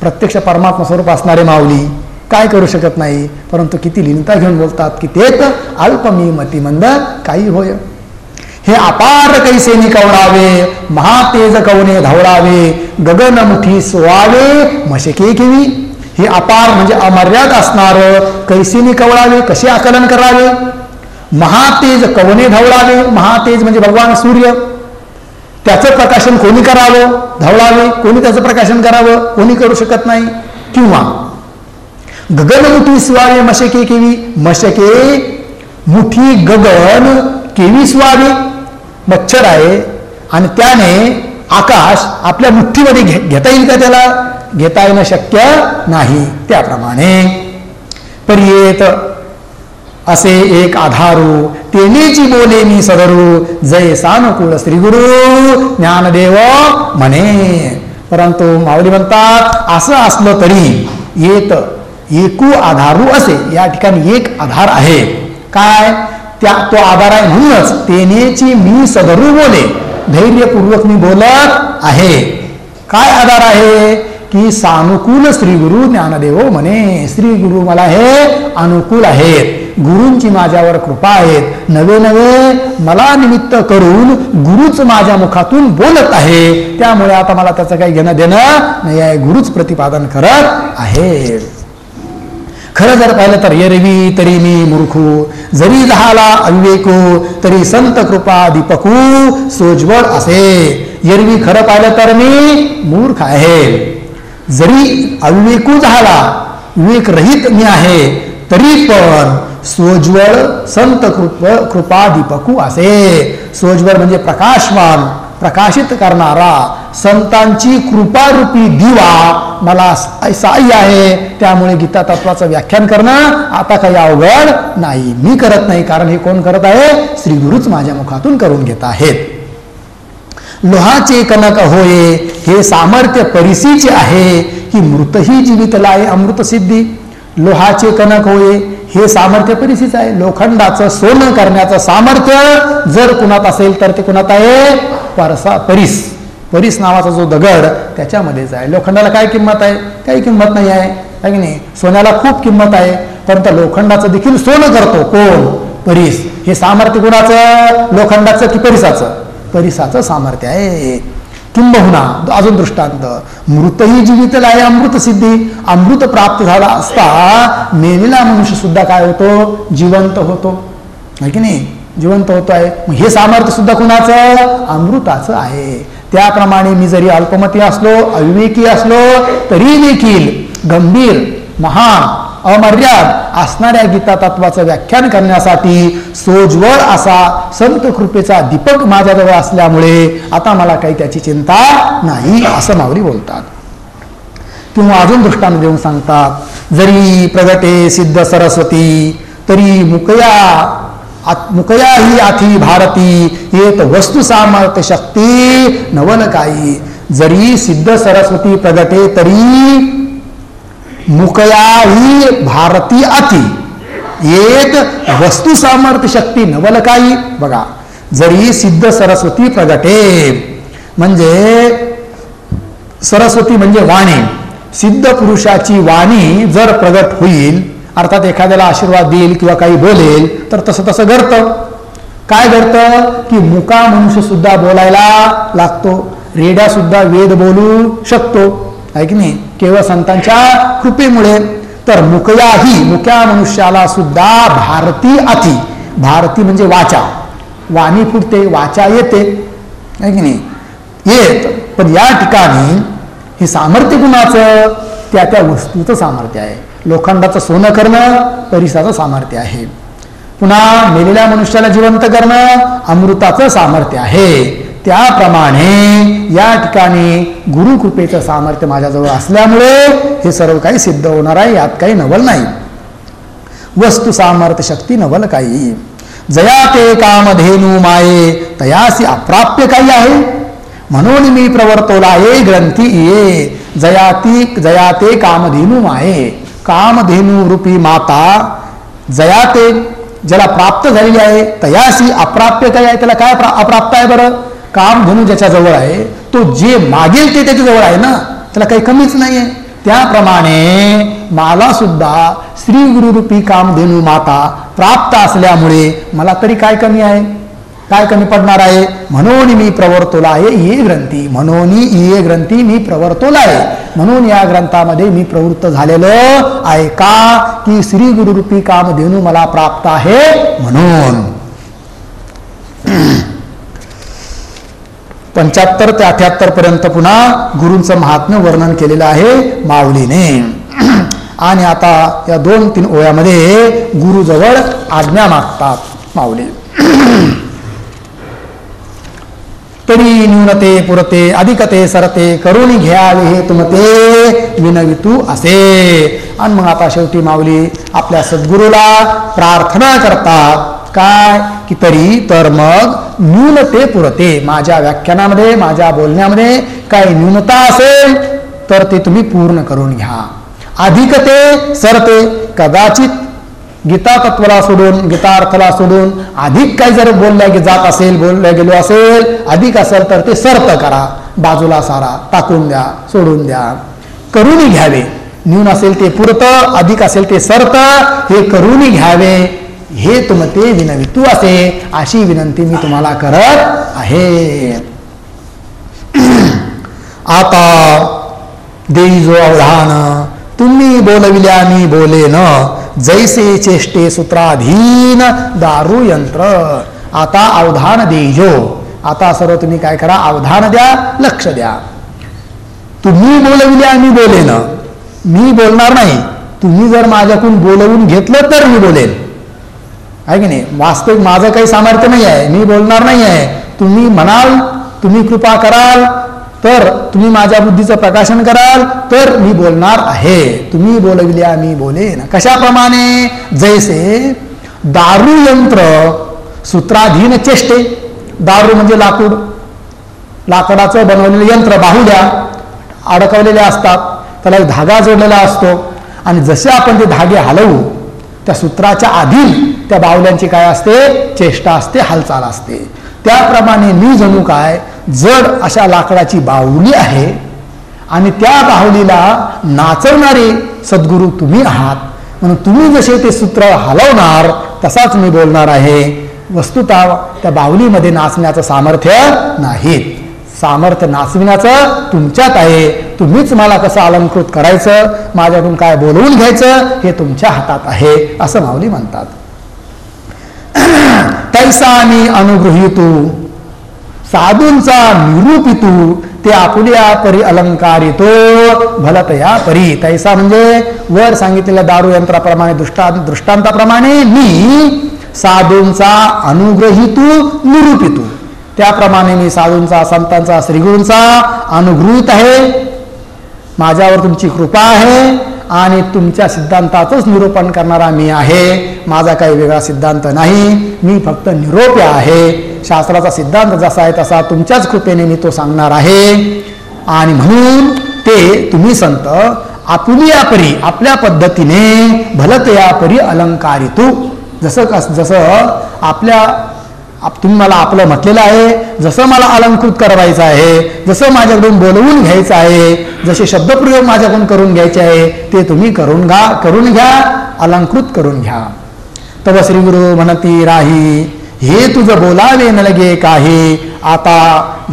प्रत्यक्ष परमात्मा स्वरूप असणारे माऊली काय करू शकत नाही परंतु किती लिंता घेऊन बोलतात की तेच अल्प मी मतिमंद काही होय. हे अपार कैसेनी कवडावे महातेज कवने धावडावे गगन मुठी सोवावे मशके केवी हे अपार म्हणजे अमर्याद असणार कैसेनी कवळावे कसे आकलन करावे? महातेज कवने धावडावे? महातेज म्हणजे भगवान सूर्य. त्याचं प्रकाशन कोणी करावं? धवळावे कोणी त्याचं प्रकाशन करावं? कोणी करू शकत नाही? किंवा गगनमुठी स्वावे मशके केवी? मशके मुठी गगन केवी स्वावी? मच्छर आहे. आणि त्याने आकाश आपल्या मुठ्ठीमध्ये घे घेता येईल का त्याला? घेता येणं शक्य नाही. त्याप्रमाणे. पर्येत असे एक आधारू तेनेची बोले मी सदरू. जय सानुकूल श्री गुरु ज्ञानदेव म्हणे परंतु माऊली म्हणतात असं असलं तरी येत एकू आधारू असे. या ठिकाणी एक आधार आहे. काय? त्या तो आधार आहे म्हणूनच तेनेची मी सदरू बोले. धैर्यपूर्वक मी बोलत आहे. काय आधार आहे? की सानुकूल श्री गुरु ज्ञानदेव म्हणे. श्री गुरु मला हे अनुकूल आहेत. गुरूंची माझ्यावर कृपा आहेत. नवे नवे मला निमित्त करून गुरुच माझ्या मुखातून बोलत आहे. त्यामुळे आता मला त्याचं काही घेणं देणं नाही आहे. गुरुच प्रतिपादन करत आहे. खरं जर पाहिलं तर येरवी तरी मी मूर्खू. जरी लहाला अविवेकू तरी संत कृपा दीपकू. सोजवळ असे. येरवी खरं पाहिलं तर मी मूर्ख आहे. जरी अविवेकू झाला विवेक रहित मी आहे तरी पण सोज्वळ संत कृप कृपा दीपकू असे. सोज्वळ म्हणजे प्रकाशवान प्रकाशित करणारा संतांची कृपारूपी दिवा मला साह्य आहे. त्यामुळे गीता तत्वाचं व्याख्यान करणं आता काही अवघड नाही. मी करत नाही कारण हे कोण करत आहे? श्री गुरुच माझ्या मुखातून करून घेत आहेत. लोहाचे कनक होये हे सामर्थ्य परिसीचे आहे की मृतही जीवित लाय अमृत सिद्धी. लोहाचे कनक होये हे सामर्थ्य परिसीच आहे. लोखंडाचं सोनं करण्याचं सामर्थ्य जर कुणात असेल तर ते कुणात आहे? परसा परिस. परिस नावाचा जो दगड त्याच्यामध्येच आहे. लोखंडाला काय किंमत आहे? काही किंमत नाही आहे. की नाही? सोन्याला खूप किंमत आहे. परंतु लोखंडाचं देखील सोनं करतो कोण? परिस. हे सामर्थ्य कुणाचं? लोखंडाचं की परिसाचं? परिसाचं सामर्थ्य आहे. किंबहुना अजून दृष्टांत मृतही जीवित आहे अमृत सिद्धी अमृत प्राप्त झाला असता मेलेला मनुष्य सुद्धा काय होतो? जिवंत होतो. आहे की नाही? जिवंत होतो आहे हे सामर्थ्य सुद्धा कुणाचं? अमृताचं आहे. त्याप्रमाणे मी जरी अल्पमती असलो अविवेकी असलो तरी देखील गंभीर महान अमर्याद असणाऱ्या गीता तत्वाचं व्याख्यान करण्यासाठी सोजवर असा संत कृपेचा दीपक माझ्याजवळ असल्यामुळे आता मला काही त्याची चिंता नाही असं मावरी बोलतात. किंवा अजून दृष्टांत देऊन सांगतात जरी प्रगटे सिद्ध सरस्वती तरी मुकया मुकया ही आथी भारती येत वस्तू सामर्थ्य शक्ती नवल काही जरी सिद्ध सरस्वती प्रगटे तरी मुकया ही भारती अति. एक वस्तु सामर्थ्य शक्ती नवलकाई. बघा जरी सिद्ध सरस्वती प्रगटे म्हणजे सरस्वती म्हणजे वाणी. सिद्ध पुरुषाची वाणी जर प्रगट होईल अर्थात एखाद्याला आशीर्वाद देईल किंवा काही बोलेल तर तसं तसं घडतं. काय घडतं? की मुका मनुष्य सुद्धा बोलायला लागतो. रेड्या सुद्धा वेद बोलू शकतो. आहे की नाही? केवळ संतांच्या कृपेमुळे. तर मुकयाही मुक्या मनुष्याला सुद्धा भारती अति. भारती म्हणजे वाचा. वाणी फुटते वाचा येते. आहे की नाही? येत. पण या ठिकाणी हे सामर्थ्य कुणाचं? त्या त्या वस्तूचं सामर्थ्य आहे. लोखंडाचं सोनं करणं परिसाचं सामर्थ्य आहे. पुन्हा मेलेल्या मनुष्याला जिवंत करणं अमृताचं सामर्थ्य आहे. त्याप्रमाणे या ठिकाणी गुरुकृपेचं सामर्थ्य माझ्याजवळ असल्यामुळे हे सर्व काही सिद्ध होणार आहे यात काही नवल नाही. वस्तू सामर्थ्य शक्ती नवल काही. जया ते कामधेनू माये तयासी अप्राप्य काही आहे. म्हणून मी प्रवर्तवला ये ग्रंथी ये जयाती जयाते कामधेनू माये. कामधेनू रूपी माता जयाते ज्याला प्राप्त झालेली आहे तयासी अप्राप्य काही आहे त्याला काय अप्राप्त आहे बरं? काम धनु ज्याच्याजवळ आहे तो जे मागेल ते त्याच्याजवळ आहे ना त्याला काही कमीच नाही आहे त्याप्रमाणे मला सुद्धा श्री गुरुरूपी कामधेनू माता प्राप्त असल्यामुळे मला तरी काय कमी आहे? काय कमी पडणार आहे? म्हणून मी प्रवर्तोला आहे ये ग्रंथी. म्हणून ये ग्रंथी मी प्रवर्तोला आहे. म्हणून या ग्रंथामध्ये मी प्रवृत्त झालेलो. आहे का की श्री गुरुरूपी कामधेनू मला प्राप्त आहे म्हणून. पंच्याहत्तर ते अठ्याहत्तर पर्यंत पुन्हा गुरूंचं महात्म्य वर्णन केलेलं आहे माऊलीने. <clears throat> आणि आता या दोन तीन ओळ्यामध्ये गुरुजवळ आज्ञा मागतात माऊली. <clears throat> तरी न्यूनते पुरते अधिकते सरते करून घ्यावे हे तुमते विनवितू असे. आणि मग आता शेवटी माऊली आपल्या सद्गुरूला प्रार्थना करतात. काय? की तरी तर मग न्यूनते पुरते. माझ्या व्याख्यानामध्ये माझ्या बोलण्यामध्ये काही न्यूनता असेल तर ते तुम्ही पूर्ण करून घ्या. अधिकते सरते कदाचित गीता तत्वाला सोडून गीतार्थाला सोडून अधिक काही जर बोलल्या गे जात असेल बोलल्या गेलो असेल अधिक असेल तर ते सर्त करा. बाजूला सारा टाकून द्या सोडून द्या. करूनही घ्यावे. न्यून असेल ते पुरत अधिक असेल ते सर्त हे करूनही घ्यावे. हे तुमते विनवितू असे अशी विनंती मी तुम्हाला करत आहे. <clears throat> आता देई जो अवधान तुम्ही बोलविल्या मी बोलेन. जैसे चेष्टे सूत्राधीन दारू यंत्र. आता अवधान देईजो. आता सर्व तुम्ही काय करा अवधान द्या लक्ष द्या. तुम्ही बोलविल्या मी बोलेन. मी बोलणार नाही. तुम्ही जर माझ्याकडून बोलवून घेतलं तर मी बोलेन. आहे की नाही? वास्तविक माझं काही सामर्थ्य नाही आहे. मी बोलणार नाही आहे. तुम्ही म्हणाल तुम्ही कृपा कराल तर तुम्ही माझ्या बुद्धीचं प्रकाशन कराल तर मी बोलणार आहे. तुम्ही बोलविल्या मी बोलेन. कशाप्रमाणे? जैसे दारू यंत्र सूत्राधीन चेष्टे. दारू म्हणजे लाकूड. लाकडाचं बनवलेलं यंत्र बाहुल्या अडकवलेल्या असतात. त्याला एक धागा जोडलेला असतो. आणि जसे आपण ते धागे हलवू त्या सूत्राच्या आधी त्या बाहुल्यांची काय असते? चेष्टा असते हालचाल असते. त्याप्रमाणे मी जणू काय? जड अशा लाकडाची बाहुली आहे आणि त्या बाहुलीला नाचवणारे सद्गुरू तुम्ही आहात. म्हणून तुम्ही जसे ते सूत्र हलवणार तसाच मी बोलणार आहे. वस्तुता त्या बाहुलीमध्ये नाचण्याचं सामर्थ्य नाहीत. सामर्थ्य नाचविण्याचं तुमच्यात आहे. तुम्हीच मला कसं अलंकृत करायचं? माझ्याकडून काय बोलवून घ्यायचं? हे तुमच्या हातात आहे असं माऊली म्हणतात. तैसा मी अनुगृहितू साधूंचा निरूपितू ते आपुल्या परी अलंकारितो भलतया परी तैसा म्हणजे वर सांगितलेल्या दारू यंत्राप्रमाणे दृष्टांत दृष्टांताप्रमाणे मी साधूंचा अनुग्रहितू निरूपितू. त्याप्रमाणे मी साधूंचा संतांचा श्रीगुरूंचा अनुगृहित आहे. माझ्यावर तुमची कृपा आहे. आणि तुमच्या सिद्धांताचंच निरूपण करणारा मी आहे. माझा काही वेगळा सिद्धांत नाही. मी फक्त निरोप्य आहे. शास्त्राचा सिद्धांत जसा आहे तसा तुमच्याच कृपेने मी तो सांगणार आहे. आणि म्हणून ते तुम्ही संत आपुलिया परी आपल्या पद्धतीने भलतया परी अलंकारितू. जसं कस जसं आपल्या आप तुम्ही मला आपलं म्हटलेलं आहे जसं मला अलंकृत करायचं आहे जसं माझ्याकडून बोलवून घ्यायचं आहे जसे शब्दप्रयोग माझ्याकडून करून घ्यायचे आहे ते तुम्ही करून घ्या करून घ्या अलंकृत करून घ्या. तव श्री गुरु म्हणती राही हे तुझं बोलावे न लगे काही आता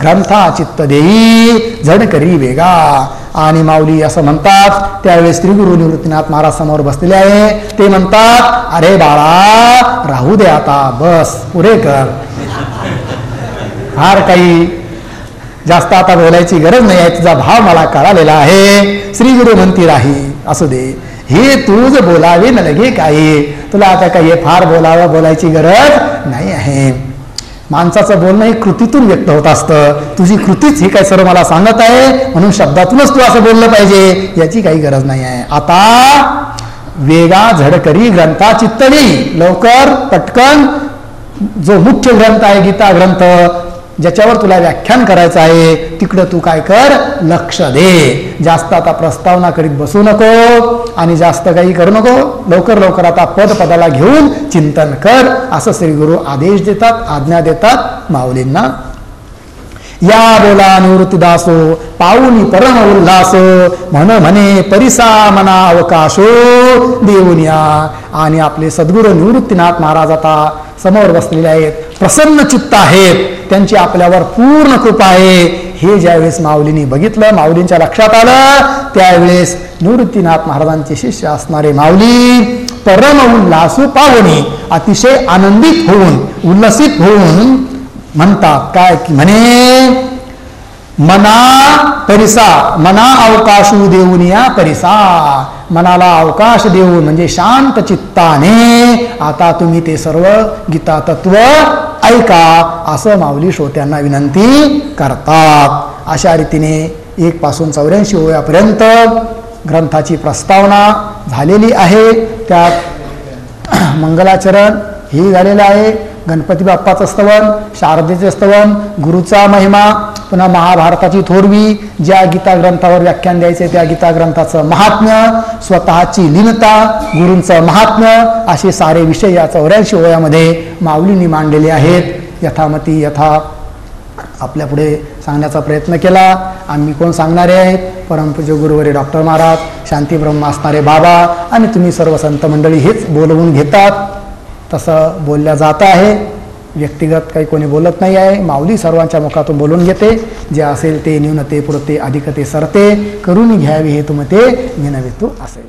ग्रंथा चित्त देई झड करी वेगा. आणि माऊली असं म्हणतात त्यावेळेस श्री गुरु निवृत्तीनाथ महाराज समोर बसलेले आहे. ते म्हणतात अरे बाळा राहू दे आता बस पुरे कर. फार काही जास्त आता बोलायची गरज नाही आहे. तुझा भाव मला कळालेला आहे. श्री गुरु म्हणती राही असू दे. हे तूच बोलावे न लगे काही तुला आता काही फार बोलावं बोलायची गरज नाही आहे. माणसाचं बोलणं हे कृतीतून व्यक्त होत असतं. तुझी कृतीच हे काय सर्व मला सांगत आहे? म्हणून शब्दातूनच तू असं बोललं पाहिजे. याची काही गरज नाही आहे. आता वेगा झडकरी ग्रंथा चित्तली लवकर पटकन जो मुख्य ग्रंथ आहे गीता ग्रंथ ज्याच्यावर तुला व्याख्यान करायचं आहे तिकडं तू काय कर? लक्ष दे. जास्त आता प्रस्तावना करीत बसू नको आणि जास्त काही करू नको. लवकर लवकर आता पद पदाला घेऊन चिंतन कर. असं श्री गुरु आदेश देतात आज्ञा देतात माऊलींना. या बोला निवृत्तीदासो पाऊनी परम उल्हास म्हण म्हणे परिसा मना अवकाशो देऊनिया आणि आपले सद्गुरू निवृत्तीनाथ महाराज आता समोर बसलेले आहेत. प्रसन्न चित्त आहेत. त्यांची आपल्यावर पूर्ण कृपा आहे. हे ज्यावेळेस माऊलींनी बघितलं माऊलींच्या लक्षात आलं त्यावेळेस निवृत्तीनाथ महाराजांचे शिष्य असणारे माऊली परम उल्हासू पाहुणी अतिशय आनंदित होऊन उल्लसित होऊन म्हणतात काय की म्हणे? मना परिसा मना अवकाशू देऊन या परिसा मनाला अवकाश देऊन म्हणजे शांत चित्ताने आता तुम्ही ते सर्व गीता तत्व ऐका असं माऊली श्रोत्यांना विनंती करतात अशा रीतीने एक पासून चौऱ्याऐंशी ओव्यापर्यंत ग्रंथाची प्रस्तावना झालेली आहे त्यात मंगलाचरण हे झालेलं आहे गणपती बाप्पाचं स्तवन शारदेचे स्तवन गुरुचा महिमा पुन्हा महाभारताची थोरवी ज्या गीता ग्रंथावर व्याख्यान द्यायचे त्या गीता ग्रंथाचं महात्म्य स्वतःची लीनता गुरूंचं महात्म्य असे सारे विषय या चौऱ्याऐंशी वयामध्ये माऊलींनी मांडलेले आहेत. यथामती यथा आपल्यापुढे सांगण्याचा प्रयत्न केला. आम्ही कोण सांगणारे आहेत? परमपूज्य गुरुवरी डॉक्टर महाराज शांती ब्रह्म असणारे बाबा आणि तुम्ही सर्व संत मंडळी हेच बोलवून घेतात. तसं बोलल्या जात आहे. व्यक्तिगत काही कोणी बोलत नाही आहे. माऊली सर्वांच्या मुखातून बोलून घेते. जे असेल ते न्यूनते पुरते अधिकते सरते करून घ्यावी हे तुम ते विनवितू असेल.